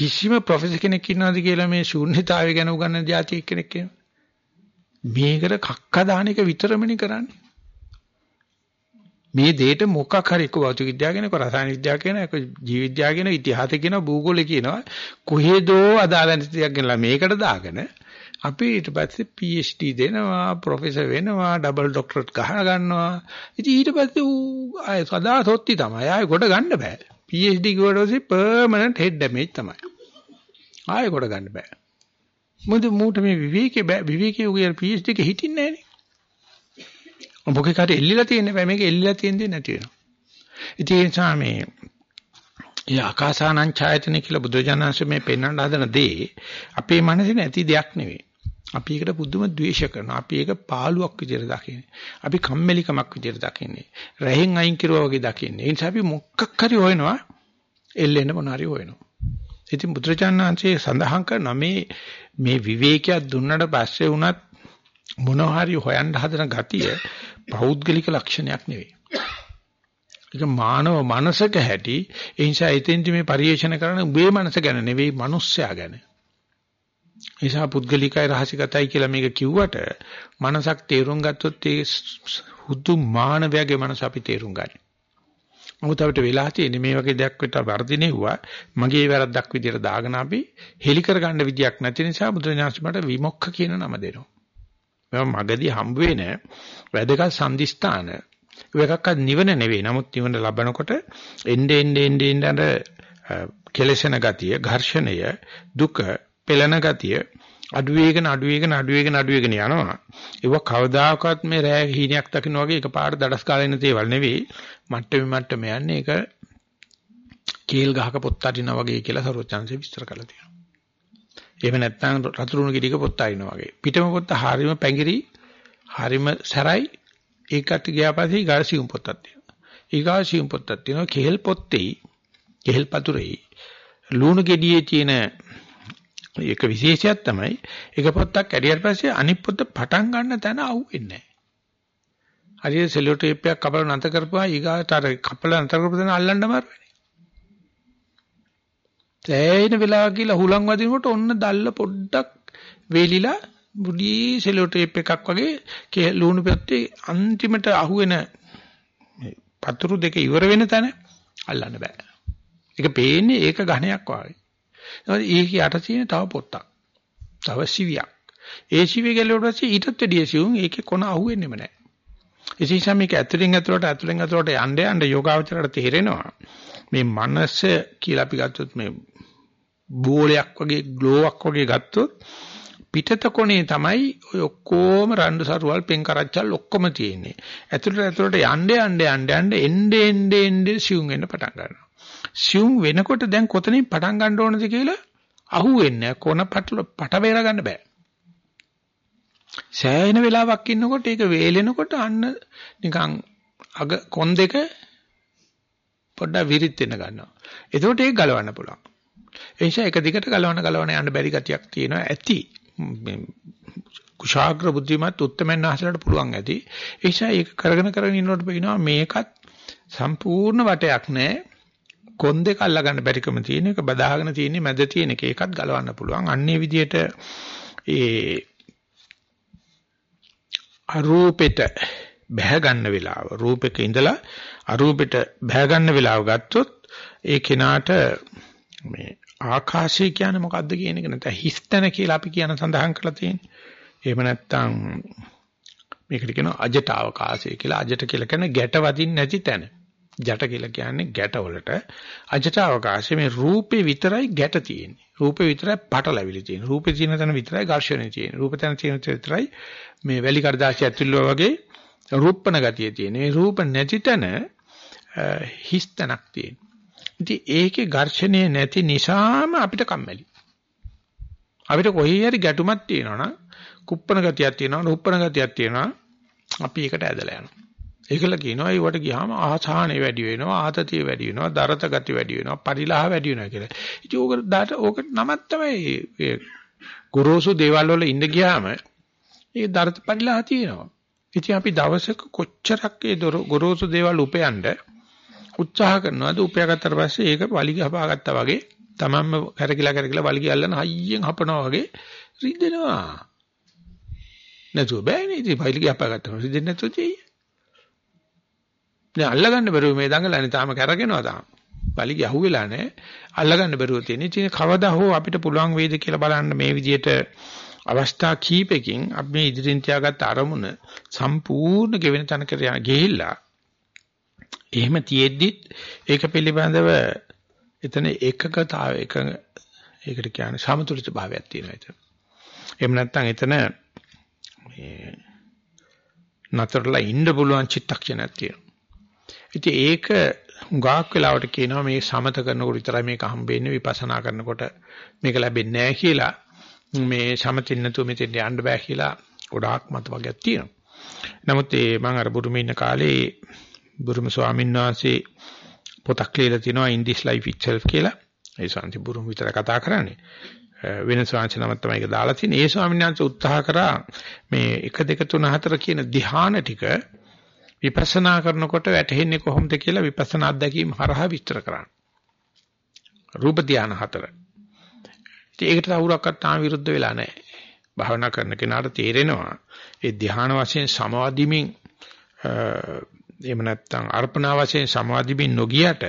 කිසිම ප්‍රොෆෙසර් කෙනෙක් ඉන්නවද කියලා මේ ශූන්‍යතාවය ගැන උගන්වන જાති කෙනෙක් කියනවා. මේකට කක්ක දාන එක විතරමනේ කරන්නේ. මේ දෙයට මොකක් හරි එක්ක භෞතික විද්‍යාව කියන එක රසායන විද්‍යාව කියන එක ජීව විද්‍යාව කියන ඉතිහාසය කියන භූගෝලය කියනවා. කොහෙදෝ අදාළ නැති දෙයක් ගෙනලා මේකට දාගෙන අපි ඊට පස්සේ PhD දෙනවා ප්‍රොෆෙසර් වෙනවා ඩබල් ડોක්ටරේට් ගහ ගන්නවා. ඉතින් ඊට පස්සේ ඌ ආය සදා සොත්ති තමයි. ආය කොට ගන්න බෑ. PhD කිව්වට පස්සේ පර්මනන්ට් හෙඩ් ඩැමේජ් තමයි. ආය කොට ගන්න බෑ මොකද මූට මේ විවේකේ විවේකයේ උගේ PhD එක හිටින්නේ නැහනේ මොකේ කාට එල්ලිලා තියෙන්නේ බෑ මේක එල්ලිලා තියෙන්නේ නැති වෙනවා. ඉතින් ඒ නිසා මේ ඒ ආකාසානං ඡායතන කියලා බුදුජානනාංශ මේ පෙන්වන්න හදන දේ අපේ මනසේ නැති දෙයක් නෙවෙයි. අපි ඒකට පුදුම ද්වේෂ කරනවා. අපි ඒක පාළුවක් විදිහට දකින්නේ. අපි කම්මැලිකමක් විදිහට දකින්නේ. රහෙන් අයින් කිරුවා වගේ දකින්නේ. ඒ නිසා අපි මොකක් හරි හොයනවා. එල්ලෙන්න මොන හරි හොයනවා. ඉතින් බුදුරජාණන්සේ සඳහන් කරන මේ මේ විවේකයක් දුන්නට පස්සේ වුණත් මොනවා හරි හොයන්න හදන ගතිය පෞද්ගලික ලක්ෂණයක් නෙවෙයි. ඒක මානව මනසක හැටි ඒ නිසා එතෙන්දි මේ පරිේෂණ කරන උඹේ මනස ගැන නෙවෙයි මිනිස්සයා ගැන. ඒ නිසා පුද්ගලිකයි රහසිගතයි කියලා මේක කිව්වට මනසක් තේරුම් ගත්තොත් ඒ හුදු මානවයාගේ මනස අපි තේරුම් ගන්න. මොකද අපිට වෙලා තියෙන්නේ මේ වගේ දෙයක් විතර වර්ධිනෙව්වා මගේ වැරද්දක් විදියට දාගෙන අපි හෙලි කරගන්න විදියක් නැති නිසා බුදුරජාණන් මට විමුක්ඛ කියන නම දෙනවා. මම මගදී හම්බ වෙන වැදගත් සම්දිස්ථාන ඒකක්වත් නිවන නෙවෙයි. නමුත් නිවන ලබනකොට එnde ende ende ende කෙලසන ගතිය, ඝර්ෂණය, දුක, පෙළන ගතිය අඩු වේගන අඩු වේගන අඩු වේගන අඩු වේගන යනවා. ඒක කවදාකවත් මේ රෑ හීනයක් දකින්න වගේ එකපාරට දඩස් කාලා එන දේවල් නෙවෙයි. මට්ටමේ මට්ටම යන්නේ ඒක කේල් ගහක පොත් අරිනා වගේ කියලා සරෝජාන්සේ විස්තර කරලා තියෙනවා. එහෙම නැත්නම් රතුරුණු ගෙඩියක පොත් අරිනා වගේ. පිටම පොත් හරීම පැංගිරි හරීම සැරයි ඒකට ගියා පස්සේ ඊගා සියුම් පොත්තක් තියෙනවා. ඊගා සියුම් පොත්තක් තියෙනවා කේල් පොත්තේ කේල් පතුරේ ලුණු ගෙඩියේ තියෙන ඒක විශේෂයක් තමයි එක පොත්තක් ඇරියට පස්සේ අනිත් පොත්ත පටන් ගන්න තැන අහුවෙන්නේ නැහැ. හරියට සෙලෝ ටේප් එකක් කපලා නැත කරපුවා ඊගාට අර කපලා නැත කරපු තැන අල්ලන්න අමාරුයි. තෑයින වෙලාව කියලා හුලං වදිනකොට ඔන්න දැල්ල පොඩ්ඩක් වේලිලා බුඩි සෙලෝ ටේප් එකක් වගේ ලුණු පෙත්තේ අන්තිමට අහුවෙන පතුරු දෙක ඉවර වෙන තැන අල්ලන්න බෑ. ඒක පේන්නේ ඒක ඝණයක් වගේ. ඒක යට තියෙන තව පොත්තක්. තව සිවියක්. ඒ සිවිය ගැලුවට පස්සේ ඊටත් වැඩිය සිවුම් ඒකේ කොන අහුවෙන්නෙම නැහැ. ඒ නිසා මේක ඇතුලෙන් ඇතුලට ඇතුලෙන් ඇතුලට යන්න යන්න යෝගාවචරයට තේරෙනවා. මේ මනස කියලා අපි ගත්තොත් මේ බෝලයක් වගේ ග්ලෝවක් වගේ ගත්තොත් පිටත කොනේ තමයි ඔය ඔක්කොම රණ්ඩු සරුවල් පෙන් කරච්චල් ඔක්කොම තියෙන්නේ. ඇතුළට ඇතුළට යන්න යන්න යන්න යන්න එන්නේ එන්නේ එන්නේ සිවුම් වෙන්න පටන් ගන්නවා. සිවුම් වෙනකොට දැන් කොතනින් පටන් ගන්න ඕනද කියලා අහුවෙන්නේ කොන පටල පට වේර ගන්න බෑ. සෑහෙන වෙලාවක් ඉන්නකොට ඒක වේලෙනකොට අන්න නිකන් අග කොන් දෙක පොඩ්ඩක් විරිත් වෙන ගන්නවා. එතකොට ඒක ගලවන්න පුළුවන්. ඒ නිසා එක දිගට ගලවන ගලවන යන්න බැරි ගතියක් තියෙනවා ඇති. කුශාග්‍ර බුද්ධිමත් උත්තරමෙන් අහසලට පුළුවන් ඇති. ඒ නිසා ඒක කරගෙන කරගෙන ඉන්නකොට පේනවා මේකත් සම්පූර්ණ වටයක් නෑ. කොන් දෙක අල්ලා ගන්න බැරිකම තියෙන එක බදාගෙන තියෙන්නේ මැද තියෙන එක ඒකත් ගලවන්න පුළුවන්. අන්නේ විදිහට ඒ අරූපෙට බැහැ ගන්න වෙලාව රූපෙක ඉඳලා අරූපෙට බැහැ ගන්න වෙලාව ගත්තොත් ඒ කෙනාට මේ ආකාශය කියන්නේ මොකද්ද කියන එක නැත්නම් හිස්තන කියලා අපි කියන සඳහන් කරලා තියෙන්නේ. එහෙම නැත්නම් මේකට කියනවා අජට අවකාශය කියලා. අජට කියලා කියන්නේ ගැට වදින්න නැති තැන. ජට කියලා කියන්නේ ගැට වලට. අජට අවකාශය මේ රූපේ විතරයි ගැට තියෙන්නේ. රූපේ විතරයි පටලැවිලි තියෙන්නේ. රූපේ තියෙන තැන විතරයි ඝර්ෂණය තියෙන්නේ. රූපේ තැන තියෙන තැන විතරයි මේ වැලි කඩදාසිය ඇතුළේ වගේ රූපණ ගතිය තියෙන්නේ. මේ රූප නැති තැන හිස්තනක් තියෙනවා. ඉතින් ඒකේ ඝර්ෂණය නැති නිසාම අපිට කම්මැලි. අපිට කොහේ හරි ගැටුමක් තියෙනවනම් කුප්පන ගතියක් තියෙනවා, නුප්පන ගතියක් තියෙනවා. අපි ඒකට ඇදලා යනවා. ඒකල කියනවා ඒවට ගියාම ආසාහනෙ වැඩි වෙනවා, ආතතිය වැඩි වෙනවා, දරත ගති වැඩි වෙනවා, පරිලාහ වැඩි වෙනවා කියලා. ඉතින් ඕක දාට ඕකට නමක් තමයි ගොරෝසු දේවල් වල ඉඳ ගියාම ඒ දරත පරිලාහ තියෙනවා. ඉතින් අපි දවසක කොච්චරක් ඒ ගොරෝසු දේවල් උපයන්න උත්සාහ කරනවාද උපයාගත්තට පස්සේ ඒක වලිග හපාගත්තා වගේ තමන්ම කරකිලා කරකිලා වලිග අල්ලන හයියෙන් හපනවා වගේ රිදෙනවා. නැතුව බෑනේ ඉතින් වලිග හපාගත්තම රිදෙන්නේ නැතුව තියෙයි. දැන් අල්ලගන්න බැරුව මේ දඟලන්නේ තාම කරගෙනවා තාම. වලිග අහුවෙලා නැහැ. අල්ලගන්න බැරුව තියෙන. ඉතින් කවදා හෝ අපිට පුළුවන් වේද කියලා බලන්න මේ විදිහට අවස්ථා කීපකින් අපි මේ ඉදිරියෙන් තියාගත්ත අරමුණ සම්පූර්ණ ගෙවෙන තැනකට ගිහිල්ලා එහෙම තියෙද්දිත් ඒක පිළිබඳව එතන ඒකකතාව එක ඒකට කියන්නේ සමතුලිත භාවයක් තියෙනවා එතන. එහෙම නැත්නම් එතන මේ නතරලා ඉන්න පුළුවන් චිත්තක්ෂණයක් තියෙනවා. ඉතින් ඒක හුඟක් වෙලාවට කියනවා මේ සමත කරනකොට විතරයි මේක හම්බෙන්නේ විපස්සනා කරනකොට මේක ලැබෙන්නේ නැහැ කියලා. මේ සමතින් නැතුව මෙතෙන් යන්න බෑ කියලා ගොඩාක් මත වර්ගයක් තියෙනවා. නමුත් ඒ මම අර බුරුමේ ඉන්න කාලේ බුරුම ස්වාමීන් වහන්සේ පොතක් ලියලා තිනවා in this life itself කියලා. ඒ ශාන්ති බුරුම විතර කතා කරන්නේ. වෙන ස්වාමීන් නමක් තමයි ඒක දාලා තියෙන්නේ. ඒ ස්වාමීන් වහන්සේ උත්සාහ කරා මේ 1 2 3 4 කියන ධ්‍යාන ටික විපස්සනා කරනකොට වැටහෙන්නේ කොහොමද කියලා විපස්සනා අත්දැකීම් හරහා විස්තර කරන්න. රූප ධ්‍යාන හතර. ඉතින් ඒකට කවුරක්වත් තාම විරුද්ධ වෙලා නැහැ. භාවනා කරන කෙනාට තේරෙනවා ඒ ධ්‍යාන වශයෙන් සමාධිමින් එහෙම නැත්නම් අර්පණා වශයෙන් සමාධිමින් නොගියට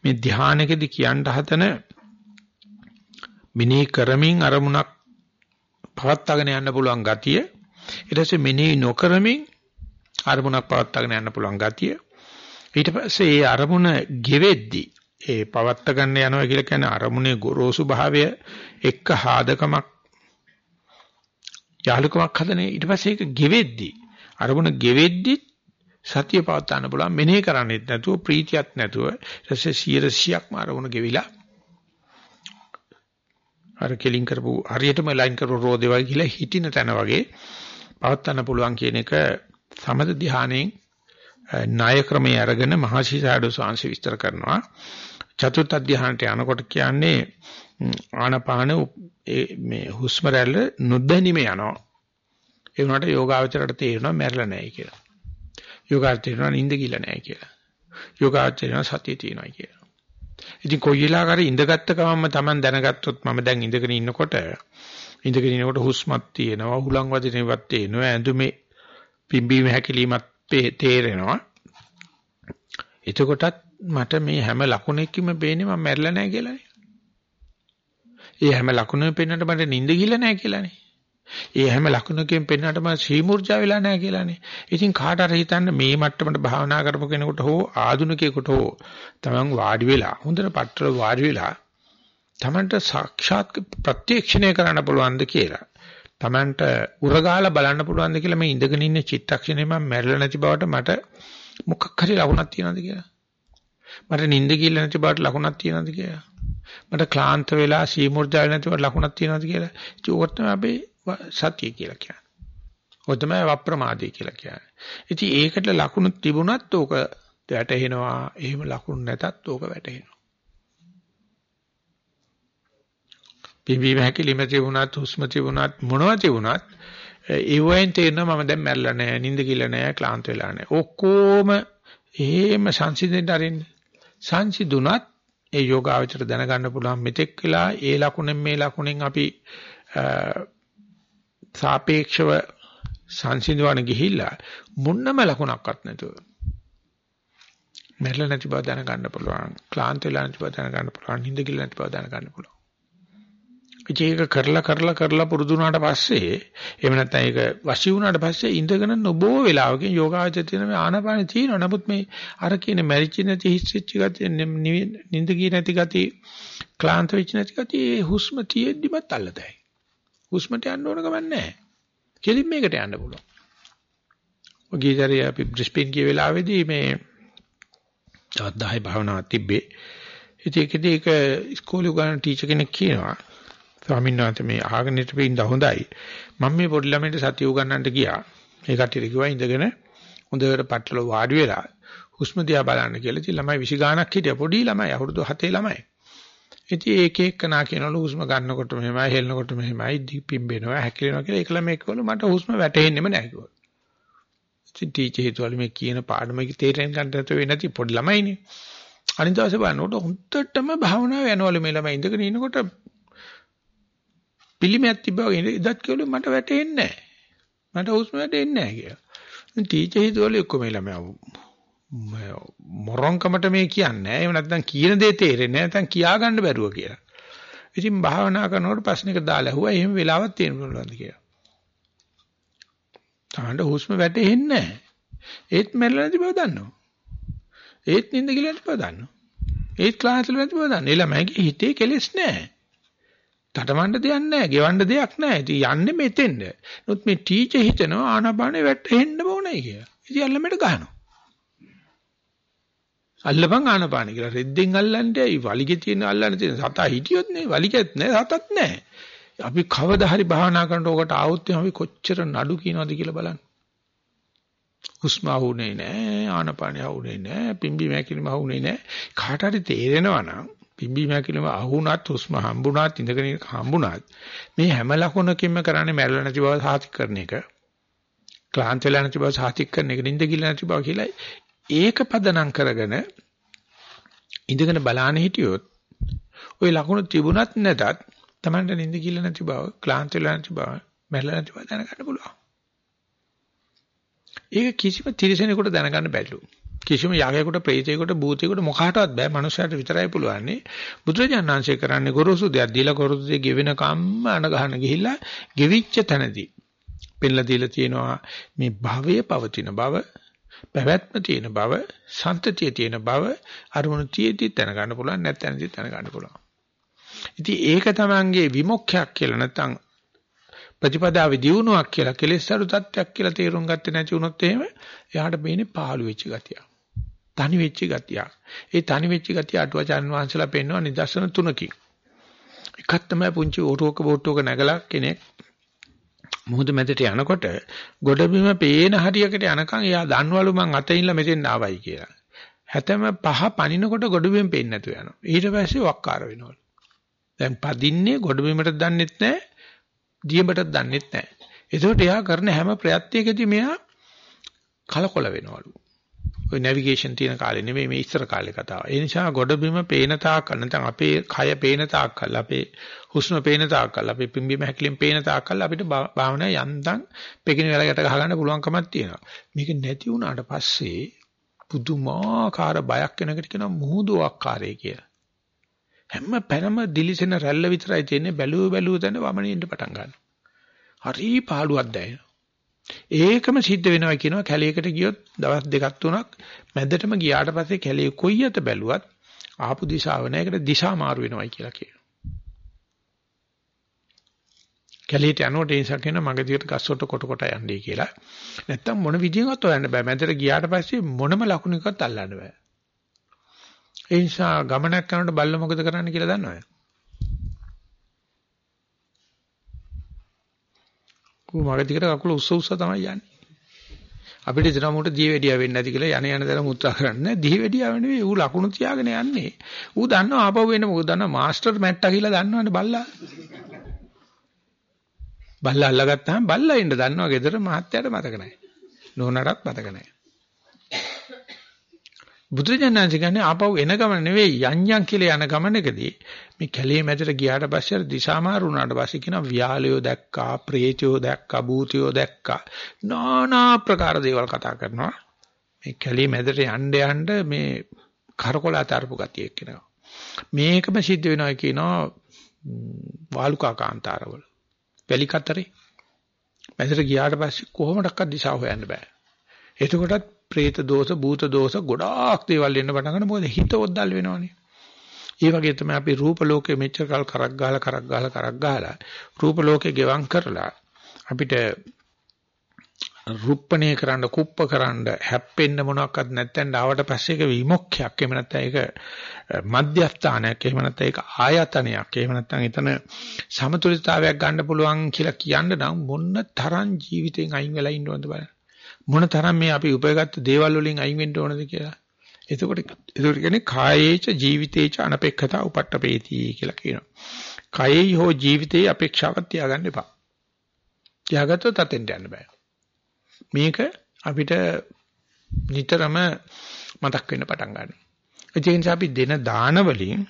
මේ ධානයකදී කියන්න හදන මිනී කරමින් අරමුණක් පවත්වාගෙන යන්න පුළුවන් ගතිය ඊට පස්සේ මිනී නොකරමින් අරමුණක් පවත්වාගෙන යන්න පුළුවන් ගතිය. ඊට පස්සේ ඒ අරමුණ ගෙවෙද්දී ඒ පවත්ත ගන්න යනවා කියලා කියන්නේ අරමුණේ ගොරෝසු භාවය එක්ක හාදකමක් යාලුකමක් හදන ඊට පස්සේ ඒක ගෙවෙද්දි අරමුණ ගෙවෙද්දි සතිය පවත්වා ගන්න පුළුවන්. මෙනෙහි කරන්නේත් නැතුව ප්‍රීතියක් නැතුව ඊටසේ 100%ක්ම අරමුණ ගෙවිලා අර කෙලින් කරපු හරියටම ලයින් කරපු රෝදේවල් කියලා හිටින තැන වගේ පවත්වන්න පුළුවන් කියන එක සමද ධානයෙන් ණය ක්‍රමයේ අරගෙන මහසිසාඩෝ සාංශ විස්තර කරනවා චතුර්ථ ධානයට යනකොට කියන්නේ ආනපාන මේ හුස්ම රැල්ල නොදැනීම යනවා ඒ වුණාට යෝගාවචරයට තේරෙනවා මැරෙලා නැහැ කියලා. යෝගාවචරයට තේරෙනවා නිින්ද ගිල නැහැ කියලා. යෝගාවචරයට සතිය තියෙනවා කියලා. ඉතින් කොයි වෙලාවකරි ඉඳගත්ත ගමන්ම Taman දැනගත්තොත් මම දැන් ඉඳගෙන ඉන්නකොට ඉඳගෙන ඉනකොට හුස්මක් තියෙනවා, හුලං වදිනේවත් තියෙනවා, ඇඳුමේ පිම්බීම හැකිලීමත් තේරෙනවා. එතකොටත් මට මේ හැම ලකුණෙකම පේන්නේ මම මැරිලා නැහැ කියලානේ. ඒ හැම ලකුණෙම පේන්නට මට නිින්ද ගිල නැහැ කියලානේ. ඒ හැම ලකුණකින් පෙන්වන්නට මම ශ්‍රීමූර්ජා වෙලා නැහැ කියලානේ. ඉතින් කාට හරි හිතන්න මේ මට්ටමට භාවනා කරපු කෙනෙකුට හෝ ආධුනිකයෙකුට හෝ තමන් වාඩි වෙලා හොඳට පట్టල වාඩි වෙලා තමන්ට සාක්ෂාත් ප්‍රත්‍යක්ෂණය කරන්න පුළුවන්ද කියලා. තමන්ට උරගාලා බලන්න පුළුවන්ද කියලා මේ ඉඳගෙන ඉන්න චිත්තක්ෂණය මම මැරෙලා නැති බවට මට මොකක් හරි ලකුණක් තියෙනවද කියලා. මට නිින්ද කියලා නැති බවට ලකුණක් තියෙනවද කියලා. මට ක්ලාන්ත වෙලා සීමුර්ජා නැති බවට ලකුණක් තියෙනවද කියලා. ඒක තමයි අපේ සතිය කියලා කියන්නේ. ඔය තමයි වප්‍රමාදී කියලා කියන්නේ. ඉතින් ඒකට ලකුණු තිබුණත් ඕක වැටහෙනවා. එහෙම ලකුණු නැතත් ඕක වැටහෙනවා. පිම්බීම හැකිලිම තිබුණත් හුස්ම තිබුණත් මොනවා තිබුණත් ඒ වයින් තේරෙනවා මම දැන් මැරෙලා නැහැ, නිින්ද කිල්ල නැහැ, ක්ලාන්ත වෙලා නැහැ. ඔක්කොම එහෙම සංසිඳෙන්න අරින්න. සංසිඳුණත් ඒ යෝගාවචර දැනගන්න පුළුවන් මෙතෙක් වෙලා ඒ ලකුණෙන් මේ ලකුණෙන් අපි සාපේක්ෂව සංසිඳවන ගිහිල්ලා මුන්නම ලකුණක්වත් නැතුව මැරෙලා නැති බව දැනගන්න පුළුවන් ක්ලාන්ත වෙලා නැති බව දැනගන්න පුළුවන් නිින්ද ගිල නැති බව දැනගන්න පුළුවන් ඒක කරලා කරලා කරලා පුරුදු වුණාට පස්සේ එහෙම නැත්නම් ඒක වශී වුණාට පස්සේ ඉඳගෙන නොබෝ වෙලාවකින් යෝගාචර තියෙන මේ ආනාපානෙ තියෙනවා නමුත් මේ අර කියන මැරිච්ච නැති හිස්සිච්ච ගතිය නිින්ද ගිය නැති ගතිය ක්ලාන්ත වෙච්ච නැති ගතිය හුස්ම තියෙද්දිමත් අල්ලතයි හුස්මට යන්න ඕන ගමන් නැහැ. කෙලින් මේකට යන්න පුළුවන්. ඔගීතරය අපි බ්‍රිස්බේන් ගිය වෙලාවේදී මේ තවත් 10 භාවනාවක් තිබ්බේ. ඉතින් ඒකදී ඒක ඉස්කෝලේ උගන්න ටීචර් කෙනෙක් කියනවා ස්වාමීන් වහන්සේ මේ අහගෙන හිටපු ඉඳ හොඳයි. මම මේ පොඩි ළමයින්ට සතිය උගන්නන්නට ගියා. ඒ කට්ටියට කිව්වා ඉඳගෙන හොඳට පටල වාඩි වෙලා හුස්ම දිහා බලන්න කියලා. ඉතින් ළමයි 20 ගාණක් හිටියා. පොඩි ළමයි අවුරුදු 7 ළමයි. ඉතින් ඒක එක්කනා කියනවලු හුස්ම ගන්නකොට මෙහෙමයි හෙලනකොට මෙහෙමයි දීපිම්බෙනවා හැකිලෙනවා කියලා ඒකලා මේකවලු මට හුස්ම වැටෙන්නෙම නැහැ කිව්වා. ඉතින් ටීචර් හිතුවලු මේ කියන පාඩමක තේරෙන්න ගන්න නැතුව වෙන්නේ නැති පොඩි ළමයිනේ. අනිත් දවසේ බලනකොට හොඳටම භාවනාව යනවලු මේ ළමයි ඉඳගෙන ඉනකොට පිළිමයක් තිබ්බා වගේ ඉදත් කිව්වලු මට වැටෙන්නේ නැහැ. මට හුස්ම වැටෙන්නේ නැහැ කියලා. ටීචර් හිතුවලු එක්ක මේ ළමයා මොරොන්කමට මේ කියන්නේ එහෙම නැත්නම් කියන දේ තේරෙන්නේ නැත්නම් කියා ගන්න බැරුව කියලා. ඉතින් භාවනා කරනකොට ප්‍රශ්නික දාලා ඇහුවා එහෙම වෙලාවක් තියෙන පුළුවන්ද කියලා. තාන්න හුස්ම වැටෙන්නේ නැහැ. ඒත් මැරෙලා නැති බව දන්නවා. ඒත් නිින්ද කියලා නැති බව දන්නවා. ඒත් ක්ලාස් වල නැති බව දන්නවා. ළමයිගේ හිතේ කෙලෙස් නැහැ. තටමඬ දෙයක් නැහැ, ගෙවන්න දෙයක් නැහැ. ඉතින් යන්නේ මෙතෙන්ද. නමුත් මේ ටීචර් හිතනවා ආනාපානෙ වැටෙන්න ඕනේ කියලා. ඉතින් අල්ලමෙට ගහනවා. අල්ලපන් ආනපාන කියලා. රෙද්දෙන් අල්ලන්නේ ඇයි? වලිගේ තියෙන අල්ලන්න තියෙන සතා හිටියොත් නේ වලිගෙත් නෑ සතත් නෑ. අපි කවදා හරි භාවනා කරනකොට ඔකට ආවොත් අපි කොච්චර නඩු කියනවද කියලා බලන්න. හුස්ම ආවුනේ නෑ ආනපාන ආවුනේ නෑ පිම්බි මැකිලිම ආවුනේ නෑ කාට හරි තේරෙනවා නම් පිම්බි මැකිලිම ආවුණත් හුස්ම හම්බුණත් ඉඳගෙන හම්බුණත් මේ හැම ලකුණකින්ම කරන්නේ මැරෙලා නැති බව සාතික කරන එක ක්ලාන්ත වෙලා නැති බව සාතික කරන එක නිින්ද ගිල නැති බව කියලා ඒක පදනම් කරගෙන ඉඳගෙන බලාන හිටියොත් ওই ලකුණු තිබුණත් නැතත් Tamanට නිින්ද කිල්ල නැති බව, ක්ලාන්ත වෙලා නැති බව, මැරෙලා නැති බව දැනගන්න පුළුවන්. ඒක කිසිම තිරසනෙකුට දැනගන්න බැරිලු. කිසිම යකෙකුට, ප්‍රේතයෙකුට, භූතයෙකුට මොකකටවත් බෑ. මනුස්සයාට විතරයි පුළුවන්නේ. බුදුරජාණන්සේ කරන්නේ ගොරෝසු දෙයක් දීලා ගොරෝසු දෙය ගෙවෙන කම්ම අන ගහන ගිහිල්ලා ගෙවිච්ච තැනදී පෙන්ලා දීලා තියෙනවා මේ භවයේ පවතින බව පැවැත්ම තියෙන බව, සන්තතිය තියෙන බව අරමුණු තියේදී දැනගන්න පුළුවන් නැත්නම් දැනගන්න පුළුවන්. ඉතින් ඒක තමංගේ විමුක්ඛයක් කියලා නැත්නම් ප්‍රතිපදාවේ දියුණුවක් කියලා කෙලෙස් අඩු තත්ත්වයක් කියලා තේරුම් ගත්තේ නැති වුණොත් එහෙම එයාට මේනේ පහළු වෙච්ච ගතිය. තනි වෙච්ච ගතිය. ඒ තනි වෙච්ච ගතිය අටුවචාන් වහන්සේලා පෙන්වන නිදර්ශන තුනකින්. එකක් තමයි පුංචි ඕටෝක බෝට්ටුවක නැගලා කෙනෙක් මුහුද මැදට යනකොට ගොඩබිම පේන හරියකට යනකම් එයා දන්වලු මං අතින්ලා මෙතෙන් ආවයි කියලා. හැතැම්ම පහ පනිනකොට ගොඩබිම පේන්නේ නැතුව යනවා. ඊට පස්සේ වක්කාර වෙනවලු. දැන් පදින්නේ ගොඩබිමට දන්නෙත් නැහැ, දියඹටත් දන්නෙත් නැහැ. ඒකට එයා කරන හැම ප්‍රයත්නයකදී මෙයා කලකොල වෙනවලු. ওই නැවිගේෂන් තියෙන කාලේ නෙමෙයි මේ ඉස්සර කාලේ කතාව. ඒ නිසා ගොඩබිම පේන තාක් නැත්නම් අපේ කය පේන තාක් අපේ හුස්ම පේන තාක් අපේ පිම්බීම හැකිලින් පේන තාක් අපිට භාවනා යන්තම් පෙකින වෙලකට ගහ ගන්න පුළුවන්කමක් තියෙනවා. මේක නැති වුණාට පස්සේ පුදුමාකාර බයක් වෙනකට කියනවා මුහුදුවක්කාරය කියලා. හැම පැනම දිලිසෙන රැල්ල විතරයි තියෙන්නේ බැලුව බැලුව දැන වමනින්න පටන් ගන්නවා. හරි පාළුවක් දැනෙනවා. ඒකම සිද්ධ වෙනවා කියනවා කැලේකට ගියොත් දවස් දෙකක් තුනක් මැදටම ගියාට පස්සේ කැලේ කොයි අත බැලුවත් ආපු දිශාව නැයකට දිශා මාරු වෙනවයි කියලා කියනවා. කැලේට යනකොට ඒ නිසා කියන මගේ දිහට ගස්සොට කොට කොට යන්නේ කියලා. නැත්තම් මොන විදියෙන්වත් හොයන්න බෑ. මැදට ගියාට පස්සේ මොනම ලකුණකවත් අල්ලන්න බෑ. ඒ නිසා ගමනක් කරනකොට බල්ල මොකද කරන්න කියලා දන්නවද? ඌ මගේ දිගට කකුල උස්ස උස්ස තමයි යන්නේ. අපිට දෙනවා මුට දීවැඩියා වෙන්නේ නැති කියලා යන යන දර මුත්‍රා කරන්නේ. දීවැඩියාව නෙවෙයි ඌ ලකුණු තියාගෙන යන්නේ. ඌ දන්නවා ආපහු වෙන්නේ මොකද දන්නවා මාස්ටර් මැට්ටා කියලා දන්නවනේ බල්ලා. බල්ලා අල්ලගත්තාම බල්ලා ඉන්න දන්නවා ගෙදර මහත්තයාට මතක නැහැ. නෝනටත් මතක නැහැ. බුදුරජාණන් කියන්නේ ආපහු එන ගමන නෙවෙයි යන්යන් කියලා යන ගමනකදී මේ කැලේ මැදට ගියාට පස්සේ අර දිශා මාරු වුණාට පස්සේ කියනවා ව්‍යාලයෝ දැක්කා, ප්‍රේතයෝ දැක්කා, භූතයෝ දැක්කා. নানা ප්‍රකාර දේවල් කතා කරනවා. මේ කැලේ මැදට යන්න යන්න මේ කරකොල අතරපු ගතිය එක්කෙනවා. මේකම සිද්ධ වෙනවා කියනවා වාලුකා කාන්තාරවල. වැලි කතරේ මැදට ගියාට පස්සේ කොහොමඩක්වත් දිශා හොයන්න බෑ. එතකොටත් പ്രേත දෝෂ, භූත දෝෂ ගොඩාක් දේවල් එන්න පටන් ගන්න. මොකද හිත ඔද්දල් වෙනවනේ. ඒ වගේ තමයි අපි රූප ලෝකෙ මෙච්චර කල් කරක් ගහලා කරක් ගහලා කරක් ගහලා රූප ලෝකෙ ගෙවම් කරලා අපිට රුප්පණේ කරන්න කුප්ප කරන්න හැප්පෙන්න මොනවත් නැත්නම් ආවට පස්සේ ඒක විමුක්ඛයක් එහෙම නැත්නම් ඒක මධ්‍යස්ථානයක්. එහෙම නැත්නම් ඒක ආයතනයක්. එහෙම නැත්නම් එතන සමතුලිතතාවයක් ගන්න පුළුවන් කියලා කියන්න නම් මොන තරම් ජීවිතෙන් අයින් වෙලා ඉන්න ඕනද බලන්න. මොන තරම් මේ අපි උපයගත්තු දේවල් වලින් අයින් වෙන්න ඕනද කියලා. එතකොට එතකොට කියන්නේ කායේච ජීවිතේච අනපේක්ෂතා උපට්ඨපේති කියලා කියනවා. කායේ හෝ ජීවිතේ අපේක්ෂාවක් තියාගන්න එපා. තියාගත්තොත් අතෙන්ට යන්න බෑ. මේක අපිට නිතරම මතක් වෙන්න පටන් ගන්නවා. ඒ නිසා අපි දෙන දාන වලින්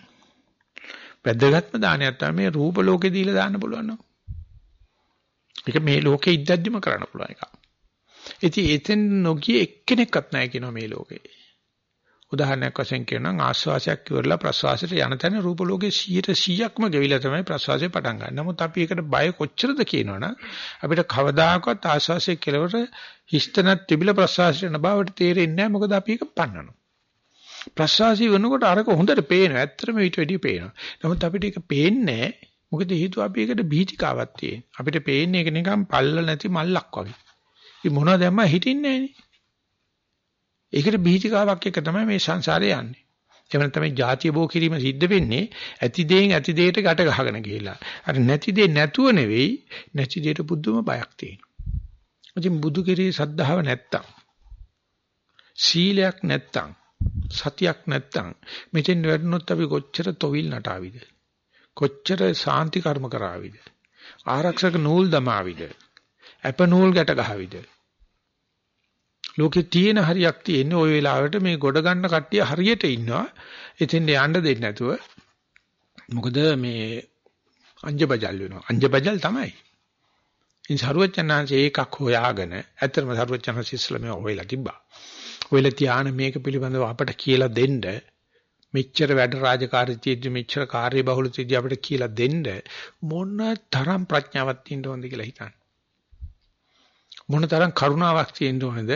වැදගත්ම දානයක් තමයි මේ රූප ලෝකේ දීලා දාන්න පුළුවන් නෝ. ඒක මේ ලෝකේ ඉද්දද්දිම කරන්න පුළුවන් එකක්. ඉතින් එතෙන් නොගිය එක්කෙනෙක්වත් නැහැ කියනවා මේ ලෝකේ. උදාහරණයක් වශයෙන් කියනනම් ආස්වාසයක් ඉවරලා ප්‍රස්වාසයට යන තැන රූප ලෝකේ 100%ක්ම ගෙවිලා තමයි ප්‍රස්වාසය පටන් ගන්න. නමුත් අපි ඒකට බය කොච්චරද කියනවනම් අපිට කවදාකවත් ආස්වාසයේ කෙලවර හිස්තනක් තිබිලා ප්‍රස්වාසයට යන බවට තේරෙන්නේ නැහැ. මොකද අපි ඒක පන්නනවා. ප්‍රස්වාසී වෙනකොට අරක හොඳට පේනවා. ඇත්තටම ඊට වැඩිය පේනවා. නමුත් අපිට ඒක පේන්නේ මොකද හේතුව අපි ඒකට බීතිකාවක් තියෙන. අපිට පේන්නේ ඒක නිකන් පල්ල නැති මල්ලක් වගේ. ඉතින් මොනවද දැම්ම හිටින්නේ නැහනේ. ඒකට බීජිකාවක් එක තමයි මේ සංසාරේ යන්නේ. එහෙම නැත්නම් මේ ಜಾතිය බෝ කිරීම සිද්ධ වෙන්නේ ඇති දෙයින් ඇති දෙයට ගැට ගහගෙන ගිහිලා. අර නැති දෙය නැතුව නෙවෙයි නැති දෙයට බුදුම බයක් තියෙනවා. ඉතින් බුදු කෙරේ සද්ධාව නැත්තම් සීලයක් නැත්තම් සතියක් නැත්තම් මෙතෙන් වැඩුණොත් අපි කොච්චර තොවිල් නටාවිද? කොච්චර සාන්ති කර්ම කරාවිද? ආරක්ෂක නූල් දමාවිද? අප නූල් ගැට ගහවිද? ලෝකේ තියෙන හරියක් තියෙන්නේ ওই වෙලාවට මේ ගොඩ ගන්න කට්ටිය හරියට ඉන්නවා. එතෙන් යන්න දෙන්නේ නැතුව. මොකද මේ අංජබජල් වෙනවා. අංජබජල් තමයි. ඉන් සරුවචනාංශ ඒකක් හොයාගෙන ඇත්තටම සරුවචනාංශ ඉස්ලාමයේ හොයලා තිබ්බා. හොයලා තියාන මේක පිළිබඳව අපට කියලා දෙන්න මෙච්චර වැඩ රාජකාරී තියෙද්දි මෙච්චර කාර්ය බහුල තියෙද්දි අපිට කියලා දෙන්න මොන තරම් ප්‍රඥාවක් තියෙන්න ඕනද කියලා හිතන්න. මොනතරම් කරුණාවක් තියෙන්න ඕනේද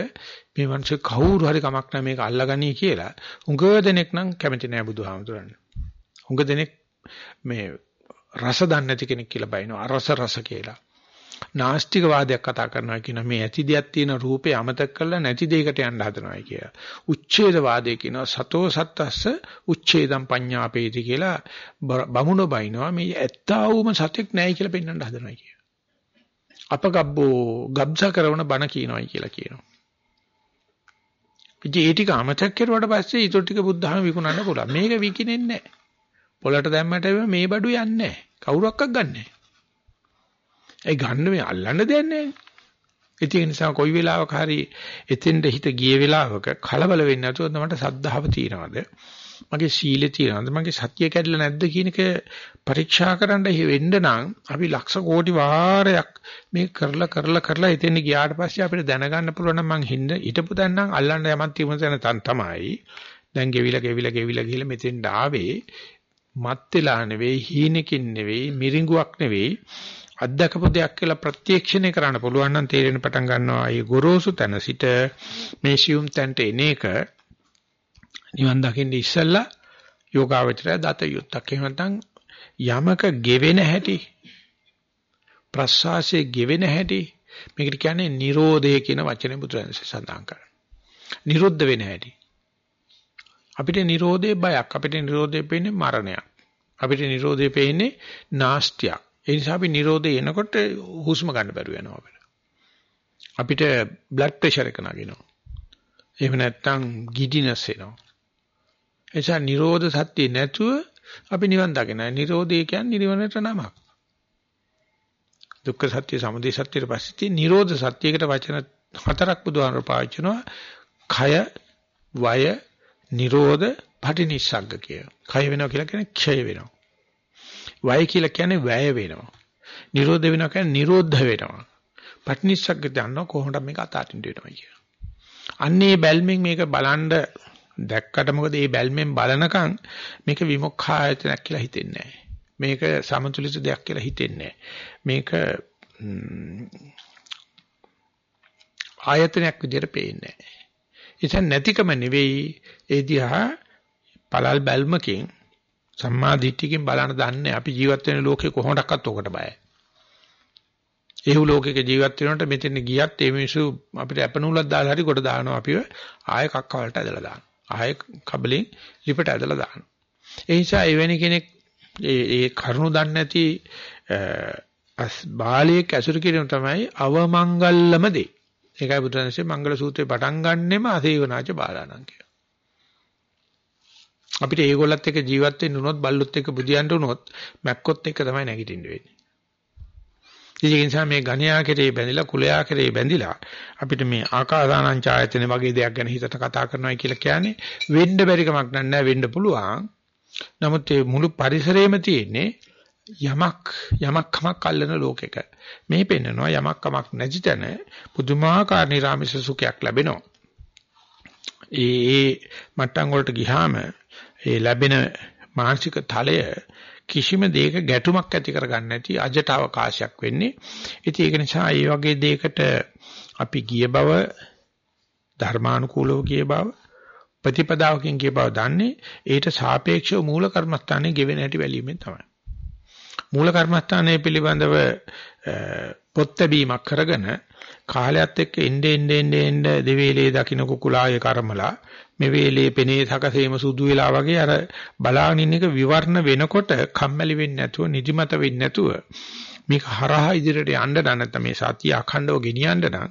මේ මිනිස්සු කවුරු හරි කමක් නැහැ මේක අල්ලගනී කියලා. උඟ දෙනෙක් නම් කැමති නෑ බුදුහාමුදුරන්. උඟ දෙනෙක් මේ රස දන්නේ නැති කෙනෙක් කියලා බයිනවා අරස රස කියලා. නාස්තික වාදයක් කතා කරනවා කියන මේ ඇති දෙයක් තියෙන රූපේ අමතක කරලා නැති දෙයකට යන්න හදනවා කියලා. උච්ඡේද වාදය කියනවා සතෝ සත්තස්ස උච්ඡේදම් පඤ්ඤාපේති කියලා බමුණ බයිනවා මේ ඇත්තා වූම සතෙක් නැහැ කියලා පෙන්වන්න හදනවා කියලා. අපගබ්බෝ ගබ්සා කරන බණ කියනවායි කියලා කියනවා. ඉතින් ඒ ටික අමතක කරුවාට පස්සේ ඊටු ටික බුද්ධහම විකුණන්න පුළුවන්. මේක විකිනෙන්නේ නැහැ. පොළට දැම්මට මේ බඩු යන්නේ නැහැ. කවුරක්වත් ගන්නෑ. ඒ ගන්න මේ අල්ලන්න දෙයක් නැහැ. ඒ නිසා කොයි වෙලාවක හරි එතෙන්ද හිත ගිය වෙලාවක කලබල වෙන්නේ නැතුව මට සද්ධාව තියනවාද? මගේ සීලය තියනවාද? මගේ සත්‍ය කැඩලා නැද්ද කියන එක පරීක්ෂා කරන්න වෙන්න නම් අපි ලක්ෂ කෝටි වාරයක් මේ කරලා කරලා කරලා එතෙන් ගියාට පස්සේ අපිට දැනගන්න පුළුවන් නම් මං හින්ද හිටපු දැන් නම් අල්ලන්න යමක් තියුණ තැන තමයි. දැන් ගෙවිලා ගෙවිලා ගෙවිලා ගිහලා මෙතෙන්ට ආවේ මත් වෙලා නෙවෙයි හීනකින් නෙවෙයි මිරිඟුවක් නෙවෙයි අත්දකපු දෙයක් කියලා ප්‍රත්‍යක්ෂණය කරන්න පුළුවන් නම් තේරෙන පටන් ගන්නවා ඒ ගොරෝසු තැන සිට මේ සියුම් තැනට එන එක නිවන් දකින්න ඉස්සෙල්ලා යෝගාවචරය දත යුත්තක් එහෙම නැත්නම් යමක ගෙවෙන හැටි ප්‍රසවාසයේ ගෙවෙන හැටි මේකට කියන්නේ Nirodhe කියන වචනේ බුදුරජාණන්සේ සඳහන් කරනවා. නිරුද්ධ වෙන හැටි. අපිට Nirodhe බයක් අපිට Nirodhe පෙන්නේ මරණයක්. අපිට Nirodhe පෙන්නේ නාස්තියක්. ඒ නිසා අපි Nirodhe එනකොට හුස්ම ගන්න බැරුව යනවා අපිට. අපිට බ්ලඩ් ප්‍රෙෂර් එක නගිනවා. එහෙම නැත්නම් ගිඩිනස් එනවා. එනිසා Nirodha සත්‍ය නැතුව අපි නිවන් දකින. Nirodhe කියන්නේ නිවනට නමක්. දුක්ඛ සත්‍ය, සමුදය සත්‍යයට පස්සේ තියෙන Nirodha සත්‍යයකට වචන හතරක් බුදුහාමර පාවිච්චිනවා. කය, වය, Nirodha, පටිනිස්සග්ග කිය. කය වෙනවා කියලා කියන්නේ ක්ෂය වෙනවා. වය කියලා කියන්නේ වැය වෙනවා. නිරෝධ වෙනවා කියන්නේ නිරෝධ වෙනවා. පටිනිස්සග්ග දන්නව කොහොමද මේක අතාරින්න වෙනවා කියලා. අන්නේ බැල්මෙන් මේක බලන්න දැක්කට මොකද මේ බැල්මෙන් බලනකම් මේක විමුක්ඛායතනක් කියලා හිතෙන්නේ මේක සමතුලිත දෙයක් කියලා හිතෙන්නේ මේක ආයතනයක් විදිහට පේන්නේ නැහැ. නැතිකම නෙවෙයි ඒ දිහා පළල් බැල්මකින් සම්මා දිට්ඨියකින් බලන්න දන්නේ අපි ජීවත් වෙන ලෝකේ කොහොමඩක්වත් ඔකට බයයි. ඒහු ලෝකයක ජීවත් වෙනකොට මෙතන ගියත් ඒ මිනිස්සු අපිට අපනූලක් දාලා හරි කොට දානවා අපිව ආයෙ කක්ක වලට ඇදලා දානවා. ආයෙ කබලෙන් ලිපට ඇදලා දානවා. ඒ නිසා එවැනි කෙනෙක් ඒ ඒ කරුණු දන්නේ නැති බාලයෙක් ඇසුරු කිරීම තමයි අවමංගල්‍යම දේ. ඒකයි බුදුරජාණන්සේ මංගල සූත්‍රේ පටන් ගන්නෙම අසේවනාච බාලාණන් කියලා. අපිට ඒගොල්ලත් එක්ක ජීවත් වෙන්න උනොත් බල්ලොත් එක්ක බුදියන්ට උනොත් මැක්කොත් එක්ක තමයි නැගිටින්න වෙන්නේ. ඒ නිසා මේ ඝණයා කෙරේ බැඳිලා කුලයා කෙරේ බැඳිලා අපිට මේ ආකාසානං ඡායතන වගේ දෙයක් ගැන හිතට කතා කරනවා කියලා කියන්නේ වෙන්න බැරි කමක් නැහැ වෙන්න පුළුවන්. නමුත් මේ මුළු පරිසරයේම තියෙන්නේ යමක් යමක් කමක් අල්ලන ලෝකෙක. මේ පෙන්නනවා යමක් කමක් නැති තැන පුදුමාකාර නිර්ාමිෂ සුඛයක් ලැබෙනවා. ඒ මට්ටම් වලට ගිහාම ඒ ලැබෙන මානසික තලය කිසිම දෙයක ගැටුමක් ඇති කරගන්න නැති අජට අවකාශයක් වෙන්නේ. ඉතින් ඒක නිසා මේ වගේ දෙයකට අපි ගිය බව ධර්මානුකූලව ගිය බව ප්‍රතිපදාවකින් ගිය බව දන්නේ ඊට සාපේක්ෂව මූල කර්මස්ථානයේ ගෙවෙන හැටි වැළීමෙන් තමයි. මූල කර්මස්ථානයේ පිළිබඳව පොත් බැීමක් කරගෙන කාලයත් එක්ක එnde ende ende ende දෙවේලේ දකින්න කුකුලායේ කර්මලා මේ වේලේ පෙනේ සකසේම සුදු වෙලා වගේ අර බලාගෙන ඉන්න එක විවරණ වෙනකොට කම්මැලි වෙන්නේ නැතුව නිදිමත වෙන්නේ නැතුව මේක හරහා ඉදිරියට යන්න නැත්නම් මේ සතිය අඛණ්ඩව ගෙනියන්න නම්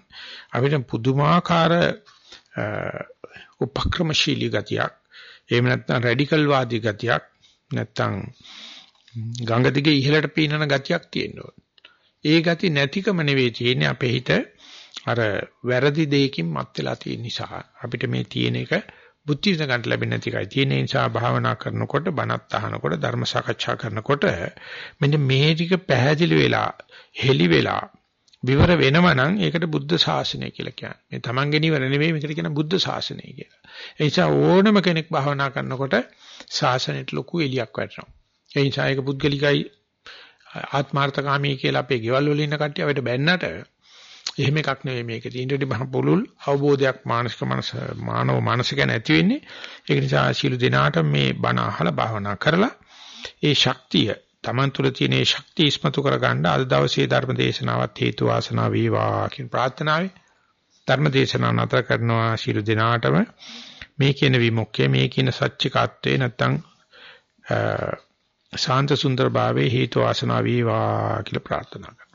අපිට පුදුමාකාර උපක්‍රමශීලී ගතියක් එහෙම නැත්නම් රැඩිකල් වාදී ගතියක් නැත්නම් ගංගා දිගේ ඉහළට පීනන ගතියක් තියෙන්න ඕන. ඒ ගති නැතිකම නෙවෙයි තියෙන්නේ අපේ හිත අර වැරදි දෙයකින් මත් වෙලා තියෙන නිසා අපිට මේ තියෙන එක බුද්ධි විඳ ගන්න ලැබෙන්නේ නැති එකයි තියෙන නිසා භාවනා කරනකොට බණත් අහනකොට ධර්ම සාකච්ඡා කරනකොට මෙන්න මේ ටික පැහැදිලි වෙලා හෙලි වෙලා විවර වෙනවා නම් ඒකට බුද්ධ ශාසනය කියලා කියන්නේ. මේ තමන්ගේ නිවර නෙවෙයි මේකට කියන බුද්ධ ශාසනය කියලා. ඒ නිසා ඕනම කෙනෙක් භාවනා කරනකොට ශාසනයට ලොකු එලියක් වැටෙනවා. ඒ නිසා ඒක පුද්ගලිකයි ආත්මార్థකාමී කියලා අපේ ගෙවල් වල ඉන්න කට්ටිය අපිට බැන්නට එහෙම එකක් නෙවෙයි මේක. ඊටදී මහ පුළුල් අවබෝධයක් මානසික මනස මානව මනස ගැන ඇති වෙන්නේ. ඒක නිසා ශීල දිනාට මේ බණ අහලා භාවනා කරලා ඒ ශක්තිය Taman තුල තියෙන ශක්තිය ඉස්මතු කරගන්න අද දවසේ ධර්ම දේශනාවත් හේතු වාසනා වේවා කියන ප්‍රාර්ථනාවයි ධර්ම දේශනාව නතර කරනවා ශිරු දිනාටම මේ කියන විමුක්තිය මේ කියන සත්‍චිකත්වේ නැත්තම් ශාන්ත සුන්දර භාවයේ හේතු වාසනා වේවා කියලා ප්‍රාර්ථනා